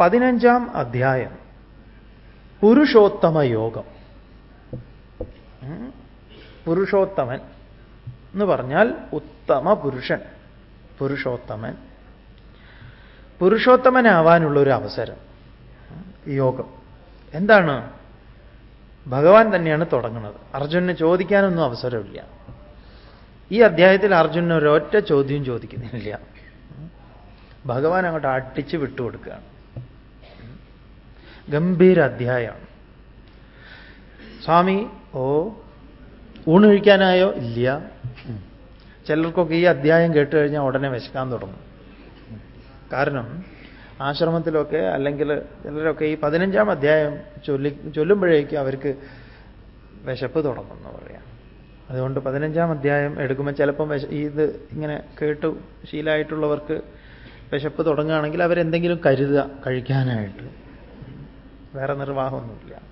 പതിനഞ്ചാം അധ്യായം. പുരുഷോത്തമ യോഗം. പുരുഷോത്തമൻ എന്ന് പറഞ്ഞാൽ ഉത്തമ പുരുഷൻ. പുരുഷോത്തമൻ. പുരുഷോത്തമനാവാനുള്ള ഒരു അവസരം യോഗം. എന്താണ്? ഭഗവാൻ തന്നെയാണ് തുടങ്ങുന്നത്. അർജുനന് ചോദിക്കാനൊന്നും അവസരമില്ല. ഈ അധ്യായത്തിൽ അർജുനന് ഒരൊറ്റ ചോദ്യം ചോദിക്കുന്നില്ല. ഭഗവാൻ അങ്ങോട്ട് അട്ടിച്ച് വിട്ടുകൊടുക്കുകയാണ്. ഗംഭീര അധ്യായമാണ് സ്വാമി ഓ ഊണൊഴിക്കാനായോ? ഇല്ല. ചിലർക്കൊക്കെ ഈ അധ്യായം കേട്ട് കഴിഞ്ഞാൽ ഉടനെ വിശക്കാൻ തുടങ്ങും. കാരണം ആശ്രമത്തിലൊക്കെ അല്ലെങ്കിൽ ചിലരൊക്കെ ഈ പതിനഞ്ചാം അധ്യായം ചൊല്ലി ചൊല്ലുമ്പോഴേക്കും അവർക്ക് വിശപ്പ് തുടങ്ങും എന്ന് പറയാം. അതുകൊണ്ട് പതിനഞ്ചാം അധ്യായം എടുക്കുമ്പോൾ ചിലപ്പം വിശ ഇത് ഇങ്ങനെ കേട്ടു ശീലമായിട്ടുള്ളവർക്ക് വിശപ്പ് തുടങ്ങുകയാണെങ്കിൽ അവരെന്തെങ്കിലും കരുതുക കഴിക്കാനായിട്ട്. വേറെ നിർവാഹമൊന്നുമില്ല.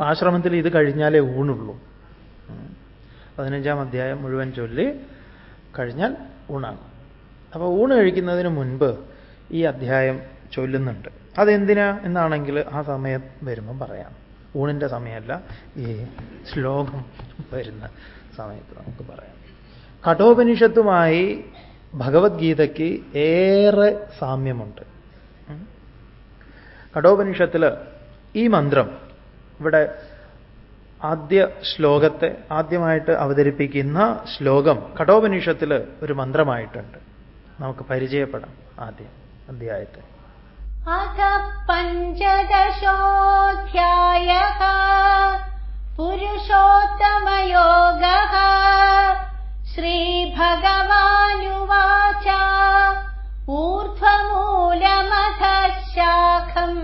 ആശ്രമത്തിൽ ഇത് കഴിഞ്ഞാലേ ഊണുള്ളൂ. പതിനഞ്ചാം അധ്യായം മുഴുവൻ ചൊല്ലി കഴിഞ്ഞാൽ ഊണാണ് അപ്പോൾ ഊണ് കഴിക്കുന്നതിന് മുൻപ് ഈ അധ്യായം ചൊല്ലുന്നുണ്ട്. അതെന്തിനാ എന്നാണെങ്കിൽ ആ സമയം വരുമ്പം പറയാം. ഊണിന്റെ സമയമല്ല ഈ ശ്ലോകം വരുന്ന സമയത്ത് നമുക്ക് പറയാം. കഠോപനിഷത്തുമായി ഭഗവത്ഗീതയ്ക്ക് ഏറെ സാമ്യമുണ്ട്. കഠോപനിഷത്തിൽ ഈ മന്ത്രം ഇവിടെ ആദ്യ ശ്ലോകത്തെ ആദ്യമായിട്ട് അവതരിപ്പിക്കുന്ന ശ്ലോകം കഠോപനിഷത്തിൽ ഒരു മന്ത്രമായിട്ടുണ്ട്. നമുക്ക് പരിചയപ്പെടാം ആദ്യം അധ്യായത്തെ അഥ പഞ്ചദശോധ്യായ പുരുഷോത്തമയോഗ ശ്രീഭഗവാനുവാച ऊर्ध्वमूलमथ शाखम्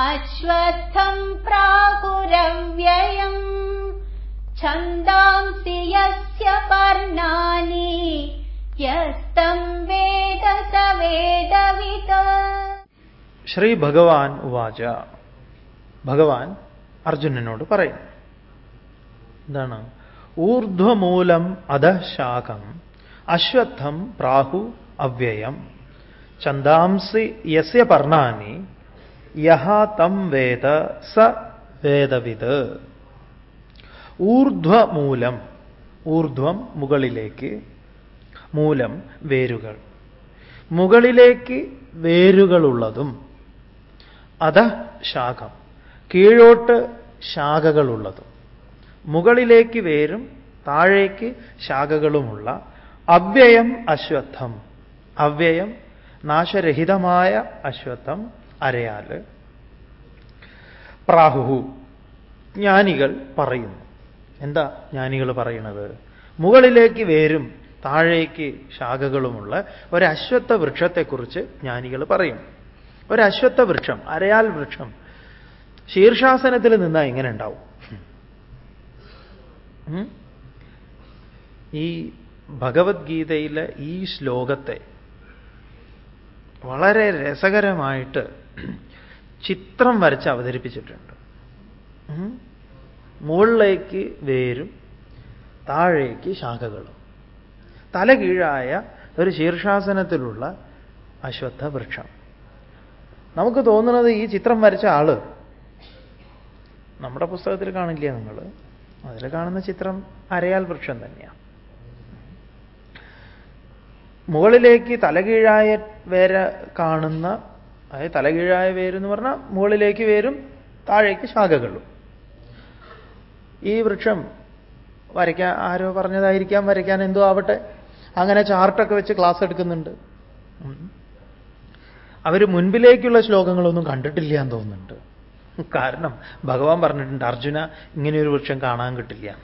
अश्वत्थम् प्राहुरव्ययम् छन्दांसि यस्य पर्णानि यस्तम् वेद स वेदवित् ശ്രീ ഭഗവാൻ ഉവാച ഭഗവാൻ അർജുനനോട് പറയും എന്താണ് ഊർധ്വമൂലം അധശാഖം അശ്വത്ഥം പ്രാഹു അവ്യയം ചന്ദാംസി യസ്യ പർണാനി യഹ തം വേദ സ വേദവിത് ഊർധ്വമൂലം ഊർധ്വം മുകളിലേക്ക് മൂലം വേരുകൾ. മുകളിലേക്ക് വേരുകളുള്ളതും അത ശാഖം. കീഴോട്ട് ശാഖകളുള്ളതും. മുകളിലേക്ക് വേരും താഴേക്ക് ശാഖകളുമുള്ള അവ്യയം അശ്വത്ഥം. അവ്യയം നാശരഹിതമായ അശ്വത്ഥം അരയാൽ പ്രാഹുഹു ജ്ഞാനികൾ പറയുന്നു. എന്താ ജ്ഞാനികൾ പറയുന്നത്? മുകളിലേക്ക് വേരും താഴേക്ക് ശാഖകളുമുള്ള ഒരു വൃക്ഷത്തെക്കുറിച്ച് ജ്ഞാനികൾ പറയും. ഒരു വൃക്ഷം അരയാൽ വൃക്ഷം ശീർഷാസനത്തിൽ നിന്നാ എങ്ങനെ ഉണ്ടാവും. ഈ ഭഗവത്ഗീതയിലെ ഈ ശ്ലോകത്തെ വളരെ രസകരമായിട്ട് ചിത്രം വരച്ച് അവതരിപ്പിച്ചിട്ടുണ്ട്. മുകളിലേക്ക് വേരും താഴേക്ക് ശാഖകളും. തല കീഴായ ഒരു ശീർഷാസനത്തിലുള്ള അശ്വത്ഥ വൃക്ഷം നമുക്ക് തോന്നുന്നത് ഈ ചിത്രം വരച്ച ആൾ നമ്മുടെ പുസ്തകത്തിൽ കാണില്ല നിങ്ങൾ അതിൽ കാണുന്ന ചിത്രം അരയാൽ വൃക്ഷം തന്നെയാണ് മുകളിലേക്ക് തലകീഴായ വേര കാണുന്ന അതായത് തലകീഴായ വേരെന്ന് പറഞ്ഞാൽ മുകളിലേക്ക് വേരും താഴേക്ക് ശാഖകളും ഈ വൃക്ഷം വരയ്ക്കാൻ ആരോ പറഞ്ഞതായിരിക്കാം വരയ്ക്കാൻ എന്തോ ആവട്ടെ. അങ്ങനെ ചാർട്ടൊക്കെ വെച്ച് ക്ലാസ് എടുക്കുന്നുണ്ട്. അവർ മുൻപിലേക്കുള്ള ശ്ലോകങ്ങളൊന്നും കണ്ടിട്ടില്ല എന്ന് തോന്നുന്നുണ്ട്. കാരണം ഭഗവാൻ പറഞ്ഞിട്ടുണ്ട് അർജുന ഇങ്ങനെയൊരു വൃക്ഷം കാണാൻ കിട്ടില്ല.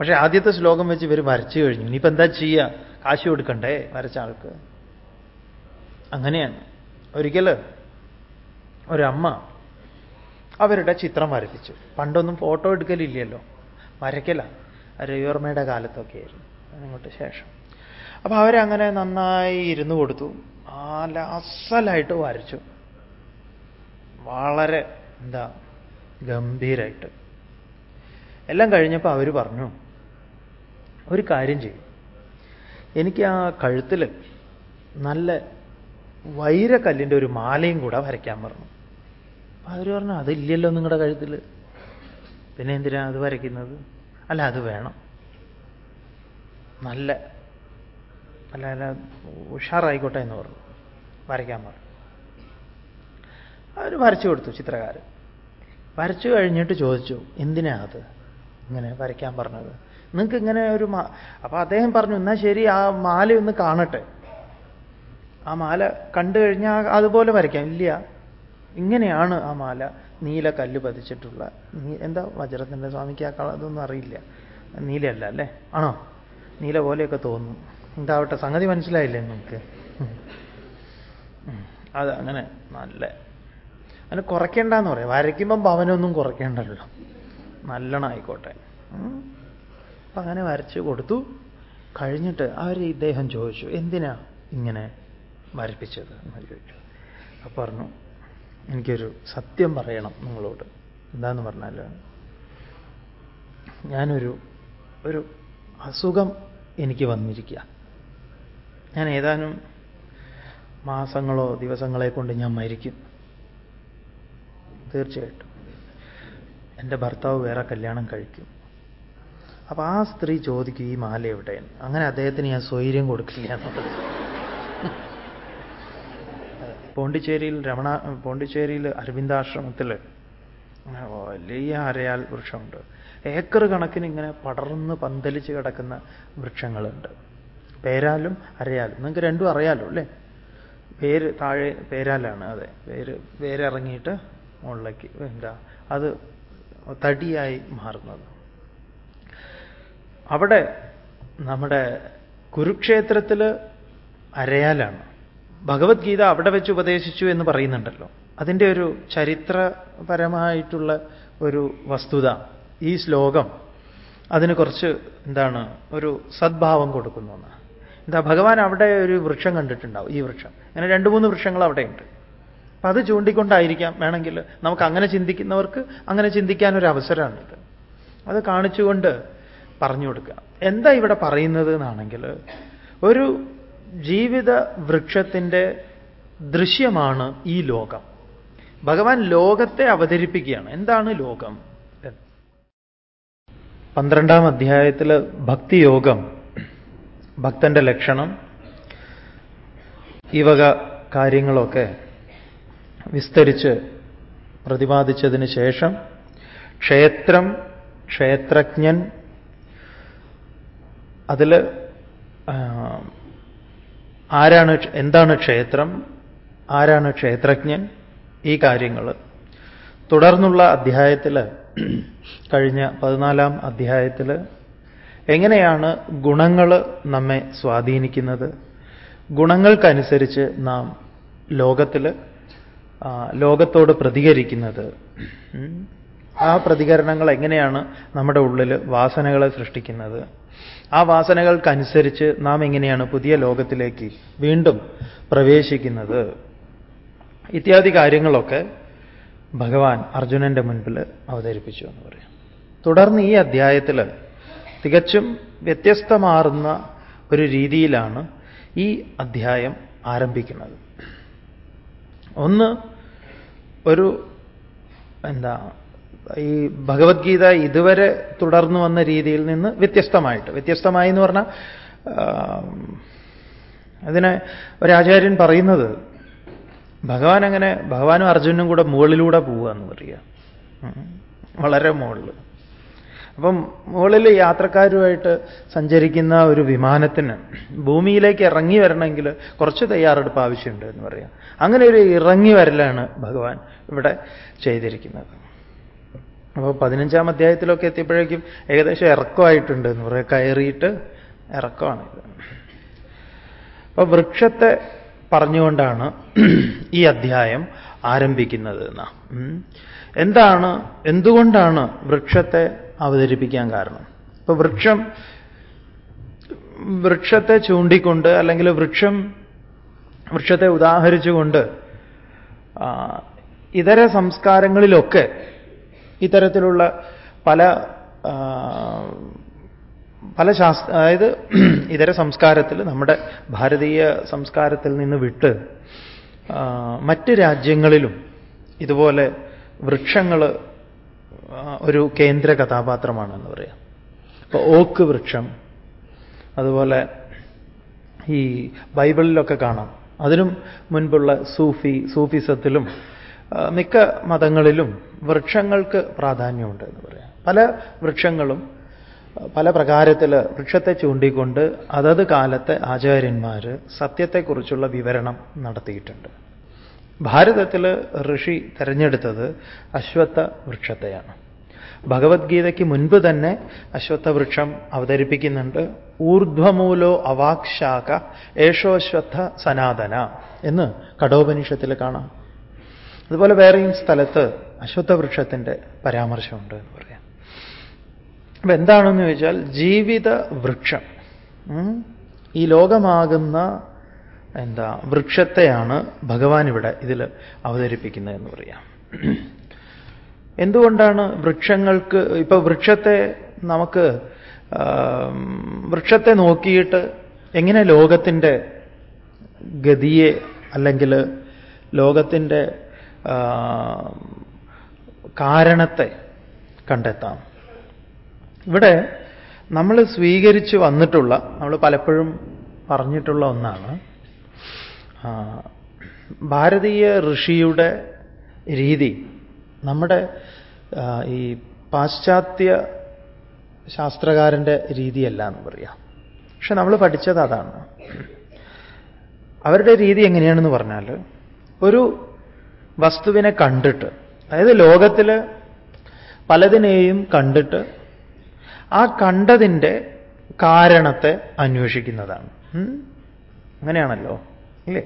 പക്ഷെ ആദ്യത്തെ ശ്ലോകം വെച്ച് ഇവർ വരച്ചു കഴിഞ്ഞു. ഇനിയിപ്പോൾ എന്താ ചെയ്യുക കാശ് കൊടുക്കണ്ടേ? വരച്ച ആൾക്ക്. അങ്ങനെയാണ്. ഒരിക്കൽ ഒരമ്മ അവരുടെ ചിത്രം വരപ്പിച്ചു. പണ്ടൊന്നും ഫോട്ടോ എടുക്കലില്ലല്ലോ. വരയ്ക്കല. രവിവർമ്മയുടെ കാലത്തൊക്കെ ആയിരുന്നു. അങ്ങോട്ട് ശേഷം. അപ്പൊ അവരങ്ങനെ നന്നായി ഇരുന്ന് കൊടുത്തു. നല്ല അസലായിട്ട് വരച്ചു. വളരെ എന്താ ഗംഭീരായിട്ട്. എല്ലാം കഴിഞ്ഞപ്പോൾ അവർ പറഞ്ഞു ഒരു കാര്യം ചെയ്യും. എനിക്ക് ആ കഴുത്തിൽ നല്ല വൈരക്കല്ലിന്റെ ഒരു മാലയും കൂടെ വരയ്ക്കാൻ പറഞ്ഞു. അവർ പറഞ്ഞു അതില്ലല്ലോ നിങ്ങളുടെ കഴുത്തിൽ പിന്നെ എന്തിനാ അത് വരയ്ക്കുന്നത്? അല്ല അത് വേണം. നല്ല അല്ല അല്ല ഉഷാറായിക്കോട്ടെ എന്ന് പറഞ്ഞു. വരയ്ക്കാൻ പറഞ്ഞു. അവർ വരച്ചു കൊടുത്തു ചിത്രകാരൻ. വരച്ചു കഴിഞ്ഞിട്ട് ചോദിച്ചു എന്തിനാ അത്? ഇങ്ങനെ വരയ്ക്കാൻ പറഞ്ഞത്. നിങ്ങൾക്ക് ഇങ്ങനെ ഒരു മാ അപ്പൊ അദ്ദേഹം പറഞ്ഞു എന്നാ ശരി ആ മാല ഒന്ന് കാണട്ടെ. ആ മാല കണ്ടു കഴിഞ്ഞാൽ അതുപോലെ വരയ്ക്കാം. ഇല്ല ഇങ്ങനെയാണ് ആ മാല നീല കല്ല് പതിച്ചിട്ടുള്ള. നീ എന്താ വജ്രത്തിന്റെ സ്വാമിക്ക് ആ കള അതൊന്നും അറിയില്ല. നീലയല്ല അല്ലേ? ആണോ? നീല പോലെയൊക്കെ തോന്നും. എന്താവട്ടെ സംഗതി മനസ്സിലായില്ലേ നിങ്ങൾക്ക്? അത് അങ്ങനെ നല്ല അങ്ങനെ കുറയ്ക്കേണ്ടെന്ന് പറയാം. വരയ്ക്കുമ്പം ഭവനൊന്നും കുറയ്ക്കേണ്ടല്ലോ. നല്ലോണം ആയിക്കോട്ടെ. അപ്പം അങ്ങനെ വരച്ച് കൊടുത്തു. കഴിഞ്ഞിട്ട് അവർ ഇദ്ദേഹം ചോദിച്ചു എന്തിനാ ഇങ്ങനെ വരപ്പിച്ചത്? എന്ന് ചോദിച്ചു. അപ്പം പറഞ്ഞു എനിക്കൊരു സത്യം പറയണം നിങ്ങളോട്. എന്താന്ന് പറഞ്ഞാൽ ഞാനൊരു ഒരു അസുഖം എനിക്ക് വന്നിരിക്കുക ഞാൻ ഏതാനും മാസങ്ങളോ ദിവസങ്ങളെ കൊണ്ട് ഞാൻ മരിക്കും. തീർച്ചയായിട്ടും. എന്റെ ഭർത്താവ് വേറെ കല്യാണം കഴിക്കും. അപ്പൊ ആ സ്ത്രീ ചോദിക്കും ഈ മാല എവിടെയെന്ന് അങ്ങനെ അദ്ദേഹത്തിന് ഞാൻ സ്വൈര്യം കൊടുക്കില്ല എന്നുള്ളത് പോണ്ടിച്ചേരിയിൽ രമണ പോണ്ടിച്ചേരിയിൽ അരവിന്ദാശ്രമത്തിൽ വലിയ അരയാൽ വൃക്ഷമുണ്ട്. ഏക്കർ കണക്കിന് ഇങ്ങനെ പടർന്ന് പന്തലിച്ച് കിടക്കുന്ന വൃക്ഷങ്ങളുണ്ട്. പേരാലും അരയാലും. നിങ്ങൾക്ക് രണ്ടും അറിയാലോ അല്ലേ? പേര് താഴെ പേരാലാണ് അതെ. പേര് പേരിറങ്ങിയിട്ട് മുകളിലേക്ക് എന്താ അത് തടിയായി മാറുന്നത്. അവിടെ നമ്മുടെ കുരുക്ഷേത്രത്തിൽ അരയാലാണ്. ഭഗവത്ഗീത അവിടെ വെച്ച് ഉപദേശിച്ചു എന്ന് പറയുന്നുണ്ടല്ലോ. അതിന്റെ ഒരു ചരിത്രപരമായിട്ടുള്ള ഒരു വസ്തുത ഈ ശ്ലോകം അതിന് കുറച്ച് എന്താണ് ഒരു സദ്ഭാവം കൊടുക്കുന്നു എന്താ ഭഗവാൻ അവിടെ ഒരു വൃക്ഷം കണ്ടിട്ടുണ്ടാവും ഈ വൃക്ഷം. അങ്ങനെ രണ്ട് മൂന്ന് വൃക്ഷങ്ങൾ അവിടെയുണ്ട്. അപ്പൊ അത് ചൂണ്ടിക്കൊണ്ടായിരിക്കാം. വേണമെങ്കിൽ നമുക്ക് അങ്ങനെ ചിന്തിക്കുന്നവർക്ക് അങ്ങനെ ചിന്തിക്കാൻ ഒരു അവസരമാണിത്. അത് കാണിച്ചുകൊണ്ട് പറഞ്ഞു കൊടുക്കുക. എന്താ ഇവിടെ പറയുന്നത് എന്നാണെങ്കിൽ ഒരു ജീവിത വൃക്ഷത്തിന്റെ ദൃശ്യമാണ് ഈ ലോകം. ഭഗവാൻ ലോകത്തെ അവതരിപ്പിക്കുകയാണ്. എന്താണ് ലോകം? പന്ത്രണ്ടാം അധ്യായത്തിൽ ഭക്തിയോഗം ഭക്തന്റെ ലക്ഷണം ഈ വക കാര്യങ്ങളൊക്കെ വിസ്തരിച്ച് പ്രതിപാദിച്ചതിന് ശേഷം ക്ഷേത്രം ക്ഷേത്രജ്ഞൻ അതിൽ ആരാണ് എന്താണ് ക്ഷേത്രം ആരാണ് ക്ഷേത്രജ്ഞൻ ഈ കാര്യങ്ങൾ തുടർന്നുള്ള അധ്യായത്തിൽ കഴിഞ്ഞ പതിനാലാം അധ്യായത്തിൽ എങ്ങനെയാണ് ഗുണങ്ങൾ നമ്മെ സ്വാധീനിക്കുന്നത്? ഗുണങ്ങൾക്കനുസരിച്ച് നാം ലോകത്തിൽ ലോകത്തോട് പ്രതികരിക്കുന്നത്. ആ പ്രതികരണങ്ങൾ എങ്ങനെയാണ് നമ്മുടെ ഉള്ളിൽ വാസനകളെ സൃഷ്ടിക്കുന്നത്? ആ വാസനകൾക്കനുസരിച്ച് നാം എങ്ങനെയാണ് പുതിയ ലോകത്തിലേക്ക് വീണ്ടും പ്രവേശിക്കുന്നത്? ഇത്യാദി കാര്യങ്ങളൊക്കെ ഭഗവാൻ അർജുനന്റെ മുൻപിൽ അവതരിപ്പിച്ചു എന്ന് പറയാം. തുടർന്ന് ഈ അധ്യായത്തിൽ തികച്ചും വ്യത്യസ്തമാറുന്ന ഒരു രീതിയിലാണ് ഈ അധ്യായം ആരംഭിക്കുന്നത്. ഒന്ന് ഒരു എന്താ ഈ ഭഗവത്ഗീത ഇതുവരെ തുടർന്നു വന്ന രീതിയിൽ നിന്ന് വ്യത്യസ്തമായിട്ട്. വ്യത്യസ്തമായി എന്ന് പറഞ്ഞാൽ അതിനെ ഒരാചാര്യൻ പറയുന്നത് ഭഗവാൻ അങ്ങനെ ഭഗവാനും അർജുനും കൂടെ മുകളിലൂടെ പോവുക എന്ന് പറയുക വളരെ മുകളിൽ അപ്പം മുകളിൽ യാത്രക്കാരുമായിട്ട് സഞ്ചരിക്കുന്ന ഒരു വിമാനത്തിന് ഭൂമിയിലേക്ക് ഇറങ്ങി വരണമെങ്കിൽ കുറച്ച് തയ്യാറെടുപ്പ് ആവശ്യമുണ്ട് എന്ന് പറയാം. അങ്ങനെ ഒരു ഇറങ്ങി വരലാണ് ഭഗവാൻ ഇവിടെ ചെയ്തിരിക്കുന്നത്. അപ്പോൾ പതിനഞ്ചാം അധ്യായത്തിലൊക്കെ എത്തിയപ്പോഴേക്കും ഏകദേശം ഇറക്കമായിട്ടുണ്ട് എന്ന് പറയാം. കയറിയിട്ട് ഇറക്കമാണ് അപ്പൊ വൃക്ഷത്തെ പറഞ്ഞുകൊണ്ടാണ് ഈ അധ്യായം ആരംഭിക്കുന്നത് എന്ന. എന്താണ് എന്തുകൊണ്ടാണ് വൃക്ഷത്തെ അവതരിപ്പിക്കാൻ കാരണം? ഇപ്പൊ വൃക്ഷം വൃക്ഷത്തെ ചൂണ്ടിക്കൊണ്ട് അല്ലെങ്കിൽ വൃക്ഷം വൃക്ഷത്തെ ഉദാഹരിച്ചുകൊണ്ട് ഇതര സംസ്കാരങ്ങളിലൊക്കെ ഇത്തരത്തിലുള്ള പല പല ശാസ്ത്ര അതായത് ഇതര സംസ്കാരത്തിൽ നമ്മുടെ ഭാരതീയ സംസ്കാരത്തിൽ നിന്ന് വിട്ട് മറ്റ് രാജ്യങ്ങളിലും ഇതുപോലെ വൃക്ഷങ്ങൾ ഒരു കേന്ദ്ര കഥാപാത്രമാണെന്ന് പറയാം. ഇപ്പോൾ ഓക്ക് വൃക്ഷം അതുപോലെ ഈ ബൈബിളിലൊക്കെ കാണാം. അതിനും മുൻപുള്ള സൂഫി സൂഫിസത്തിലും മിക്ക മതങ്ങളിലും വൃക്ഷങ്ങൾക്ക് പ്രാധാന്യമുണ്ട് എന്ന് പറയാം. പല വൃക്ഷങ്ങളും പല പ്രകാരത്തിൽ വൃക്ഷത്തെ ചൂണ്ടിക്കൊണ്ട് അതത് കാലത്തെ ആചാര്യന്മാർ സത്യത്തെക്കുറിച്ചുള്ള വിവരണം നടത്തിയിട്ടുണ്ട്. ഭാരതത്തിൽ ഋഷി തിരഞ്ഞെടുത്തത് അശ്വത്ഥ വൃക്ഷത്തെയാണ്. ഭഗവത്ഗീതയ്ക്ക് മുൻപ് തന്നെ അശ്വത്ഥ വൃക്ഷം അവതരിപ്പിക്കുന്നുണ്ട്. ഊർധ്വമൂലോ അവാക്ഷാക ഏഷോശ്വത്ഥ സനാതന എന്ന് കഠോപനിഷത്തിൽ കാണാം. അതുപോലെ വേറെയും സ്ഥലത്ത് അശ്വത്ഥ വൃക്ഷത്തിന്റെ പരാമർശമുണ്ട് എന്ന് പറയാം. അപ്പൊ എന്താണെന്ന് ചോദിച്ചാൽ ജീവിത വൃക്ഷം ഈ ലോകമാകുന്ന എന്താ വൃക്ഷത്തെയാണ് ഭഗവാൻ ഇവിടെ ഇതിൽ അവതരിപ്പിക്കുന്നത് എന്ന് പറയാം. എന്തുകൊണ്ടാണ് വൃക്ഷങ്ങൾക്ക് ഇപ്പൊ വൃക്ഷത്തെ നമുക്ക് വൃക്ഷത്തെ നോക്കിയിട്ട് എങ്ങനെ ലോകത്തിന്റെ ഗതിയെ അല്ലെങ്കിൽ ലോകത്തിന്റെ കാരണത്തെ കണ്ടെത്താം. ഇവിടെ നമ്മൾ സ്വീകരിച്ച് വന്നിട്ടുള്ള നമ്മൾ പലപ്പോഴും പറഞ്ഞിട്ടുള്ള ഒന്നാണ് ഭാരതീയ ഋഷിയുടെ രീതി നമ്മുടെ ഈ പാശ്ചാത്യ ശാസ്ത്രകാരന്റെ രീതിയല്ല എന്ന് പറയാം. പക്ഷെ നമ്മൾ പഠിച്ചത് അതാണ്. അവരുടെ രീതി എങ്ങനെയാണെന്ന് പറഞ്ഞാൽ ഒരു വസ്തുവിനെ കണ്ടിട്ട് അതായത് ലോകത്തിൽ പലതിനെയും കണ്ടിട്ട് ആ കണ്ടതിന്റെ കാരണത്തെ അന്വേഷിക്കുന്നതാണ്? അങ്ങനെയാണല്ലോ ഇല്ലേ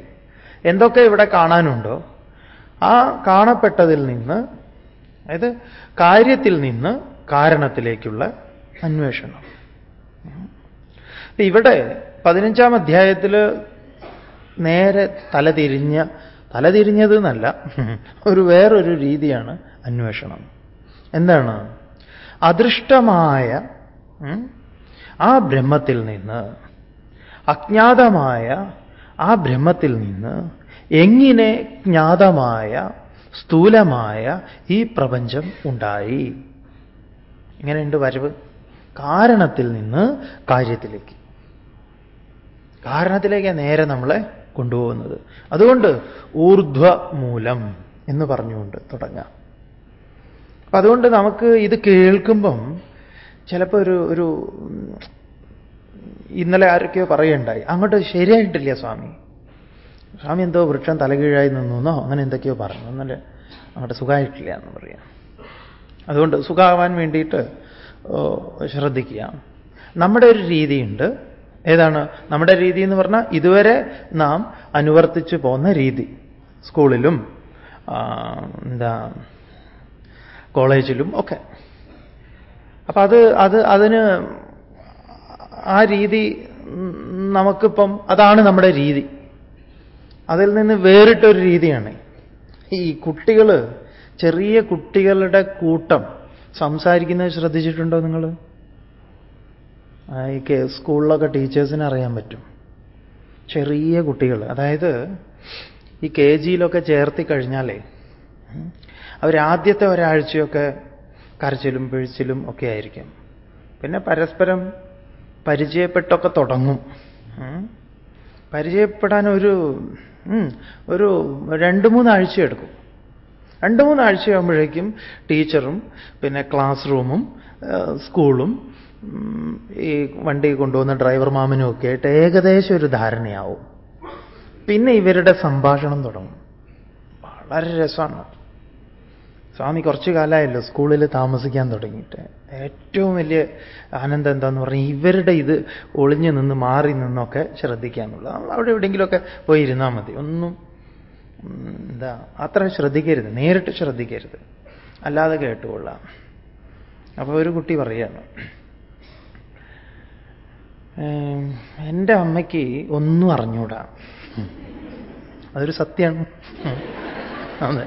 എന്തൊക്കെ ഇവിടെ കാണാനുണ്ടോ ആ കാണപ്പെട്ടതിൽ നിന്ന് അതായത് കാര്യത്തിൽ നിന്ന് കാരണത്തിലേക്കുള്ള അന്വേഷണം. ഇവിടെ പതിനഞ്ചാം അധ്യായത്തിൽ നേരെ തലതിരിഞ്ഞ തലതിരിഞ്ഞത് എന്നല്ല ഒരു വേറൊരു രീതിയാണ് അന്വേഷണം. എന്താണ്? അദൃഷ്ടമായ ആ ബ്രഹ്മത്തിൽ നിന്ന് അജ്ഞാതമായ ആ ബ്രഹ്മത്തിൽ നിന്ന് എങ്ങനെ ജ്ഞാതമായ സ്ഥൂലമായ ഈ പ്രപഞ്ചം ഉണ്ടായി? ഇങ്ങനെയുണ്ട് വരവ്? കാരണത്തിൽ നിന്ന് കാര്യത്തിലേക്ക്. കാരണത്തിലേക്ക് നേരെ നമ്മളെ കൊണ്ടുപോകുന്നത്. അതുകൊണ്ട് ഊർധ്വ മൂലം എന്ന് പറഞ്ഞുകൊണ്ട് തുടങ്ങാം. അപ്പൊ അതുകൊണ്ട് നമുക്ക് ഇത് കേൾക്കുമ്പം ചിലപ്പോൾ ഒരു ഒരു ഇന്നലെ ആരൊക്കെയോ പറയുണ്ടായി അങ്ങോട്ട് ശരിയായിട്ടില്ല സ്വാമി. സ്വാമി എന്തോ വൃക്ഷം തലകീഴായി നിന്നോ അങ്ങനെ എന്തൊക്കെയോ പറഞ്ഞു. എന്നല്ലേ അങ്ങോട്ട് സുഖമായിട്ടില്ല എന്ന് പറയാം. അതുകൊണ്ട് സുഖമാവാൻ വേണ്ടിയിട്ട് ശ്രദ്ധിക്കുക. നമ്മുടെ ഒരു രീതിയുണ്ട്. ഏതാണ്? നമ്മുടെ രീതി എന്ന് പറഞ്ഞാൽ ഇതുവരെ നാം അനുവർത്തിച്ചു പോകുന്ന രീതി. സ്കൂളിലും എന്താ കോളേജിലും ഒക്കെ. അപ്പൊ അത് അത് അതിന് ആ രീതി നമുക്കിപ്പം അതാണ് നമ്മുടെ രീതി. അതിൽ നിന്ന് വേറിട്ടൊരു രീതിയാണ്. ഈ കുട്ടികൾ ചെറിയ കുട്ടികളുടെ കൂട്ടം സംസാരിക്കുന്നത് ശ്രദ്ധിച്ചിട്ടുണ്ടോ നിങ്ങൾ ഈ സ്കൂളിലൊക്കെ ടീച്ചേഴ്സിനെ അറിയാൻ പറ്റും. ചെറിയ കുട്ടികൾ. അതായത് ഈ കെ ജിയിലൊക്കെ ചേർത്തി കഴിഞ്ഞാലേ അവരാദ്യത്തെ ഒരാഴ്ചയൊക്കെ കരച്ചിലും പിഴിച്ചിലും ഒക്കെ ആയിരിക്കും. പിന്നെ പരസ്പരം പരിചയപ്പെട്ടൊക്കെ തുടങ്ങും. പരിചയപ്പെടാൻ ഒരു ഒരു രണ്ട് മൂന്നാഴ്ച എടുക്കും. രണ്ട് മൂന്നാഴ്ചയാകുമ്പോഴേക്കും ടീച്ചറും പിന്നെ ക്ലാസ് റൂമും സ്കൂളും ഈ വണ്ടി കൊണ്ടുപോകുന്ന ഡ്രൈവർ മാമനും ഒക്കെ ആയിട്ട് ഏകദേശം ഒരു ധാരണയാവും. പിന്നെ ഇവരുടെ സംഭാഷണം തുടങ്ങും. വളരെ രസമാണ്. സ്വാമി കുറച്ചു കാലമായല്ലോ സ്കൂളിൽ താമസിക്കാൻ തുടങ്ങിയിട്ട്. ഏറ്റവും വലിയ ആനന്ദം എന്താന്ന് പറഞ്ഞാൽ ഇവരുടെ ഇത് ഒളിഞ്ഞു നിന്ന് മാറി നിന്നൊക്കെ ശ്രദ്ധിക്കാന്നുള്ളത് നമ്മൾ അവിടെ എവിടെയെങ്കിലുമൊക്കെ പോയി ഇരുന്നാൽ മതി. ഒന്നും എന്താ അത്ര ശ്രദ്ധിക്കരുത്. നേരിട്ട് ശ്രദ്ധിക്കരുത്. അല്ലാതെ കേട്ടുകൊള്ളാം. അപ്പോൾ ഒരു കുട്ടി പറയാണ് "ഏം, എന്റെ അമ്മയ്ക്ക് ഒന്നും അറിഞ്ഞൂടാ. അതൊരു സത്യമാണ്. അതെ.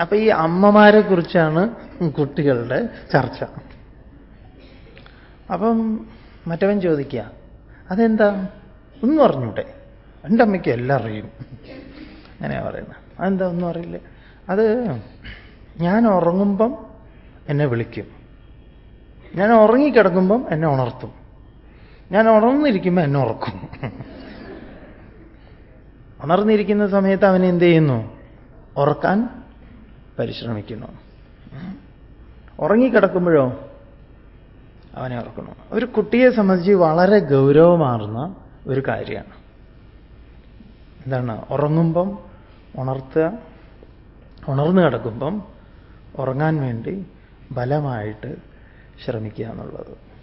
അപ്പൊ ഈ അമ്മമാരെ കുറിച്ചാണ് കുട്ടികളുടെ ചർച്ച. അപ്പം മറ്റവൻ ചോദിക്കുക അതെന്താ? ഒന്നും അറിഞ്ഞൂടെ? എന്റെ അമ്മയ്ക്ക് എല്ലാം അറിയും. അങ്ങനെയാ പറയുന്നത്. അതെന്താ? ഒന്നും അറിയില്ല. അത് ഞാൻ ഉറങ്ങുമ്പം എന്നെ വിളിക്കും. ഞാൻ ഉറങ്ങിക്കിടക്കുമ്പം എന്നെ ഉണർത്തും. ഞാൻ ഉണർന്നിരിക്കുമ്പോൾ എന്നെ ഉറക്കും. ഉണർന്നിരിക്കുന്ന സമയത്ത് അവൻ എന്ത് ചെയ്യുന്നു? ഉറക്കാൻ പരിശ്രമിക്കുന്നു. ഉറങ്ങിക്കിടക്കുമ്പോഴോ അവനെ ഉറക്കണം ഒരു കുട്ടിയെ സംബന്ധിച്ച് വളരെ ഗൗരവമാർന്ന ഒരു കാര്യമാണ്. എന്താണ്? ഉറങ്ങുമ്പം ഉണർത്തുക ഉണർന്നു കിടക്കുമ്പം ഉറങ്ങാൻ വേണ്ടി ബലമായിട്ട് ശ്രമിക്കുക എന്നുള്ളത്.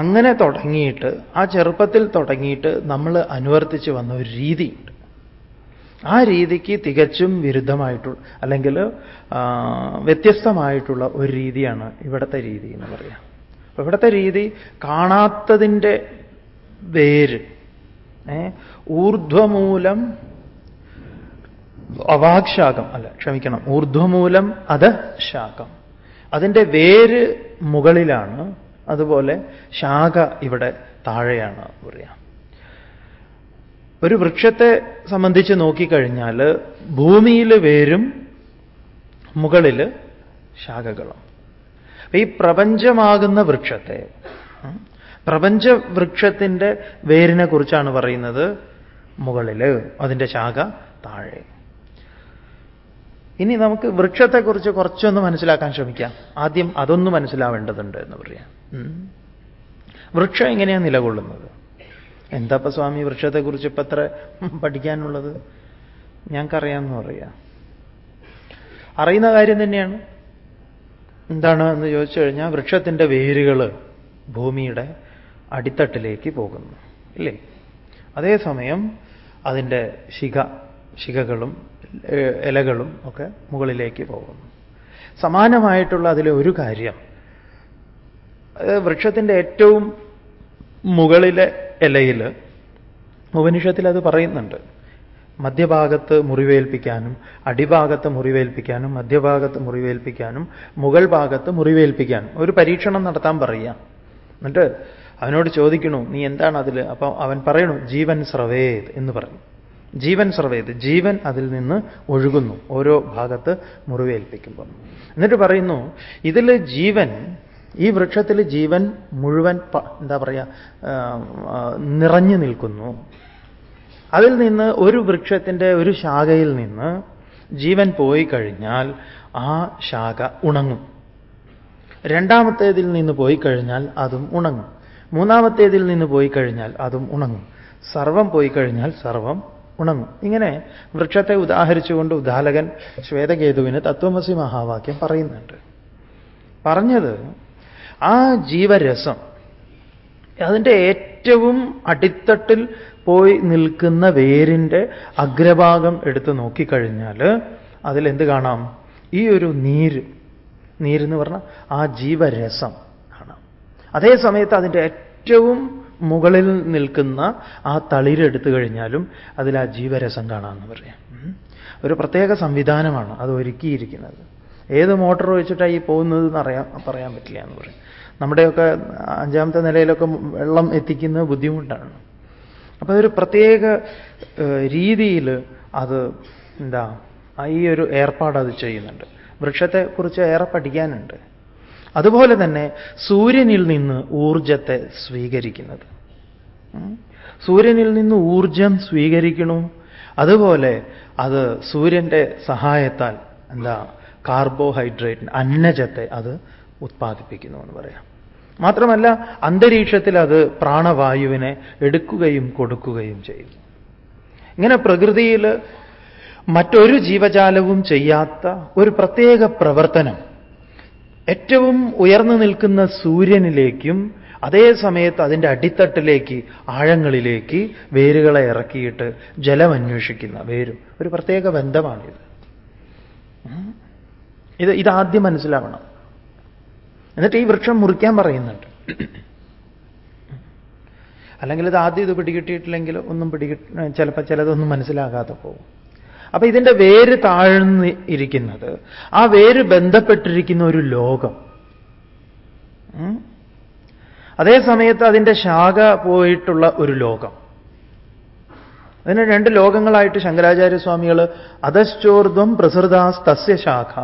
അങ്ങനെ തുടങ്ങിയിട്ട് ആ ചെറുപ്പത്തിൽ തുടങ്ങിയിട്ട് നമ്മൾ അനുവർത്തിച്ച് വന്ന ഒരു രീതിയുണ്ട്. ആ രീതിക്ക് തികച്ചും വിരുദ്ധമായിട്ടുള്ള അല്ലെങ്കിൽ വ്യത്യസ്തമായിട്ടുള്ള ഒരു രീതിയാണ് ഇവിടുത്തെ രീതി എന്ന് പറയാം. അപ്പൊ ഇവിടുത്തെ രീതി കാണാത്തതിന്റെ വേര് ഊർധ്വമൂലം അവാക്ശാഖം അല്ല ക്ഷമിക്കണം ഊർധ്വമൂലം അത് ശാഖം അതിന്റെ വേര് മുകളിലാണ് അതുപോലെ ശാഖ ഇവിടെ താഴെയാണ് പറയാം. ഒരു വൃക്ഷത്തെ സംബന്ധിച്ച് നോക്കിക്കഴിഞ്ഞാൽ ഭൂമിയിൽ വേരും മുകളിൽ ശാഖകളും. ഈ പ്രപഞ്ചമാകുന്ന വൃക്ഷത്തെ പ്രപഞ്ച വൃക്ഷത്തിന്റെ വേരിനെ കുറിച്ചാണ് പറയുന്നത് മുകളിൽ അതിന്റെ ശാഖ താഴെ. ഇനി നമുക്ക് വൃക്ഷത്തെക്കുറിച്ച് കുറച്ചൊന്ന് മനസ്സിലാക്കാൻ ശ്രമിക്കാം. ആദ്യം അതൊന്ന് മനസ്സിലാവേണ്ടതുണ്ട് എന്ന് പറയാം. വൃക്ഷം എങ്ങനെയാണ് നിലകൊള്ളുന്നത്? എന്താപ്പ സ്വാമി വൃക്ഷത്തെക്കുറിച്ച് ഇപ്പം എത്ര പഠിക്കാനുള്ളത്? ഞങ്ങൾക്കറിയാമെന്ന് പറയാം. അറിയുന്ന കാര്യം തന്നെയാണ്. എന്താണ് എന്ന് ചോദിച്ചു കഴിഞ്ഞാൽ വൃക്ഷത്തിന്റെ വേരുകൾ ഭൂമിയുടെ അടിത്തട്ടിലേക്ക് പോകുന്നു. ഇല്ലേ? അതേസമയം അതിന്റെ ശിഖ ശിഖകളും ഇലകളും ഒക്കെ മുകളിലേക്ക് പോകുന്നു. സമാനമായിട്ടുള്ള അതിലെ ഒരു കാര്യം വൃക്ഷത്തിന്റെ ഏറ്റവും മുകളിലെ ഇലയിൽ ഉപനിഷത്തിൽ അത് പറയുന്നുണ്ട്. മധ്യഭാഗത്ത് മുറിവേൽപ്പിക്കാനും അടിഭാഗത്ത് മുറിവേൽപ്പിക്കാനും മധ്യഭാഗത്ത് മുറിവേൽപ്പിക്കാനും മുകൾ ഭാഗത്ത് മുറിവേൽപ്പിക്കാനും ഒരു പരീക്ഷണം നടത്താൻ പറയാം എന്നിട്ട് അവനോട് ചോദിക്കണു നീ എന്താണ് അതിൽ അപ്പം അവൻ പറയണു ജീവൻ സ്രവേത് എന്ന് പറഞ്ഞു. ജീവൻ സർവേത് ജീവൻ അതിൽ നിന്ന് ഒഴുകുന്നു. ഓരോ ഭാഗത്ത് മുറിവേൽപ്പിക്കുമ്പം. എന്നിട്ട് പറയുന്നു ഇതിൽ ജീവൻ ഈ വൃക്ഷത്തിൽ ജീവൻ മുഴുവൻ എന്താ പറയുക നിറഞ്ഞു നിൽക്കുന്നു. അതിൽ നിന്ന് ഒരു വൃക്ഷത്തിന്റെ ഒരു ശാഖയിൽ നിന്ന് ജീവൻ പോയി കഴിഞ്ഞാൽ ആ ശാഖ ഉണങ്ങും. രണ്ടാമത്തേതിൽ നിന്ന് പോയി കഴിഞ്ഞാൽ അതും ഉണങ്ങും. മൂന്നാമത്തേതിൽ നിന്ന് പോയി കഴിഞ്ഞാൽ അതും ഉണങ്ങും. സർവം പോയി കഴിഞ്ഞാൽ സർവം ഉണങ്ങും. ഇങ്ങനെ വൃക്ഷത്തെ ഉദാഹരിച്ചുകൊണ്ട് ഉദാലകൻ ശ്വേതകേതുവിന് തത്വമസി മഹാവാക്യം പറയുന്നുണ്ട്. പറഞ്ഞത് ആ ജീവരസം അതിന്റെ ഏറ്റവും അടിത്തട്ടിൽ പോയി നിൽക്കുന്ന വേരിന്റെ അഗ്രഭാഗം എടുത്ത് നോക്കിക്കഴിഞ്ഞാൽ അതിലെന്ത് കാണാം? ഈ ഒരു നീര്. നീരെന്ന് പറഞ്ഞാൽ ആ ജീവരസം കാണാം. അതേ സമയത്ത് അതിന്റെ ഏറ്റവും മുകളിൽ നിൽക്കുന്ന ആ തളിര് എടുത്തു കഴിഞ്ഞാലും അതിൽ ആ ജീവരസം കാണാമെന്ന് പറയാം. ഒരു പ്രത്യേക സംവിധാനമാണ് അത് ഒരുക്കിയിരിക്കുന്നത്. ഏത് മോട്ടോർ വെച്ചിട്ടാണ് ഈ പോകുന്നത് എന്ന് പറയാൻ പറ്റില്ല എന്ന് പറയും. നമ്മുടെയൊക്കെ അഞ്ചാമത്തെ നിലയിലൊക്കെ വെള്ളം എത്തിക്കുന്നത് ബുദ്ധിമുട്ടാണ്. അപ്പോൾ അതൊരു പ്രത്യേക രീതിയിൽ അത് എന്താ ഈ ഒരു ഏർപ്പാട് അത് ചെയ്യുന്നുണ്ട്. വൃക്ഷത്തെക്കുറിച്ച് ഏറെ പഠിക്കാനുണ്ട്. അതുപോലെ തന്നെ സൂര്യനിൽ നിന്ന് ഊർജത്തെ സ്വീകരിക്കുന്നത്. സൂര്യനിൽ നിന്ന് ഊർജം സ്വീകരിക്കണു. അതുപോലെ അത് സൂര്യന്റെ സഹായത്താൽ എന്താ കാർബോഹൈഡ്രേറ്റ് അന്നജത്തെ അത് ഉത്പാദിപ്പിക്കുന്നു എന്ന് പറയാം. മാത്രമല്ല അന്തരീക്ഷത്തിൽ അത് പ്രാണവായുവിനെ എടുക്കുകയും കൊടുക്കുകയും ചെയ്യും. ഇങ്ങനെ പ്രകൃതിയിൽ മറ്റൊരു ജീവജാലവും ചെയ്യാത്ത ഒരു പ്രത്യേക പ്രവർത്തനം ഏറ്റവും ഉയർന്നു നിൽക്കുന്ന സൂര്യനിലേക്കും അതേ സമയത്ത് അതിന്റെ അടിത്തട്ടിലേക്ക് ആഴങ്ങളിലേക്ക് വേരുകളെ ഇറക്കിയിട്ട് ജലം അന്വേഷിക്കുന്ന വേരും. ഒരു പ്രത്യേക ബന്ധമാണിത്. ഇത് ഇതാദ്യം മനസ്സിലാവണം. എന്നിട്ട് ഈ വൃക്ഷം മുറിക്കാൻ പറയുന്നുണ്ട്. അല്ലെങ്കിൽ ഇത് ആദ്യം ഇത് പിടികിട്ടിയിട്ടില്ലെങ്കിൽ ഒന്നും പിടികിട്ട് ചിലപ്പോൾ ചിലതൊന്നും മനസ്സിലാകാതെ പോകും. അപ്പൊ ഇതിന്റെ വേര് താഴ്ന്ന് ഇരിക്കുന്നത് ആ വേര് ബന്ധപ്പെട്ടിരിക്കുന്ന ഒരു ലോകം. അതേ സമയത്ത് അതിന്റെ ശാഖ പോയിട്ടുള്ള ഒരു ലോകം. അതിന് രണ്ട് ലോകങ്ങളായിട്ട് ശങ്കരാചാര്യസ്വാമികൾ അധശ്ചോർധ്വം പ്രസൃതാസ് തസ്യ ശാഖ.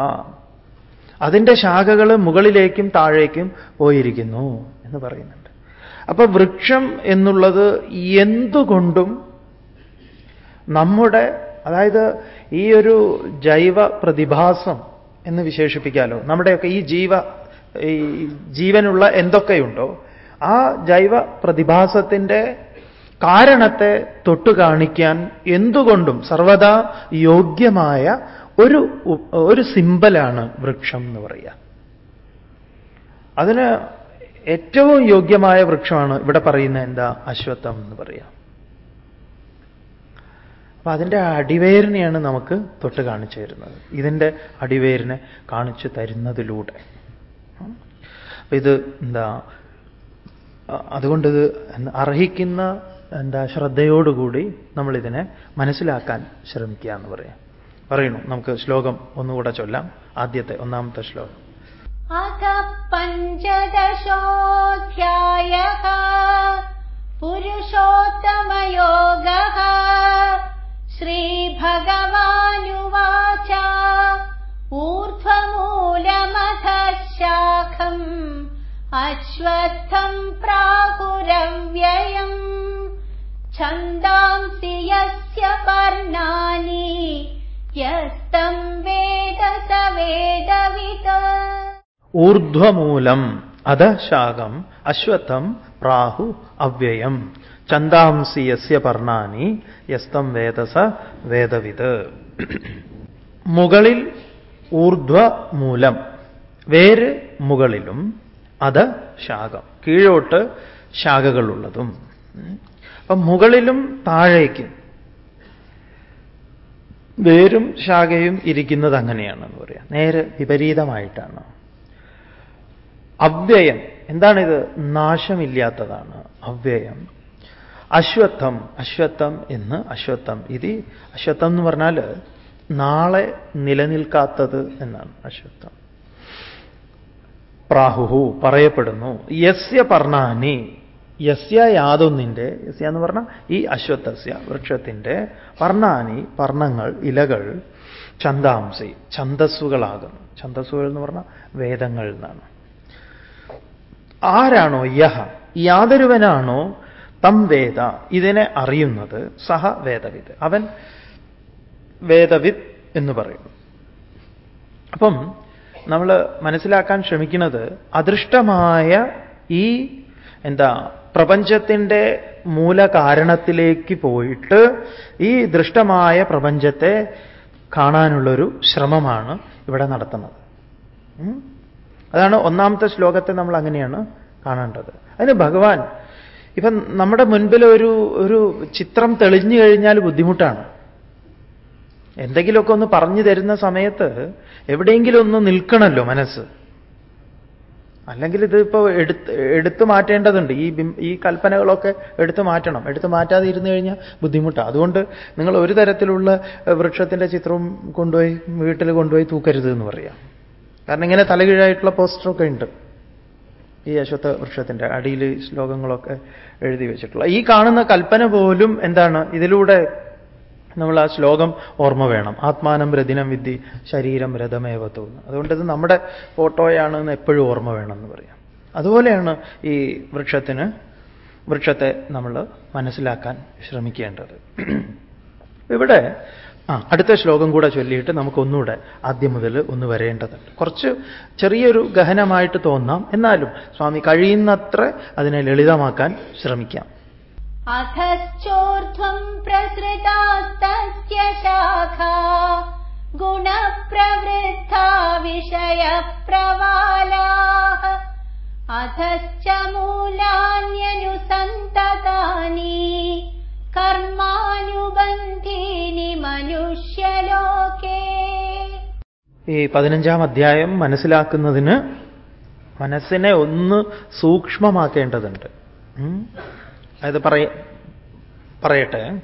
അതിന്റെ ശാഖകൾ മുകളിലേക്കും താഴേക്കും പോയിരിക്കുന്നു എന്ന് പറയുന്നുണ്ട്. അപ്പൊ വൃക്ഷം എന്നുള്ളത് എന്തുകൊണ്ടും നമ്മുടെ അതായത് ഈ ഒരു ജൈവ പ്രതിഭാസം എന്ന് വിശേഷിപ്പിക്കാലോ നമ്മുടെയൊക്കെ ഈ ജീവ ഈ ജീവനുള്ള എന്തൊക്കെയുണ്ടോ ആ ജൈവ പ്രതിഭാസത്തിന്റെ കാരണത്തെ തൊട്ടു കാണിക്കാൻ എന്തുകൊണ്ടും സർവദാ യോഗ്യമായ ഒരു ഒരു സിമ്പലാണ് വൃക്ഷം എന്ന് പറയുക. അതിന് ഏറ്റവും യോഗ്യമായ വൃക്ഷമാണ് ഇവിടെ പറയുന്ന എന്താ അശ്വത്ഥം എന്ന് പറയാം അപ്പൊ അതിന്റെ അടിവേരിനെയാണ് നമുക്ക് തൊട്ട് കാണിച്ചു തരുന്നത്. ഇതിന്റെ അടിവേരിനെ കാണിച്ചു തരുന്നതിലൂടെ. ഇത് എന്താ അതുകൊണ്ട് അർഹിക്കുന്ന എന്താ ശ്രദ്ധയോടുകൂടി നമ്മളിതിനെ മനസ്സിലാക്കാൻ ശ്രമിക്കുക എന്ന് പറയാം. പറയണു നമുക്ക് ശ്ലോകം ഒന്നുകൂടെ ചൊല്ലാം. ആദ്യത്തെ ഒന്നാമത്തെ ശ്ലോകം. അഥ പഞ്ചദശോധ്യായ പുരുഷോത്തമയോഗ श्रीभगवानुवाच ऊर्ध्वमूलमथ शाखम् अश्वत्थम् प्राहुरव्ययम् छन्दांसि यस्य पर्णानि यस्तम् वेद स वेदवित् ഊർധ്വമൂലം അധശാകം അശ്വത്ഥം പ്രാഹു അവ്യയം ചന്താംസി യസ്യ പർണാനി യസ്തം വേദസ വേദവിത്. മുകളിൽ ഊർധ്വ മൂലം വേര് മുകളിലും അത് ശാഖം കീഴോട്ട് ശാഖകളുള്ളതും. അപ്പം മുകളിലും താഴേക്കും വേരും ശാഖയും ഇരിക്കുന്നത് അങ്ങനെയാണെന്ന് പറയാം. നേരെ വിപരീതമായിട്ടാണ്. അവ്യയം എന്താണിത്? നാശമില്ലാത്തതാണ്. അവ്യയം. അശ്വത്ഥം അശ്വത്ഥം എന്ന് അശ്വത്ഥം. ഇത് അശ്വത്ഥം എന്ന് പറഞ്ഞാൽ നാളെ നിലനിൽക്കാത്തത് എന്നാണ് അശ്വത്ഥം. പ്രാഹുഹു പറയപ്പെടുന്നു യസ്യ പർണാനി യസ്യ യാതൊന്നിന്റെ യസ്യ എന്ന് പറഞ്ഞാൽ ഈ അശ്വത്ഥസ്യ വൃക്ഷത്തിന്റെ പർണാനി പർണങ്ങൾ ഇലകൾ ഛന്ദാംസി ഛന്തസ്സുകളാകുന്നു ഛന്തസ്സുകൾ എന്ന് പറഞ്ഞാൽ വേദങ്ങൾ എന്നാണ്. ആരാണോ യഹ യാതൊരുവനാണോ തം വേദ. ഇതിനെ അറിയുന്നത് സഹ വേദവിത് അവൻ വേദവിത് എന്ന് പറയുന്നു അപ്പം നമ്മൾ മനസ്സിലാക്കാൻ ശ്രമിക്കുന്നത് അദൃഷ്ടമായ ഈ എന്താ പ്രപഞ്ചത്തിന്റെ മൂലകാരണത്തിലേക്ക് പോയിട്ട് ഈ ദൃഷ്ടമായ പ്രപഞ്ചത്തെ കാണാനുള്ളൊരു ശ്രമമാണ് ഇവിടെ നടത്തുന്നത്. അതാണ് ഒന്നാമത്തെ ശ്ലോകത്തെ നമ്മൾ അങ്ങനെയാണ് കാണേണ്ടത്. അതിന് ഭഗവാൻ ഇപ്പം നമ്മുടെ മുൻപിൽ ഒരു ഒരു ചിത്രം തെളിഞ്ഞു കഴിഞ്ഞാൽ ബുദ്ധിമുട്ടാണ്. എന്തെങ്കിലുമൊക്കെ ഒന്ന് പറഞ്ഞു തരുന്ന സമയത്ത് എവിടെയെങ്കിലും ഒന്ന് നിൽക്കണമല്ലോ മനസ്സ്. അല്ലെങ്കിൽ ഇതിപ്പോ എടുത്ത് എടുത്തു മാറ്റേണ്ടതുണ്ട്. ഈ ഈ കൽപ്പനകളൊക്കെ എടുത്തു മാറ്റണം. എടുത്തു മാറ്റാതെ ഇരുന്നു കഴിഞ്ഞാൽ ബുദ്ധിമുട്ടാണ് അതുകൊണ്ട് നിങ്ങൾ ഒരു തരത്തിലുള്ള വൃക്ഷത്തിന്റെ ചിത്രവും കൊണ്ടുപോയി വീട്ടിൽ കൊണ്ടുപോയി തൂക്കരുത് എന്ന് പറയാം. കാരണം ഇങ്ങനെ തലകീഴായിട്ടുള്ള പോസ്റ്ററൊക്കെ ഉണ്ട്. ഈ അശ്വത്ഥ വൃക്ഷത്തിന്റെ അടിയിൽ ശ്ലോകങ്ങളൊക്കെ എഴുതി വെച്ചിട്ടുള്ള ഈ കാണുന്ന കൽപ്പന പോലും എന്താണ്? ഇതിലൂടെ നമ്മൾ ആ ശ്ലോകം ഓർമ്മ വേണം. ആത്മാനം രഥിനം വിദ്ധി ശരീരം രഥമേവത്തോന്ന് അതുകൊണ്ട് ഇത് നമ്മുടെ ഫോട്ടോയാണ് എന്ന് എപ്പോഴും ഓർമ്മ വേണം എന്ന് പറയാം. അതുപോലെയാണ് ഈ വൃക്ഷത്തിന് വൃക്ഷത്തെ നമ്മൾ മനസ്സിലാക്കാൻ ശ്രമിക്കേണ്ടത്. ഇവിടെ ആ അടുത്ത ശ്ലോകം കൂടെ ചൊല്ലിയിട്ട് നമുക്കൊന്നുകൂടെ ആദ്യം മുതൽ ഒന്ന് വരേണ്ടതുണ്ട്. കുറച്ച് ചെറിയൊരു ഗഹനമായിട്ട് തോന്നാം. എന്നാലും സ്വാമി കഴിയുന്നത്ര അതിനെ ലളിതമാക്കാൻ ശ്രമിക്കാം. അധശ്ചോർധ്വം പ്രസൃതാസ്തസ്യ ശാഖ ഗുണപ്രവൃദ്ധ വിഷയപ്രവാലാ അധശ്ച മൂലാന്യനുസന്തതാനി മനുഷ്യലോകേ. ഈ പതിനഞ്ചാം അധ്യായം മനസ്സിലാക്കുന്നതിന് മനസ്സിനെ ഒന്ന് സൂക്ഷ്മമാക്കേണ്ടതുണ്ട്. അത് പറയ പറയട്ടെ.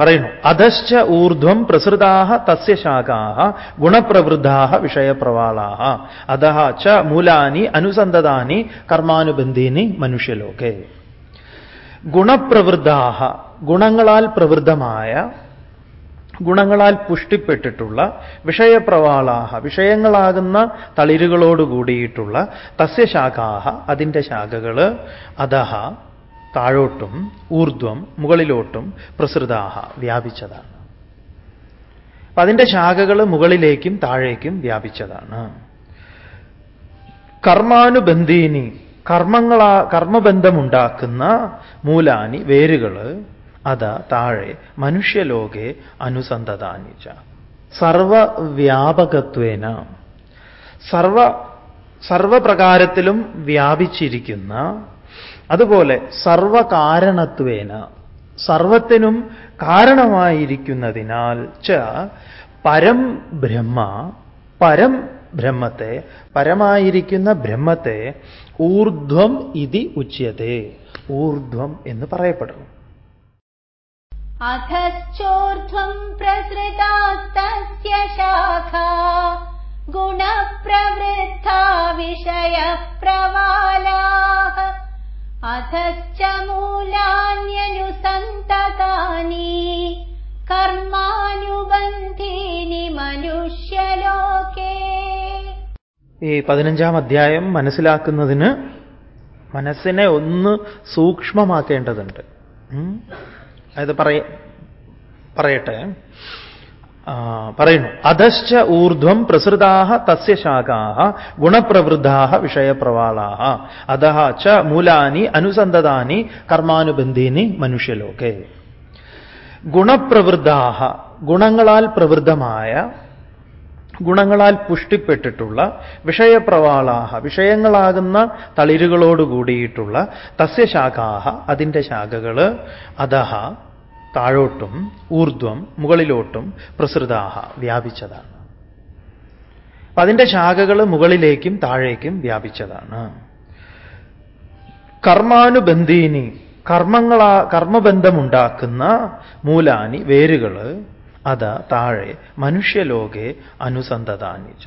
പറയുന്നു അധശ്ച ഊർധ്വം പ്രസൃതാഹ തസ്യ ശാഖാഹ ഗുണപ്രവൃദ്ധാഹ വിഷയപ്രവാളാഹ. അധഹ ച മൂലാനി അനുസന്ധതാനി കർമാനുബന്ധീനി മനുഷ്യലോകെ. ഗുണപ്രവൃദ്ധാഹ ഗുണങ്ങളാൽ പ്രവൃദ്ധമായ ഗുണങ്ങളാൽ പുഷ്ടിപ്പെട്ടിട്ടുള്ള വിഷയപ്രവാളാഹ വിഷയങ്ങളാകുന്ന തളിരുകളോട് കൂടിയിട്ടുള്ള തസ്യശാഖാഹ അതിന്റെ ശാഖകൾ അധഹ താഴോട്ടും ഊർധ്വം മുകളിലോട്ടും പ്രസൃതാഹ വ്യാപിച്ചതാണ്. അപ്പൊ അതിന്റെ ശാഖകൾ മുകളിലേക്കും താഴേക്കും വ്യാപിച്ചതാണ്. കർമാനുബന്ധീനി കർമ്മങ്ങളാ കർമ്മബന്ധമുണ്ടാക്കുന്ന മൂലാനി വേരുകൾ അതാ താഴെ മനുഷ്യലോകെ അനുസന്ധതാനിച്ച. സർവവ്യാപകത്വേന സർവ സർവപ്രകാരത്തിലും വ്യാപിച്ചിരിക്കുന്ന അതുപോലെ സർവകാരണത്വേന സർവത്തിനും കാരണമായിരിക്കുന്നതിനാൽ ച പരം ബ്രഹ്മ പരം ബ്രഹ്മത്തെ പരമായിരിക്കുന്ന ബ്രഹ്മത്തെ ഊർധ്വം ഇതി ഉച്യത്തെ ഊർധ്വം എന്ന് പറയപ്പെടുന്നു. അധശ്ചോർധ്വം പ്രസൃതാസ്തസ്യ ശാഖ. വിഷയ പ്രവാലാ അധശ്ച മൂലാന്യനുസന്തതാനി. കർമാനുബന്ധീനി മനുഷ്യലോകേ. ഈ പതിനഞ്ചാം അധ്യായം മനസ്സിലാക്കുന്നതിന് മനസ്സിനെ ഒന്ന് സൂക്ഷ്മമാക്കേണ്ടതുണ്ട്. അത് പറയ പറയട്ടെ. പറയുന്നു അധശ്ച ഊർധ്വം പ്രസൃതാഹ തസ്യ ശാഖാഹ ഗുണപ്രവൃദ്ധാഹ വിഷയപ്രവാളാഹ. അധ ച മൂലാനി അനുസന്ധതാനി കർമാനുബന്ധീനി മനുഷ്യലോകെ. ഗുണപ്രവൃദ്ധാഹ ഗുണങ്ങളാൽ പ്രവൃദ്ധമായ ഗുണങ്ങളാൽ പുഷ്ടിപ്പെട്ടിട്ടുള്ള വിഷയപ്രവാളാഹ വിഷയങ്ങളാകുന്ന തളിരുകളോട് കൂടിയിട്ടുള്ള തസ്യശാഖാഹ അതിന്റെ ശാഖകൾ അധഹ താഴോട്ടും ഊർധ്വം മുകളിലോട്ടും പ്രസൃതാഹ വ്യാപിച്ചതാണ്. അപ്പൊ അതിന്റെ ശാഖകൾ മുകളിലേക്കും താഴേക്കും വ്യാപിച്ചതാണ്. കർമാനുബന്ധീനി കർമ്മങ്ങളാ കർമ്മബന്ധമുണ്ടാക്കുന്ന മൂലാനി വേരുകൾ അത് താഴെ മനുഷ്യലോകെ അനുസന്ധതാനിച്ച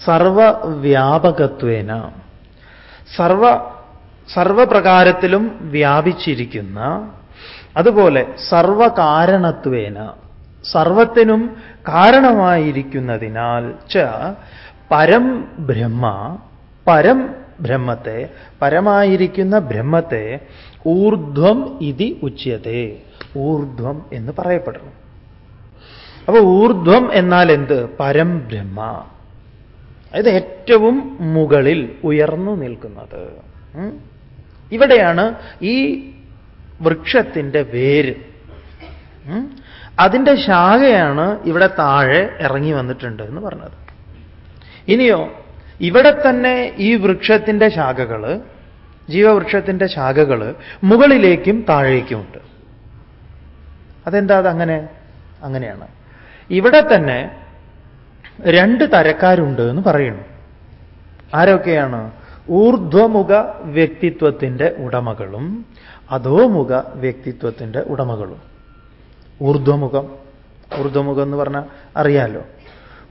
സർവവ്യാപകത്വേന സർവ സർവപ്രകാരത്തിലും വ്യാപിച്ചിരിക്കുന്ന അതുപോലെ സർവകാരണത്വേന സർവത്തിനും കാരണമായിരിക്കുന്നതിനാൽ ച പരം ബ്രഹ്മ പരം ബ്രഹ്മത്തെ പരമായിരിക്കുന്ന ബ്രഹ്മത്തെ ഊർധ്വം ഇതി ഉച്യത്തെ ഊർധ്വം എന്ന് പറയപ്പെടുന്നു. അപ്പൊ ഊർധ്വം എന്നാൽ എന്ത്? പരം ബ്രഹ്മ. അതായത് ഏറ്റവും മുകളിൽ ഉയർന്നു നിൽക്കുന്നത്. ഇവിടെയാണ് ഈ വൃക്ഷത്തിന്റെ വേര്. അതിന്റെ ശാഖയാണ് ഇവിടെ താഴെ ഇറങ്ങി വന്നിട്ടുണ്ട് എന്ന് പറഞ്ഞത്. ഇനിയോ ഇവിടെ തന്നെ ഈ വൃക്ഷത്തിന്റെ ശാഖകൾ ജീവവൃക്ഷത്തിന്റെ ശാഖകൾ മുകളിലേക്കും താഴേക്കുമുണ്ട് അതെന്താ? അങ്ങനെ അങ്ങനെയാണ്. ഇവിടെ തന്നെ രണ്ട് തരക്കാരുണ്ട് എന്ന് പറയുന്നു. ആരൊക്കെയാണ്? ഊർധ്വമുഖ വ്യക്തിത്വത്തിന്റെ ഉടമകളും അധോമുഖ വ്യക്തിത്വത്തിന്റെ ഉടമകളും. ഊർധ്വമുഖം. ഊർധ്വമുഖം എന്ന് പറഞ്ഞാൽ അറിയാലോ.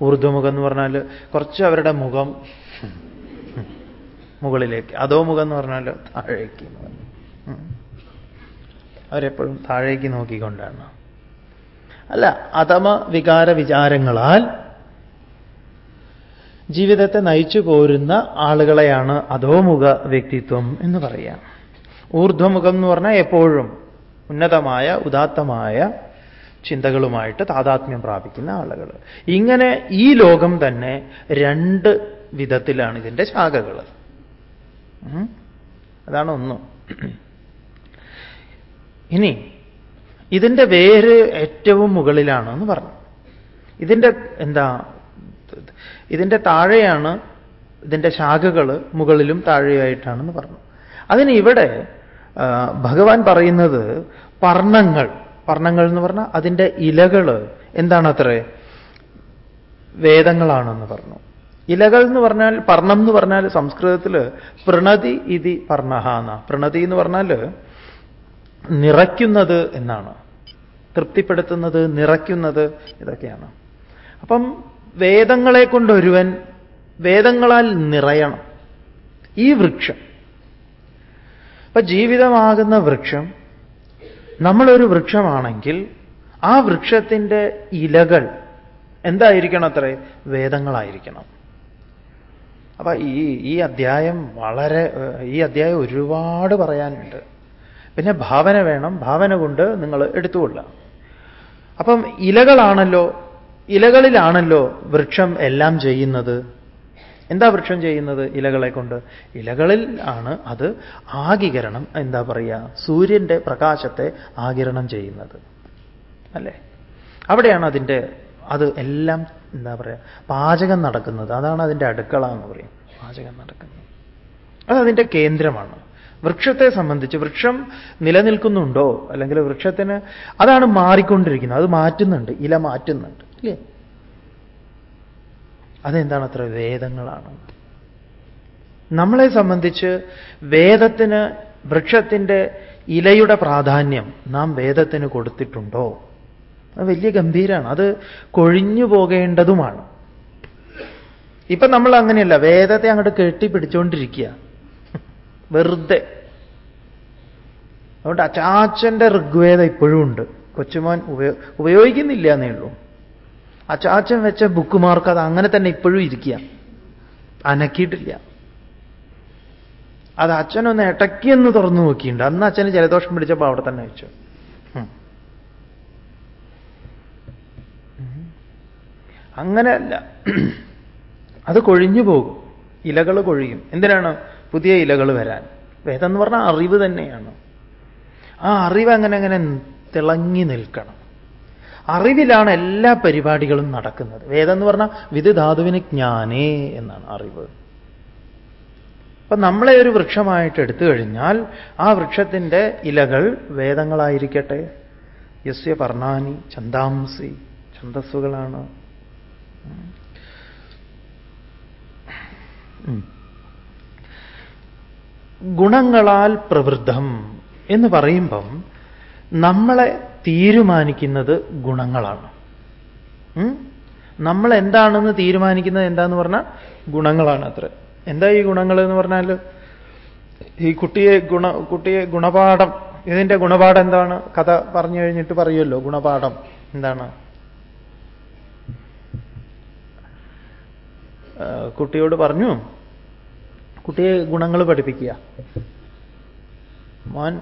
ഊർധ്വമുഖം എന്ന് പറഞ്ഞാൽ കുറച്ച് അവരുടെ മുഖം മുകളിലേക്ക് അധോമുഖം എന്ന് പറഞ്ഞാൽ താഴേക്ക്. അവരെപ്പോഴും താഴേക്ക് നോക്കിക്കൊണ്ടാണ്. അല്ല അഥമ വികാര വിചാരങ്ങളാൽ ജീവിതത്തെ നയിച്ചു പോരുന്ന ആളുകളെയാണ് അധോമുഖ വ്യക്തിത്വം എന്ന് പറയാം ഊർധ്വമുഖം എന്ന് പറഞ്ഞാൽ എപ്പോഴും ഉന്നതമായ ഉദാത്തമായ ചിന്തകളുമായിട്ട് താതാത്മ്യം പ്രാപിക്കുന്ന ആളുകൾ. ഇങ്ങനെ ഈ ലോകം തന്നെ രണ്ട് വിധത്തിലാണ് ഇതിന്റെ ശാഖകൾ. അതാണ് ഒന്നും. ഇനി ഇതിന്റെ വേര് ഏറ്റവും മുകളിലാണ് എന്ന് പറഞ്ഞു. ഇതിന്റെ എന്താ ഇതിന്റെ താഴെയാണ് ഇതിന്റെ ശാഖകൾ മുകളിലും താഴെയായിട്ടാണെന്ന് പറഞ്ഞു. അതിന് ഇവിടെ ഭഗവാൻ പറയുന്നത് പർണങ്ങൾ പർണങ്ങൾ എന്ന് പറഞ്ഞാൽ അതിന്റെ ഇലകൾ എന്താണ് അത്രേ വേദങ്ങളാണെന്ന് പറഞ്ഞു. ഇലകൾ എന്ന് പറഞ്ഞാൽ പർണം എന്ന് പറഞ്ഞാൽ സംസ്കൃതത്തിൽ പ്രണതി ഇതി പർണഹ എന്ന. പ്രണതി എന്ന് പറഞ്ഞാൽ നിറയ്ക്കുന്നത് എന്നാണ്. തൃപ്തിപ്പെടുത്തുന്നത് നിറയ്ക്കുന്നത് ഇതൊക്കെയാണ്. അപ്പം വേദങ്ങളെ കൊണ്ടൊരുവൻ വേദങ്ങളാൽ നിറയണം. ഈ വൃക്ഷം. അപ്പൊ ജീവിതമാകുന്ന വൃക്ഷം നമ്മളൊരു വൃക്ഷമാണെങ്കിൽ ആ വൃക്ഷത്തിന്റെ ഇലകൾ എന്തായിരിക്കണം അത്രേ? വേദങ്ങളായിരിക്കണം. അപ്പൊ ഈ ഈ അധ്യായം വളരെ ഈ അധ്യായം ഒരുപാട് പറയാനുണ്ട്. പിന്നെ ഭാവന വേണം. ഭാവന കൊണ്ട് നിങ്ങൾ എടുത്തുകൊള്ളാം അപ്പം ഇലകളാണല്ലോ ഇലകളിലാണല്ലോ വൃക്ഷം എല്ലാം ചെയ്യുന്നത്? എന്താ വൃക്ഷം ചെയ്യുന്നത് ഇലകളെ കൊണ്ട്? ഇലകളിൽ ആണ് അത് ആകികരണം എന്താ പറയുക സൂര്യന്റെ പ്രകാശത്തെ ആകിരണം ചെയ്യുന്നത്. അല്ലേ? അവിടെയാണ് അതിന്റെ അത് എല്ലാം എന്താ പറയുക പാചകം നടക്കുന്നത്. അതാണ് അതിന്റെ അടുക്കള എന്ന് പറയും. പാചകം നടക്കുന്നത്. അത് അതിന്റെ കേന്ദ്രമാണ്. വൃക്ഷത്തെ സംബന്ധിച്ച് വൃക്ഷം നിലനിൽക്കുന്നുണ്ടോ? അല്ലെങ്കിൽ വൃക്ഷത്തിന് അതാണ് മാറിക്കൊണ്ടിരിക്കുന്നത്. അത് മാറ്റുന്നുണ്ട്. ഇല മാറ്റുന്നുണ്ട്. ഇല്ലേ? അതെന്താണ് അത്ര വേദങ്ങളാണ്? നമ്മളെ സംബന്ധിച്ച് വേദത്തിന് വൃക്ഷത്തിന്റെ ഇലയുടെ പ്രാധാന്യം നാം വേദത്തിന് കൊടുത്തിട്ടുണ്ടോ? അത് വലിയ ഗംഭീരമാണ് അത് കൊഴിഞ്ഞു പോകേണ്ടതുമാണ്. ഇപ്പൊ നമ്മൾ അങ്ങനെയല്ല. വേദത്തെ അങ്ങോട്ട് കെട്ടിപ്പിടിച്ചുകൊണ്ടിരിക്കുക വെറുതെ. അതുകൊണ്ട് അച്ചാച്ചന്റെ ഋഗ്വേദം ഇപ്പോഴും ഉണ്ട്. കൊച്ചുമോൻ ഉപയോ ഉപയോഗിക്കുന്നില്ല എന്നേ ഉള്ളൂ. അച്ചാച്ചൻ വെച്ച ബുക്ക് മാർക്ക് അത് അങ്ങനെ തന്നെ ഇപ്പോഴും ഇരിക്കുക. അനക്കിയിട്ടില്ല. അത് അച്ഛനൊന്ന് ഇടയ്ക്കെന്ന് തുറന്നു നോക്കിയിട്ടുണ്ട്. അന്ന് അച്ഛന് ജലദോഷം പിടിച്ചപ്പോൾ അവിടെ തന്നെ വെച്ചു. അങ്ങനെയല്ല. അത് കൊഴിഞ്ഞു പോകും. ഇലകൾ കൊഴിയും. എന്തിനാണ്? പുതിയ ഇലകൾ വരാൻ. വേദം എന്ന് പറഞ്ഞാൽ അറിവ് തന്നെയാണ്. ആ അറിവ് അങ്ങനെ അങ്ങനെ തിളങ്ങി നിൽക്കണം. അറിവിലാണ് എല്ലാ പരിപാടികളും നടക്കുന്നത്. വേദം എന്ന് പറഞ്ഞാൽ വിധുധാതുവിന് ജ്ഞാനേ എന്നാണ് അറിവ്. അപ്പൊ നമ്മളെ ഒരു വൃക്ഷമായിട്ട് എടുത്തു കഴിഞ്ഞാൽ ആ വൃക്ഷത്തിന്റെ ഇലകൾ വേദങ്ങളായിരിക്കട്ടെ. യസ്യ പർണാനി ചന്താംസി ഛന്തസ്സുകളാണ് ഗുണങ്ങളാൽ പ്രവൃദ്ധം എന്ന് പറയുമ്പം നമ്മളെ തീരുമാനിക്കുന്നത് ഗുണങ്ങളാണ്. നമ്മൾ എന്താണെന്ന് തീരുമാനിക്കുന്നത് എന്താന്ന് പറഞ്ഞാൽ ഗുണങ്ങളാണ് അത്ര. എന്താ ഈ ഗുണങ്ങൾ എന്ന് പറഞ്ഞാൽ ഈ കുട്ടിയെ ഗുണ കുട്ടിയെ ഗുണപാഠം ഇതിന്റെ ഗുണപാഠം എന്താണ്? കഥ പറഞ്ഞു കഴിഞ്ഞിട്ട് പറയുമല്ലോ ഗുണപാഠം എന്താണ്? കുട്ടിയോട് പറഞ്ഞു കുട്ടിയെ ഗുണങ്ങൾ പഠിപ്പിക്കുക. മോൻ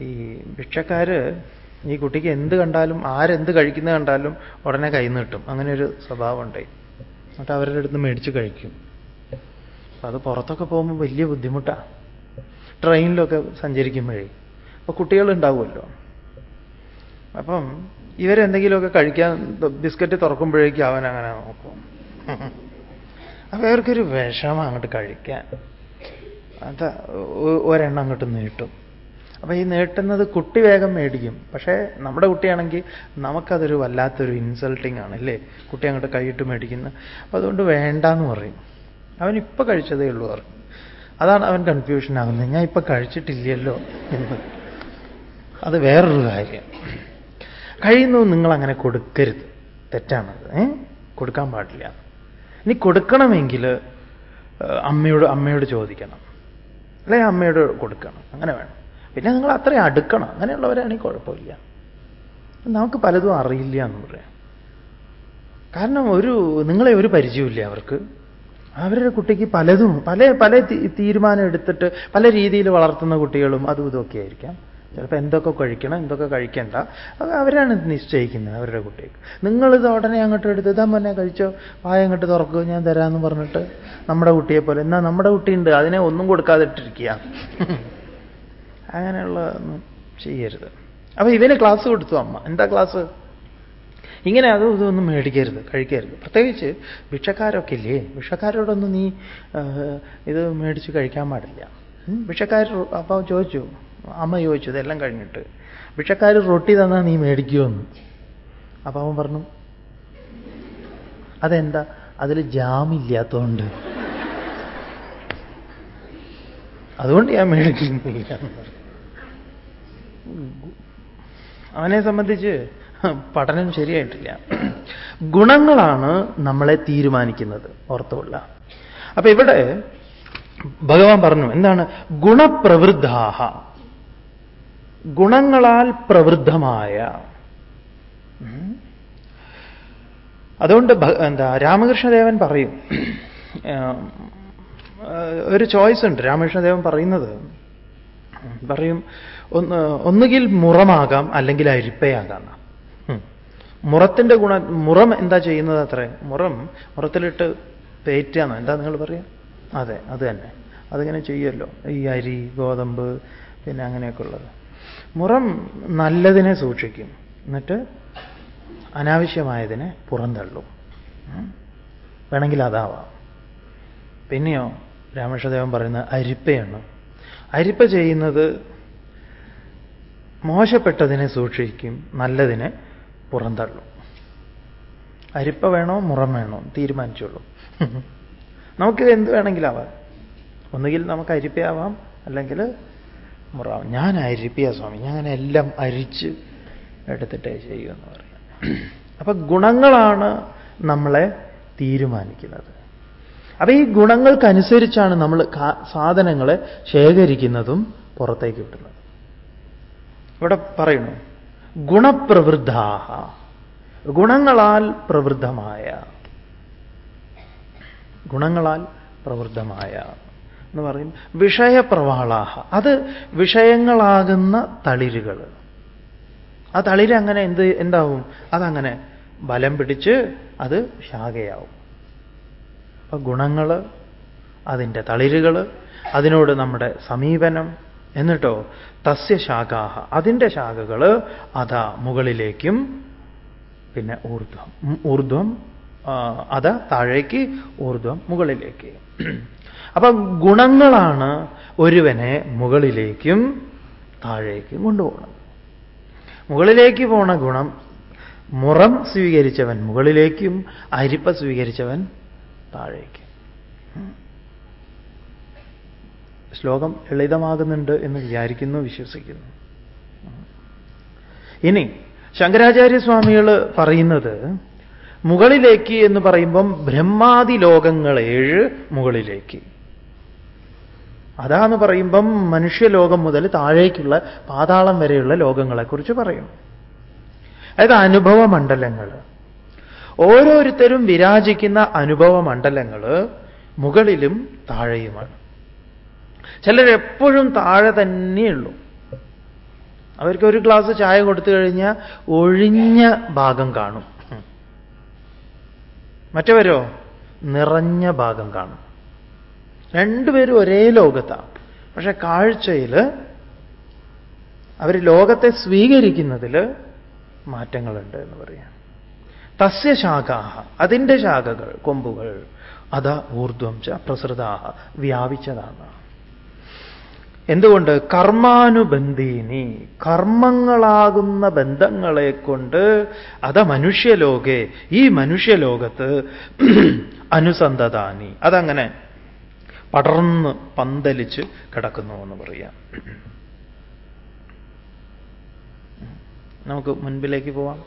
ഈ ഭിക്ഷക്കാര് ഈ കുട്ടിക്ക് എന്ത് കണ്ടാലും ആരെന്ത് കഴിക്കുന്നത് കണ്ടാലും ഉടനെ കൈ നീട്ടും. അങ്ങനെ ഒരു സ്വഭാവം ഉണ്ടായി എന്നിട്ട് അവരുടെ അടുത്ത് മേടിച്ച് കഴിക്കും. അപ്പൊ അത് പുറത്തൊക്കെ പോകുമ്പോൾ വലിയ ബുദ്ധിമുട്ടാണ് ട്രെയിനിലൊക്കെ സഞ്ചരിക്കുമ്പോഴേ. അപ്പൊ കുട്ടികളുണ്ടാവുമല്ലോ. അപ്പം ഇവരെന്തെങ്കിലുമൊക്കെ കഴിക്കാൻ ബിസ്ക്കറ്റ് തുറക്കുമ്പോഴേക്കും അവൻ അങ്ങനെ നോക്കും. അവർക്കൊരു വിഷമം അങ്ങോട്ട് കഴിക്കാൻ. അത് ഒരെണ്ണം അങ്ങോട്ട് നീട്ടും. അപ്പൊ ഈ നീട്ടുന്നത് കുട്ടി വേഗം മേടിക്കും. പക്ഷേ നമ്മുടെ കുട്ടിയാണെങ്കിൽ നമുക്കതൊരു വല്ലാത്തൊരു ഇൻസൾട്ടിങ് ആണ് അല്ലേ? കുട്ടി അങ്ങോട്ട് കൈയിട്ട് മേടിക്കുന്നത് അപ്പൊ അതുകൊണ്ട് വേണ്ട എന്ന് പറയും. അവൻ ഇപ്പൊ കഴിച്ചതേ ഉള്ളൂ പറയും അതാണ് അവൻ കൺഫ്യൂഷൻ ആകുന്നത്. ഞാൻ ഇപ്പൊ കഴിച്ചിട്ടില്ലല്ലോ എന്ന് അത് വേറൊരു കാര്യം. കഴിയുന്നു നിങ്ങൾ അങ്ങനെ കൊടുക്കരുത്. തെറ്റാണത്. കൊടുക്കാൻ പാടില്ല. ഇനി കൊടുക്കണമെങ്കിൽ അമ്മയോട് അമ്മയോട് ചോദിക്കണം. അല്ലെ അമ്മയോട് കൊടുക്കണം. അങ്ങനെ വേണം. പിന്നെ നിങ്ങൾ അത്രയും അടുക്കണം. അങ്ങനെയുള്ളവരാണെങ്കിൽ കുഴപ്പമില്ല. നമുക്ക് പലതും അറിയില്ല എന്ന് പറയാം. കാരണം ഒരു നിങ്ങളെ ഒരു പരിചയമില്ല അവർക്ക്. അവരുടെ കുട്ടിക്ക് പലതും പല പല തീരുമാനം എടുത്തിട്ട് പല രീതിയിൽ വളർത്തുന്ന കുട്ടികളും അതും ഇതൊക്കെ ആയിരിക്കാം. ചിലപ്പോൾ എന്തൊക്കെ കഴിക്കണം എന്തൊക്കെ കഴിക്കണ്ട അവരാണ് നിശ്ചയിക്കുന്നത് അവരുടെ കുട്ടിക്ക് നിങ്ങളിത് ഉടനെ അങ്ങോട്ട് എടുത്ത് ഇതാ മോനെ കഴിച്ചോ വായ അങ്ങോട്ട് തുറക്കുക ഞാൻ തരാമെന്ന് പറഞ്ഞിട്ട് നമ്മുടെ കുട്ടിയെ പോലെ. എന്നാ നമ്മുടെ കുട്ടിയുണ്ട് അതിനെ ഒന്നും കൊടുക്കാതിട്ടിരിക്കുക. അങ്ങനെയുള്ള ചെയ്യരുത്. അപ്പൊ ഇവന് ക്ലാസ് കൊടുത്തു അമ്മ. എന്താ ക്ലാസ്? ഇങ്ങനെ അതും ഇതൊന്നും മേടിക്കരുത് കഴിക്കരുത്. പ്രത്യേകിച്ച് ഭിക്ഷക്കാരൊക്കെ ഇല്ലേ? ഭിക്ഷക്കാരോടൊന്നും നീ ഇത് മേടിച്ച് കഴിക്കാൻ പാടില്ല. ഭിക്ഷക്കാർ അപ്പോൾ ചോദിച്ചു അമ്മ ചോദിച്ചു ഇതെല്ലാം കഴിഞ്ഞിട്ട് ഭിക്ഷക്കാർ റൊട്ടി തന്നാൽ നീ മേടിക്കുമെന്ന് അപ്പൊ അവൻ പറഞ്ഞു അതെന്താ? അതിൽ ജാമില്ലാത്തതുകൊണ്ട് അതുകൊണ്ട് ഞാൻ മേടിക്കുന്നില്ല അവനെ സംബന്ധിച്ച് പഠനം ശരിയായിട്ടില്ല. ഗുണങ്ങളാണ് നമ്മളെ തീരുമാനിക്കുന്നത് ഓർത്തുകൊള്ള. അപ്പൊ ഇവിടെ ഭഗവാൻ പറഞ്ഞു എന്താണ്? ഗുണപ്രവൃദ്ധാഹ. ഗുണങ്ങളാൽ പ്രവൃദ്ധമായ. അതുകൊണ്ട് എന്താ രാമകൃഷ്ണദേവൻ പറയും ഒരു ചോയ്സ് ഉണ്ട് രാമകൃഷ്ണദേവൻ പറയുന്നത്. പറയും ഒന്ന് ഒന്നുകിൽ മുറമാകാം അല്ലെങ്കിൽ അരിപ്പയാകാം. മുറത്തിന്റെ ഗുണ മുറം എന്താ ചെയ്യുന്നത് അത്രേ? മുറം മുറത്തിലിട്ട് പേറ്റാന്നോ? എന്താ നിങ്ങൾ പറയാ? അതെ അത് തന്നെ. അതിങ്ങനെ ചെയ്യുമല്ലോ ഈ അരി ഗോതമ്പ് പിന്നെ അങ്ങനെയൊക്കെ ഉള്ളത്. മുറം നല്ലതിനെ സൂക്ഷിക്കും. എന്നിട്ട് അനാവശ്യമായതിനെ പുറന്തള്ളും. വേണമെങ്കിൽ അതാവാം. പിന്നെയോ രാമകൃഷ്ണദേവൻ പറയുന്ന അരിപ്പയാണ്. അരിപ്പ ചെയ്യുന്നത് മോശപ്പെട്ടതിനെ സൂക്ഷിക്കും നല്ലതിനെ പുറന്തള്ളും. അരിപ്പ വേണോ മുറം വേണോ? തീരുമാനിച്ചോളൂ. നമുക്ക് എന്ത് വേണമെങ്കിലാവാം. ഒന്നുകിൽ നമുക്ക് അരിപ്പയാവാം അല്ലെങ്കിൽ മുറാവാം ഞാൻ അരിപ്പിയ സ്വാമി. ഞാൻ എല്ലാം അരിച്ച് എടുത്തിട്ടേ ചെയ്യുമെന്ന് പറയാം അപ്പൊ ഗുണങ്ങളാണ് നമ്മളെ തീരുമാനിക്കുന്നത്. അപ്പൊ ഈ ഗുണങ്ങൾക്കനുസരിച്ചാണ് നമ്മൾ സാധനങ്ങളെ ശേഖരിക്കുന്നതും പുറത്തേക്ക് വിടുന്നത്. ഇവിടെ പറയുന്നു ഗുണപ്രവൃദ്ധാഹ. ഗുണങ്ങളാൽ പ്രവൃദ്ധമായ. ഗുണങ്ങളാൽ പ്രവൃദ്ധമായ. എന്ന് പറയും. വിഷയപ്രവാളാഹ. അത് വിഷയങ്ങളാകുന്ന തളിരുകൾ. ആ തളിര് അങ്ങനെ എന്ത് എന്താവും? അതങ്ങനെ ബലം പിടിച്ച് അത് ശാഖയാവും. അപ്പൊ ഗുണങ്ങൾ അതിന്റെ തളിരുകൾ അതിനോട് നമ്മുടെ സമീപനം എന്നിട്ടോ തസ്യ ശാഖാഹ. അതിന്റെ ശാഖകൾ അതാ മുകളിലേക്കും പിന്നെ ഊർധ്വം. ഊർധ്വം അത താഴേക്ക് ഊർധ്വം മുകളിലേക്ക്. അപ്പൊ ഗുണങ്ങളാണ് ഒരുവനെ മുകളിലേക്കും താഴേക്കും കൊണ്ടുപോകുന്നത് മുകളിലേക്ക് പോണ ഗുണം മുറം സ്വീകരിച്ചവൻ മുകളിലേക്കും അരിപ്പ സ്വീകരിച്ചവൻ താഴേക്കും. ശ്ലോകം ലളിതമാകുന്നുണ്ട് എന്ന് വിചാരിക്കുന്നു വിശ്വസിക്കുന്നു. ഇനി ശങ്കരാചാര്യസ്വാമികൾ പറയുന്നത് മുകളിലേക്ക് എന്ന് പറയുമ്പം ബ്രഹ്മാതി ലോകങ്ങൾ ഏഴ് മുകളിലേക്ക്. അതാന്ന് പറയുമ്പം മനുഷ്യലോകം മുതൽ താഴേക്കുള്ള പാതാളം വരെയുള്ള ലോകങ്ങളെക്കുറിച്ച് പറയും. അതായത് അനുഭവ മണ്ഡലങ്ങൾ. ഓരോരുത്തരും വിരാജിക്കുന്ന അനുഭവ മണ്ഡലങ്ങൾ മുകളിലും താഴെയുമാണ്. ചിലരെപ്പോഴും താഴെ തന്നെയുള്ളൂ അവർക്ക് ഒരു ഗ്ലാസ് ചായ കൊടുത്തു കഴിഞ്ഞാൽ ഒഴിഞ്ഞ ഭാഗം കാണും. മറ്റവരോ നിറഞ്ഞ ഭാഗം കാണും. രണ്ടുപേരും ഒരേ ലോകത്താണ് പക്ഷെ കാഴ്ചയിൽ അവർ ലോകത്തെ സ്വീകരിക്കുന്നതിൽ മാറ്റങ്ങളുണ്ട് എന്ന് പറയാം. തസ്യ ശാഖാഹ അതിന്റെ ശാഖകൾ കൊമ്പുകൾ അത ഊർധ്വം ച പ്രസൃതാഹ വ്യാപിച്ചതാണ്. എന്തുകൊണ്ട്? കർമാനുബന്ധീനി കർമ്മങ്ങളാകുന്ന ബന്ധങ്ങളെ കൊണ്ട് അത മനുഷ്യലോകെ ഈ മനുഷ്യലോകത്ത് അനുസന്ധതാനി അതങ്ങനെ പടർന്ന് പന്തലിച്ച് കിടക്കുന്നു എന്ന് പറയാം. നമുക്ക് മുൻപിലേക്ക് പോവാം.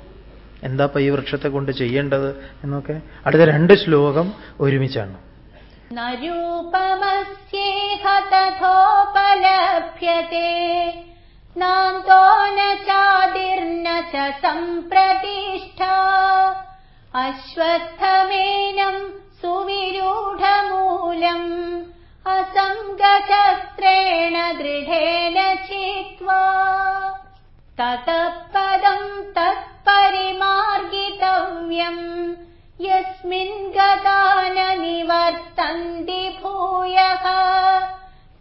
എന്താ ഈ വൃക്ഷത്തെ കൊണ്ട് ചെയ്യേണ്ടത് എന്നൊക്കെ. അടുത്ത രണ്ട് ശ്ലോകം ഒരുമിച്ചാണ്. നരൂപമസ്യേഹതോപലഭ്യത്തെ സംപ്രതിഷ്ഠ അശ്വത്ഥമേനം സുവിരൂഢമൂലം. असङ्गशस्त्रेण दृढेन चित्वा ततः पदम् तत्परिमार्गितव्यम् यस्मिन् गता न निवर्तन्ति भूयः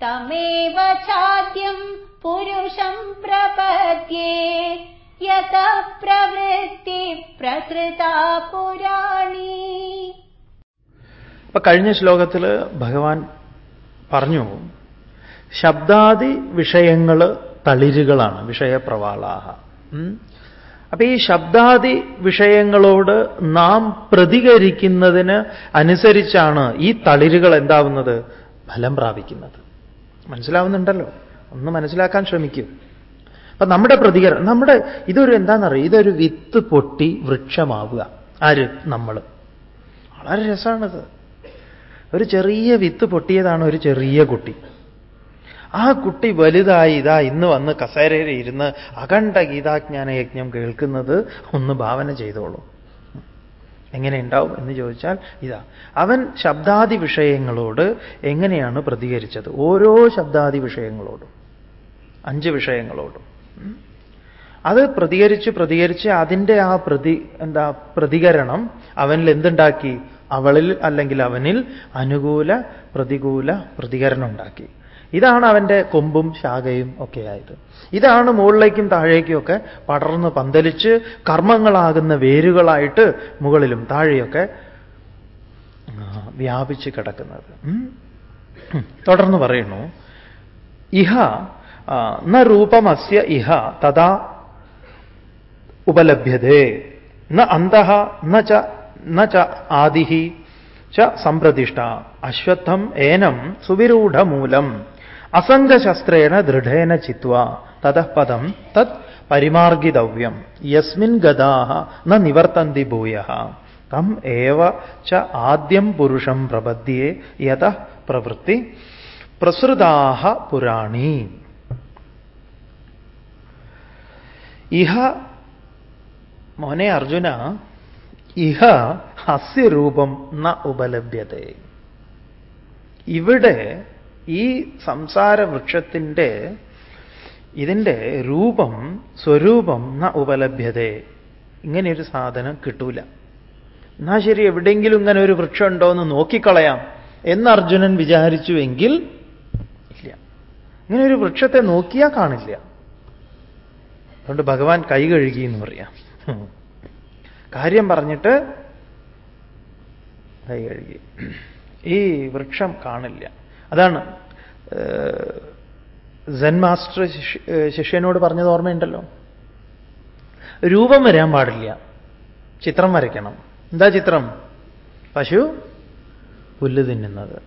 तमेव चाद्यम् पुरुषम् प्रपद्ये यतः प्रवृत्ति प्रसृता पुराणी അപ്പൊ കഴിഞ്ഞ ശ്ലോകത്തിൽ ഭഗവാൻ പറഞ്ഞു ശബ്ദാദി വിഷയങ്ങൾ തളിരുകളാണ് വിഷയപ്രവാളാഹ. അപ്പൊ ഈ ശബ്ദാദി വിഷയങ്ങളോട് നാം പ്രതികരിക്കുന്നതിന് അനുസരിച്ചാണ് ഈ തളിരുകൾ എന്താവുന്നത്? ഫലം പ്രാപിക്കുന്നത്. മനസ്സിലാവുന്നുണ്ടല്ലോ? ഒന്ന് മനസ്സിലാക്കാൻ ശ്രമിക്കും. അപ്പൊ നമ്മുടെ പ്രതികരണം നമ്മുടെ ഇതൊരു എന്താണെന്നറിയാം ഇതൊരു വിത്ത് പൊട്ടി വൃക്ഷമാവുക. ആര്? നമ്മൾ വളരെ രസമാണിത് ഒരു ചെറിയ വിത്ത് പൊട്ടിയതാണ് ഒരു ചെറിയ കുട്ടി. ആ കുട്ടി വലുതായി ഇതാ ഇന്ന് വന്ന് കസേരയിൽ ഇരുന്ന് അഖണ്ഡ ഗീതാജ്ഞാന യജ്ഞം കേൾക്കുന്നത് ഒന്ന് ഭാവന ചെയ്തോളൂ. എങ്ങനെ ഉണ്ടാവും എന്ന് ചോദിച്ചാൽ ഇതാ അവൻ ശബ്ദാദി വിഷയങ്ങളോട് എങ്ങനെയാണ് പ്രതികരിച്ചത്? ഓരോ ശബ്ദാദി വിഷയങ്ങളോടും അഞ്ച് വിഷയങ്ങളോടും. അത് പ്രതികരിച്ച് പ്രതികരിച്ച് അതിന്റെ ആ പ്രതി എന്താ പ്രതികരണം അവനിൽ എന്തുണ്ടാക്കി? അവളിൽ അല്ലെങ്കിൽ അവനിൽ അനുകൂല പ്രതികൂല പ്രതികരണം ഉണ്ടാക്കി ഇതാണ് അവന്റെ കൊമ്പും ശാഖയും ഒക്കെ ആയത് ഇതാണ് മുകളിലേക്കും താഴേക്കും ഒക്കെ പടർന്ന് പന്തലിച്ച് കർമ്മങ്ങളാകുന്ന വേരുകളായിട്ട് മുകളിലും താഴെയൊക്കെ വ്യാപിച്ച് കിടക്കുന്നത്. തുടർന്ന് പറയുന്നു ഇഹ ന രൂപമസ്യ ഇഹ തഥാ ഉപലഭ്യതേ. ന അന്തഃ ന ച ന ച ആദി ച സംപ്രതിഷ്ഠ അശ്വത്ഥം ഏനം സുവിരൂഢമൂലം. അസംഗശസ്ത്രേണ ദൃഢേന ചിത്വ. തതഃപദം തത് പരിമാർഗിതവ്യം. യസ്മിൻ ഗതാഹ ന നിവർത്തന്തി ഭൂയ തം ഏവ ച ആദ്യം പുരുഷം പ്രപദ്യേ യത പ്രവൃത്തി പ്രസൃതാഹ പുരാണി. ഇഹ മോനെ അർജുന ഇഹ ഹസ്യരൂപം ന ഉപലഭ്യത. ഇവിടെ ഈ സംസാര വൃക്ഷത്തിന്റെ ഇതിന്റെ രൂപം സ്വരൂപം ന ഉപലഭ്യത. ഇങ്ങനെയൊരു സാധനം കിട്ടൂല. എന്നാ ശരി എവിടെയെങ്കിലും ഇങ്ങനെ ഒരു വൃക്ഷം ഉണ്ടോ എന്ന് നോക്കിക്കളയാം എന്ന് അർജുനൻ വിചാരിച്ചുവെങ്കിൽ ഇല്ല. ഇങ്ങനെ ഒരു വൃക്ഷത്തെ നോക്കിയാൽ കാണില്ല. അതുകൊണ്ട് ഭഗവാൻ കൈ കഴുകി എന്ന് പറയാം. കാര്യം പറഞ്ഞിട്ട് കൈ കഴുകി. ഈ വൃക്ഷം കാണില്ല. അതാണ് സെൻ മാസ്റ്റർ ശിഷ്യനോട് പറഞ്ഞത് ഓർമ്മയുണ്ടല്ലോ? രൂപം വരാൻ പാടില്ല. ചിത്രം വരയ്ക്കണം. എന്താ ചിത്രം? പശു പുല്ല് തിന്നുന്നത്.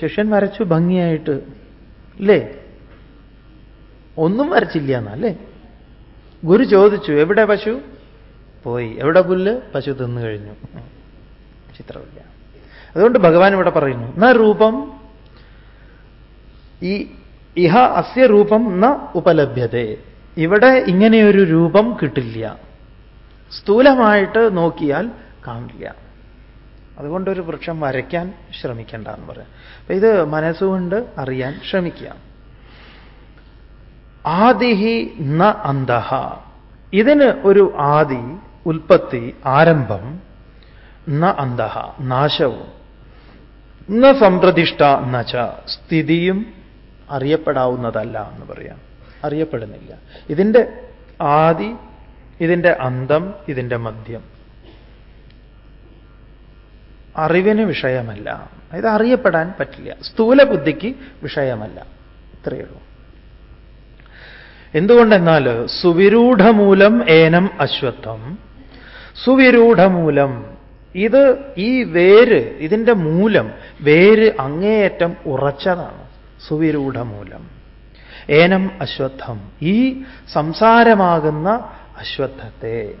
ശിഷ്യൻ വരച്ചു ഭംഗിയായിട്ട്. അല്ലേ ഒന്നും വരച്ചില്ല എന്നല്ലേ ഗുരു ചോദിച്ചു എവിടെ പശു? പോയി. എവിടെ പുല്ല്? പശു തിന്നു കഴിഞ്ഞു. ചിത്രമില്ല അതുകൊണ്ട് ഭഗവാൻ ഇവിടെ പറയുന്നു ന രൂപം ഈ ഇഹ അസ്യ രൂപം ന ഉപലഭ്യത. ഇവിടെ ഇങ്ങനെയൊരു രൂപം കിട്ടില്ല. സ്ഥൂലമായിട്ട് നോക്കിയാൽ കാണില്ല. അതുകൊണ്ടൊരു വൃക്ഷം വരയ്ക്കാൻ ശ്രമിക്കേണ്ട എന്ന് പറയാം. അപ്പൊ ഇത് മനസ്സുകൊണ്ട് അറിയാൻ ശ്രമിക്കുക ആദിഹി ന അന്തഹ. ഇതിന് ഒരു ആദി ഉൽപ്പത്തി ആരംഭം ന അന്തഹ നാശവും. ന സംപ്രതിഷ്ഠ നച്ച സ്ഥിതിയും അറിയപ്പെടാവുന്നതല്ല എന്ന് പറയാം. അറിയപ്പെടുന്നില്ല. ഇതിന്റെ ആദി ഇതിന്റെ അന്തം ഇതിന്റെ മധ്യം. അറിവിന് വിഷയമല്ല. ഇത് അറിയപ്പെടാൻ പറ്റില്ല. സ്ഥൂല ബുദ്ധിക്ക് വിഷയമല്ല. ഇത്രയേ ഉള്ളൂ. എന്തുകൊണ്ടെന്നാൽ സുവിരൂഢമൂലം ഏനം അശ്വത്ഥം. സുവിരൂഢമൂലം. ഇത് ഈ വേര് ഇതിന്റെ മൂലം വേര് അങ്ങേയറ്റം ഉറച്ചതാണ്. സുവിരൂഢമൂലം. ഏനം അശ്വത്ഥം. ഈ സംസാരമാകുന്ന അശ്വത്ഥത്തെ.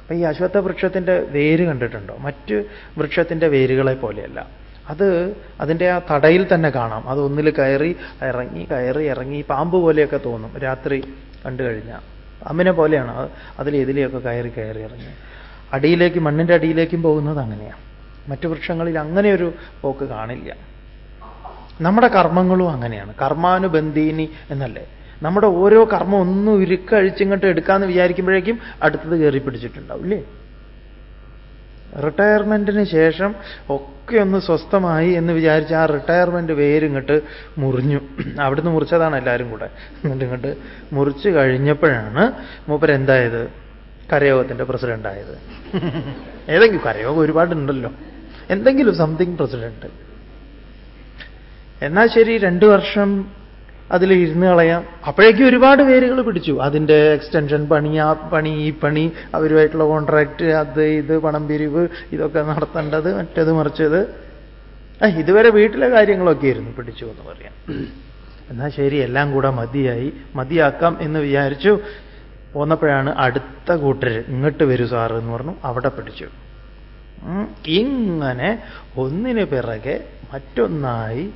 അപ്പൊ ഈ അശ്വത്ഥ വൃക്ഷത്തിന്റെ വേര് കണ്ടിട്ടുണ്ടോ? മറ്റ് വൃക്ഷത്തിന്റെ വേരുകളെ പോലെയല്ല. അത് അതിന്റെ ആ തടയിൽ തന്നെ കാണാം. അത് ഒന്നിൽ കയറി ഇറങ്ങി കയറി ഇറങ്ങി പാമ്പ് പോലെയൊക്കെ തോന്നും. രാത്രി കണ്ടു കഴിഞ്ഞാൽ അമ്മിനെ പോലെയാണ്. അതിൽ ഇതിലെയൊക്കെ കയറി കയറി ഇറങ്ങി. അടിയിലേക്ക് മണ്ണിന്റെ അടിയിലേക്കും പോകുന്നത് അങ്ങനെയാണ് മറ്റു വൃക്ഷങ്ങളിൽ അങ്ങനെയൊരു പോക്ക് കാണില്ല. നമ്മുടെ കർമ്മങ്ങളും അങ്ങനെയാണ്. കർമാനുബന്ധീനി എന്നല്ലേ? നമ്മുടെ ഓരോ കർമ്മം ഒന്നും ഉരുക്കഴിച്ചിങ്ങോട്ട് എടുക്കാമെന്ന് വിചാരിക്കുമ്പോഴേക്കും അടുത്തത് കയറി പിടിച്ചിട്ടുണ്ടാവും ഇല്ലേ? റിട്ടയർമെന്റിന് ശേഷം ഒക്കെ ഒന്ന് സ്വസ്ഥമായി എന്ന് വിചാരിച്ച് ആ റിട്ടയർമെന്റ് വേരിങ്ങോട്ട് മുറിഞ്ഞു. അവിടുന്ന് മുറിച്ചതാണ് എല്ലാവരും കൂടെ. എന്നിട്ട് ഇങ്ങോട്ട് മുറിച്ച് കഴിഞ്ഞപ്പോഴാണ് മൂപ്പരെന്തായത്? കരയോഗത്തിന്റെ പ്രസിഡന്റ് ആയത് ഏതെങ്കിലും കരയോഗം ഒരുപാടുണ്ടല്ലോ. എന്തെങ്കിലും സംതിങ് പ്രസിഡന്റ്. എന്നാൽ ശരി രണ്ടു വർഷം അതിൽ ഇരുന്ന് കളയാം. അപ്പോഴേക്കും ഒരുപാട് പേരുകൾ പിടിച്ചു. അതിന്റെ എക്സ്റ്റൻഷൻ പണി ആ പണി ഈ പണി അവരുമായിട്ടുള്ള കോൺട്രാക്റ്റ് അത് ഇത് പണം പിരിവ് ഇതൊക്കെ നടത്തേണ്ടത് മറ്റത് മറിച്ചത്. ഇതുവരെ വീട്ടിലെ കാര്യങ്ങളൊക്കെ ആയിരുന്നു പിടിച്ചു എന്ന് പറയാം. എന്നാൽ ശരി എല്ലാം കൂടെ മതിയായി. മതിയാക്കാം എന്ന് വിചാരിച്ചു. പോന്നപ്പോഴാണ് അടുത്ത കൂട്ടർ ഇങ്ങോട്ട് വരൂ സാറ് എന്ന് പറഞ്ഞു. അവിടെ പിടിച്ചു. ഇങ്ങനെ ഒന്നിന് പിറകെ മറ്റൊന്നായി